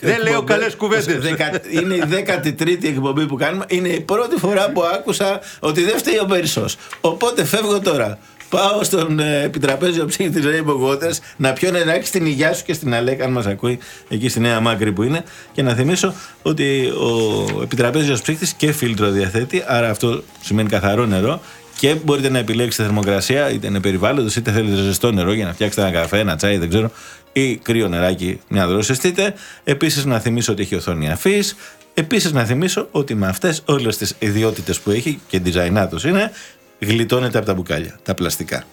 Δεν λέω εκπομπές, καλές κουβέντες. δεκα- Είναι η 13η εκπομπή που κάνουμε. Είναι η πρώτη φορά που άκουσα ότι δεν φταίει ο Περισσό. Οπότε φεύγω τώρα. Πάω στον ε, επιτραπέζιο ψύχη τη Rainbow Waters να πιω νεράκι στην υγειά σου και στην Αλέκα, αν μας ακούει, εκεί στη Νέα Μάκρη που είναι. Και να θυμίσω ότι ο επιτραπέζιος ψύχτη και φίλτρο διαθέτει, άρα αυτό σημαίνει καθαρό νερό. Και μπορείτε να επιλέξετε θερμοκρασία, είτε είναι περιβάλλοντος, είτε θέλετε ζεστό νερό για να φτιάξετε ένα καφέ, ένα τσάι, δεν ξέρω, ή κρύο νεράκι, μια δρόσεστείτε. Επίσης να θυμίσω ότι έχει οθόνη αφής. Επίσης να θυμίσω ότι με αυτές όλες τις ιδιότητες που έχει και design είναι, γλιτώνεται από τα μπουκάλια, τα πλαστικά.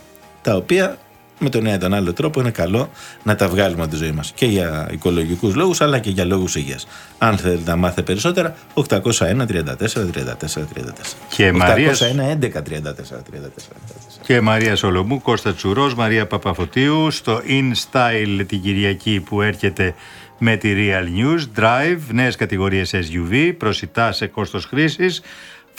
Τα οποία με τον ένα ή τον άλλο τρόπο είναι καλό να τα βγάλουμε από τη ζωή μας. Και για οικολογικούς λόγους, αλλά και για λόγους υγείας. Αν θέλετε να μάθετε περισσότερα, 801 34 34 34. Και Μαρίας- 801 11 34 34. Και Μαρίας Σολομού, Κώστα Τσουρός, Μαρία Παπαφωτίου στο InStyle την Κυριακή που έρχεται με τη Real News, Drive, νέες κατηγορίες SUV, προσιτά σε κόστος χρήσης,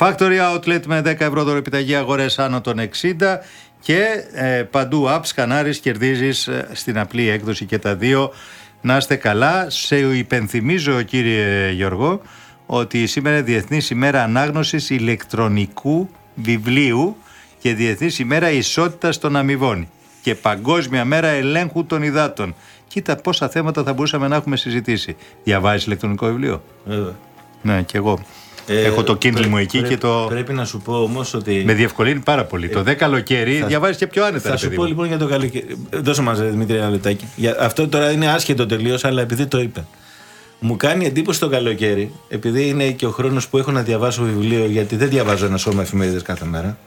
Factory Outlet με 10 ευρώ δωρεπιταγή αγορές άνω των 60 και ε, παντού apps, σκανάρεις, κερδίζεις ε, στην απλή έκδοση και τα δύο. Να είστε καλά. Σε υπενθυμίζω κύριε Γιώργο ότι σήμερα είναι Διεθνής ημέρα ανάγνωσης ηλεκτρονικού βιβλίου και Διεθνής ημέρα ισότητας των αμοιβών και Παγκόσμια μέρα ελέγχου των υδάτων. Κοίτα πόσα θέματα θα μπορούσαμε να έχουμε συζητήσει. Διαβάζεις ηλεκτρονικό βιβλίο; Βέβαια. Ναι, και εγώ. Ε, Έχω το Kindle πρέ- μου εκεί πρέ- και το... Πρέπει να σου πω όμως ότι. Με διευκολύνει πάρα πολύ. το 10 καλοκαίρι θα- διαβάζεις και πιο άνετα. Θα ρε σου παιδί πω μου. λοιπόν για το καλοκαίρι. Δώσε μας, Δημήτρη, ένα λεπτάκι. Για... Αυτό τώρα είναι άσχετο τελείως, αλλά επειδή το είπε. Μου κάνει εντύπωση το καλοκαίρι, επειδή είναι και ο χρόνος που έχω να διαβάσω βιβλίο, γιατί δεν διαβάζω ένα σώμα εφημερίδες κάθε μέρα.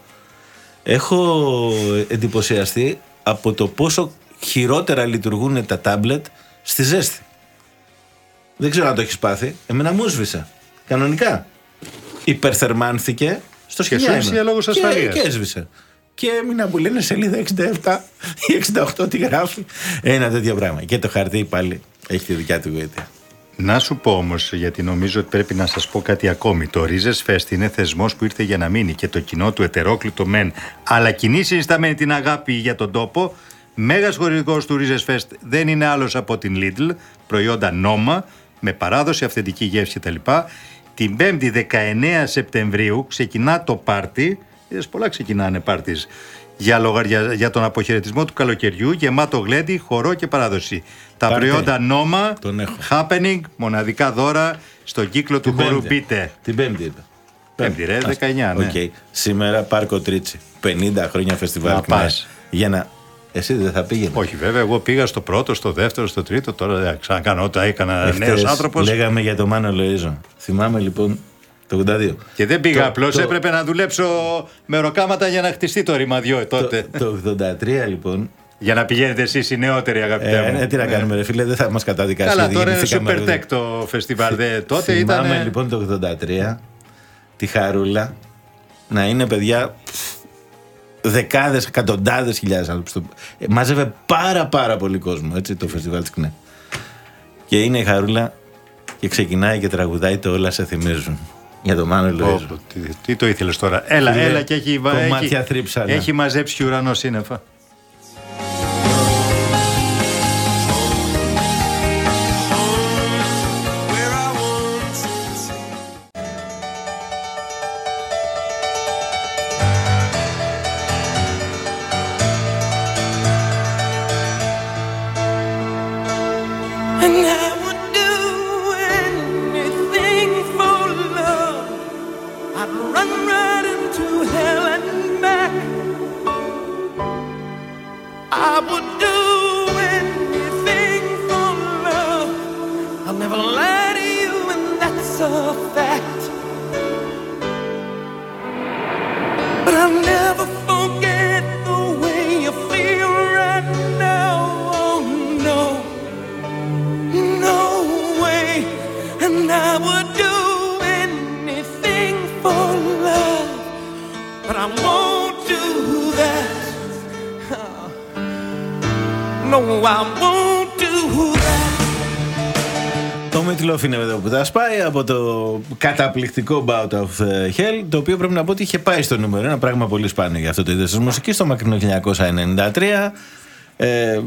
Έχω εντυπωσιαστεί από το πόσο χειρότερα λειτουργούν τα τάμπλετ στη ζέστη. Δεν ξέρω αν το έχεις πάθει. Εμένα μου σβήσε. Κανονικά. Υπερθερμάνθηκε στο Και σου σκηνιά. έσβησε για λόγους ασφαλείας. Και, και έσβησε. Και έμεινα που λένε σελίδα 67 ή 68 τι γράφει. Ένα τέτοιο πράγμα. Και το χαρτί πάλι έχει τη δικιά του γοήτεια. Να σου πω όμως, γιατί νομίζω ότι πρέπει να σας πω κάτι ακόμη. Το Ρίζες Fest είναι θεσμός που ήρθε για να μείνει και το κοινό του ετερόκλητο μεν, αλλά κοινή συνισταμένη την αγάπη για τον τόπο. Μέγας χορηγός του Ρίζες Fest δεν είναι άλλος από την Lidl, προϊόντα νόμα, με παράδοση, αυθεντική γεύση κτλ. Την 5η 19 Σεπτεμβρίου ξεκινά το πάρτι. Είδες, πολλά ξεκινάνε πάρτις για, λογαρια... για τον αποχαιρετισμό του καλοκαιριού, γεμάτο γλέντι, χορό και παράδοση. Τα Πάρτε. προϊόντα νόμα, Τον έχω. happening, μοναδικά δώρα στον κύκλο του χορού Πέμπτη. Πείτε. Την Πέμπτη είπε. Πέμπτη, ρε, Ας- 19, ναι. Οκ. Σήμερα Πάρκο Τρίτσι. 50 χρόνια φεστιβάλ. Να ΚΝΕ. πας. Για να. Εσύ δεν θα πήγαινες. Όχι, βέβαια, εγώ πήγα στο πρώτο, στο δεύτερο, στο τρίτο. Τώρα δεν ξανακάνω όταν έκανα νέος Εχθές άνθρωπος. Λέγαμε για το Μάνο Λοΐζο. Θυμάμαι λοιπόν το 82. Και δεν πήγα Το- απλώς, το- έπρεπε να δουλέψω με μεροκάματα για να χτιστεί το ρημαδιό Το, τότε. το 83 λοιπόν. Για να πηγαίνετε εσείς οι νεότεροι, αγαπητέ Ε, μου. ναι, τι να Ναι. κάνουμε, ρε φίλε, δεν θα μας καταδικάσει. Καλά, γιατί τώρα είναι γεννηθήκαμε super αργότερα. tech το φεστιβάλ. Δε, τότε Θυμάμαι ήταν. λοιπόν το 83 τη Χαρούλα να είναι παιδιά δεκάδες, εκατοντάδες χιλιάδες άνθρωποι. στο- Ε, Μάζευε πάρα πάρα πολύ κόσμο έτσι, το φεστιβάλ της ΚΝΕ. Και είναι η Χαρούλα και ξεκινάει και τραγουδάει το Όλα σε θυμίζουν. Για το Μάνο Λοίζο. Όπο, τι, τι το ήθελες τώρα. Έλα, Φίλε, έλα και έχει, κομμάτια έχει, θρύψανα. έχει μαζέψει ουρανό σύννεφα. Από το καταπληκτικό Bout of ε, Hell, το οποίο πρέπει να πω ότι είχε πάει στο νούμερο. Ένα πράγμα πολύ σπάνιο για αυτό το είδος της μουσικής στο μακρινό 1993. Ε,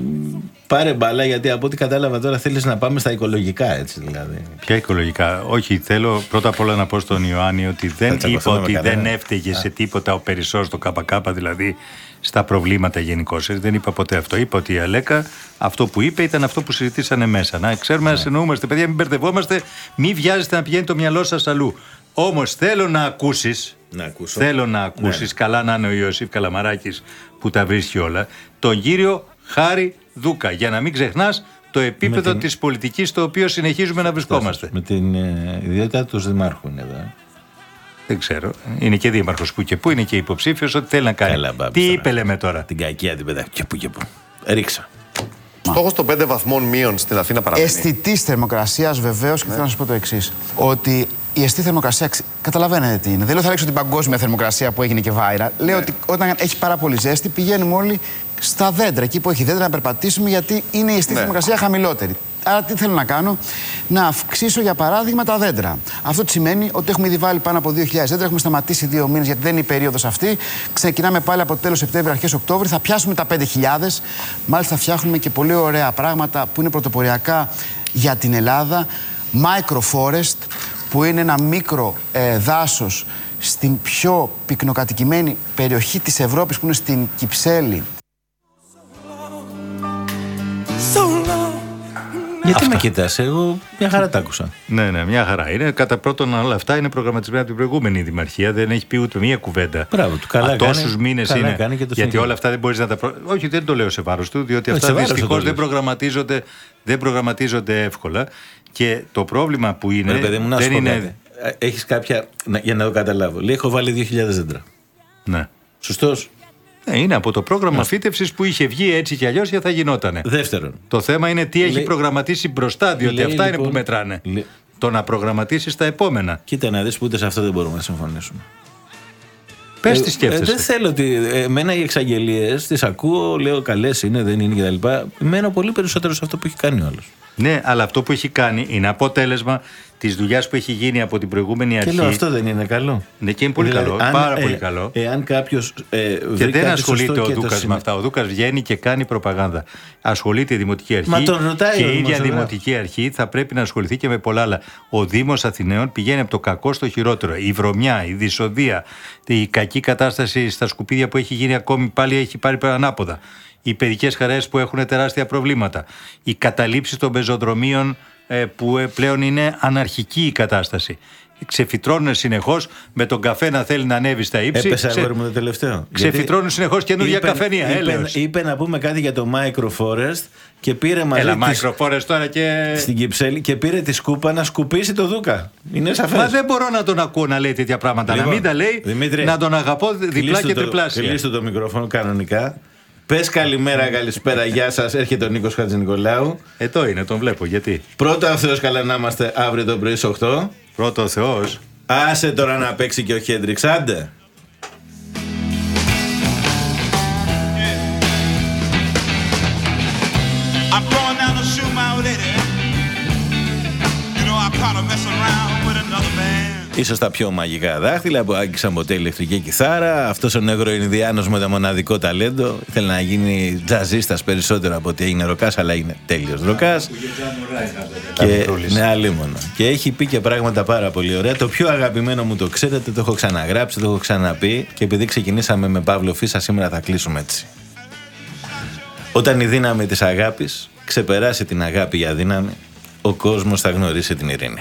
πάρε μπάλα γιατί από ό,τι κατάλαβα τώρα θέλεις να πάμε στα οικολογικά έτσι δηλαδή. Ποια οικολογικά; Όχι, θέλω πρώτα απ' όλα να πω στον Ιωάννη ότι δεν Θα είπα τσακωθούμε ότι με δεν κανένα. έφταιγε σε τίποτα ο Περισσός στο ΚΚ, δηλαδή στα προβλήματα γενικώ. Δεν είπα ποτέ αυτό. Είπα ότι η Αλέκα αυτό που είπε ήταν αυτό που συζητήσανε μέσα. Να ξέρουμε Ναι. να συνεννοούμαστε. Παιδιά, μην μπερδευόμαστε, μην βιάζεστε να πηγαίνει το μυαλό σας αλλού. Όμως θέλω να ακούσεις. Να ακούσω. Θέλω να ακούσεις, Ναι. καλά να είναι ο Ιωσήφ Καλαμαράκης που τα βρίσκει όλα, τον κύριο Χάρη Δούκα. Για να μην ξεχνάς το επίπεδο την- της πολιτικής στο οποίο συνεχίζουμε να βρισκόμαστε. Με την ε, ιδιότητα του Δημάρχου είναι εδώ. ε. Δεν ξέρω. Είναι και δήμαρχος που και που, είναι και υποψήφιος, ό,τι θέλει να κάνει. Καλά, μπάμπη, Τι τώρα. είπε λέμε τώρα; Την κακία την πετάει και που και που. Ρίξα. Στόχος των 5 βαθμών μείων στην Αθήνα παραμένει. Αισθητής θερμοκρασίας βεβαίως και θέλω να σα πω το εξής. Ότι η αισθητή θερμοκρασία, ξε- καταλαβαίνετε τι είναι. Δεν λέω θα ρίξω την παγκόσμια θερμοκρασία που έγινε και βάιρα. Λέω ότι όταν έχει πάρα πολύ ζέστη πηγαίνουμε όλοι στα δέντρα, εκεί που έχει δέντρα να περπατήσουμε γιατί είναι η αισθητή Ναι. θερμοκρασία χαμηλότερη. Άρα τι θέλω να κάνω, να αυξήσω για παράδειγμα τα δέντρα. Αυτό τι σημαίνει; Ότι έχουμε ήδη βάλει πάνω από 2.000 δέντρα, έχουμε σταματήσει δύο μήνες γιατί δεν είναι η περίοδος αυτή. Ξεκινάμε πάλι από το τέλος Σεπτέμβρη, αρχές Οκτώβρη, θα πιάσουμε τα 5.000. Μάλιστα, φτιάχνουμε και πολύ ωραία πράγματα που είναι πρωτοποριακά για την Ελλάδα. Microforest, που είναι ένα μικρό ε, δάσος στην πιο πυκνοκατοικημένη περιοχή της Ευρώπης που είναι στην Κυψέλη. So long. Γιατί με κοιτάς, εγώ μια χαρά τα άκουσα. Ναι, ναι, μια χαρά είναι. Κατά πρώτον, όλα αυτά είναι προγραμματισμένα από την προηγούμενη δημαρχία. Δεν έχει πει ούτε μία κουβέντα. Μπράβο του, καλά Τόσους κάνει. μήνες Καλά είναι. κάνει και το γιατί συνεχίζει. όλα αυτά δεν μπορείς να τα. Προ... Όχι, δεν το λέω σε βάρος του, διότι Όχι, σε αυτά βάρος του δυστυχώς το δεν λες. προγραμματίζονται, δεν προγραμματίζονται εύκολα. Και το πρόβλημα που είναι. Ρε παιδί μου, να σου δεν πω είναι. κάτι. Ε, Έχεις κάποια, να- για να το καταλάβω. Λέει, έχω βάλει 2.000 δέντρα. Ναι. Σωστός; Ναι, είναι από το πρόγραμμα φύτευσης που είχε βγει έτσι κι αλλιώς και θα γινότανε. Δεύτερον, Το θέμα είναι τι έχει Λέει- προγραμματίσει μπροστά, διότι Λέει, αυτά είναι λοιπόν, που μετράνε. λέει- Το να προγραμματίσει τα επόμενα. κοίτα να δεις που ούτε σε αυτό δεν μπορούμε να συμφωνήσουμε. Πες Ε, τι ε, σκέφτεσαι. δεν θέλω ότι. ε, Εμένα οι εξαγγελίες τις ακούω, λέω καλές είναι, δεν είναι κτλ. Μένω πολύ περισσότερο σε αυτό που έχει κάνει ο άλλος. Ναι, αλλά αυτό που έχει κάνει είναι αποτέλεσμα της δουλειάς που έχει γίνει από την προηγούμενη Και αρχή. λέω αυτό δεν είναι καλό. Ναι, και είναι πολύ καλό. πάρα πολύ καλό. Εάν κάποιος. Ε, Και δεν ασχολείται ο Δούκας με αυτά. Ο Δούκας βγαίνει και κάνει προπαγάνδα. Ασχολείται η Δημοτική Αρχή. Μα τον ρωτάει και ο η ίδια δημοσιογράφος. Δημοτική Αρχή θα πρέπει να ασχοληθεί και με πολλά άλλα. Ο Δήμος Αθηναίων πηγαίνει από το κακό στο χειρότερο. Η βρωμιά, η δυσοδεία, η κακή κατάσταση στα σκουπίδια που έχει γίνει ακόμη πάλι έχει πάρει ανάποδα. Οι παιδικές χαρές που έχουν τεράστια προβλήματα. Η καταλήψη των πεζοδρομίων ε, που ε, πλέον είναι αναρχική η κατάσταση. Ξεφυτρώνουν συνεχώς με τον καφέ να θέλει να ανέβει στα ύψη. Έπεσε Ξε- αγόρι μου το τελευταίο. Ξεφυτρώνουν συνεχώς καινούργια Είπε- καφενεία. είπε- Έλεος. Είπε να πούμε κάτι για το Microforest και πήρε μαζί Έλα, της- Microforest τώρα και. στην Κυψέλη και πήρε τη σκούπα να σκουπίσει το Δούκα. Είναι σαφές. Μα δεν μπορώ να τον ακούω να λέει τέτοια πράγματα. να μην τα λέει, να τον αγαπώ διπλά και τριπλάσια. Κλείστο το μικρόφωνο κανονικά. Πες καλημέρα, καλησπέρα, γεια σας. Έρχεται ο Νίκος Χατζηνικολάου. Εδώ είναι, τον βλέπω. Γιατί; Πρώτα ο Θεός καλά να είμαστε αύριο το πρωί στι 8. Πρώτο ο Θεός. Άσε τώρα να παίξει και ο Χέντριξ, άντε. I'm going down to shoot my old lady. You know, I caught her messing around with another man. Ίσως τα πιο μαγικά δάχτυλα που άγγιξαν ποτέ ηλεκτρική κιθάρα. Αυτός ο νεγρο Ινδιάνο με το μοναδικό ταλέντο. Θέλει να γίνει τζαζίστας περισσότερο από ότι έγινε ροκάς αλλά είναι τέλειος ροκάς. Και, ναι, αλίμονο. Και έχει πει και πράγματα πάρα πολύ ωραία. Το πιο αγαπημένο μου το ξέρετε, το έχω ξαναγράψει, το έχω ξαναπεί. Και επειδή ξεκινήσαμε με Παύλο Φίσα, σήμερα θα κλείσουμε έτσι. Όταν η δύναμη της αγάπης ξεπεράσει την αγάπη για δύναμη, ο κόσμος θα γνωρίσει την ειρήνη.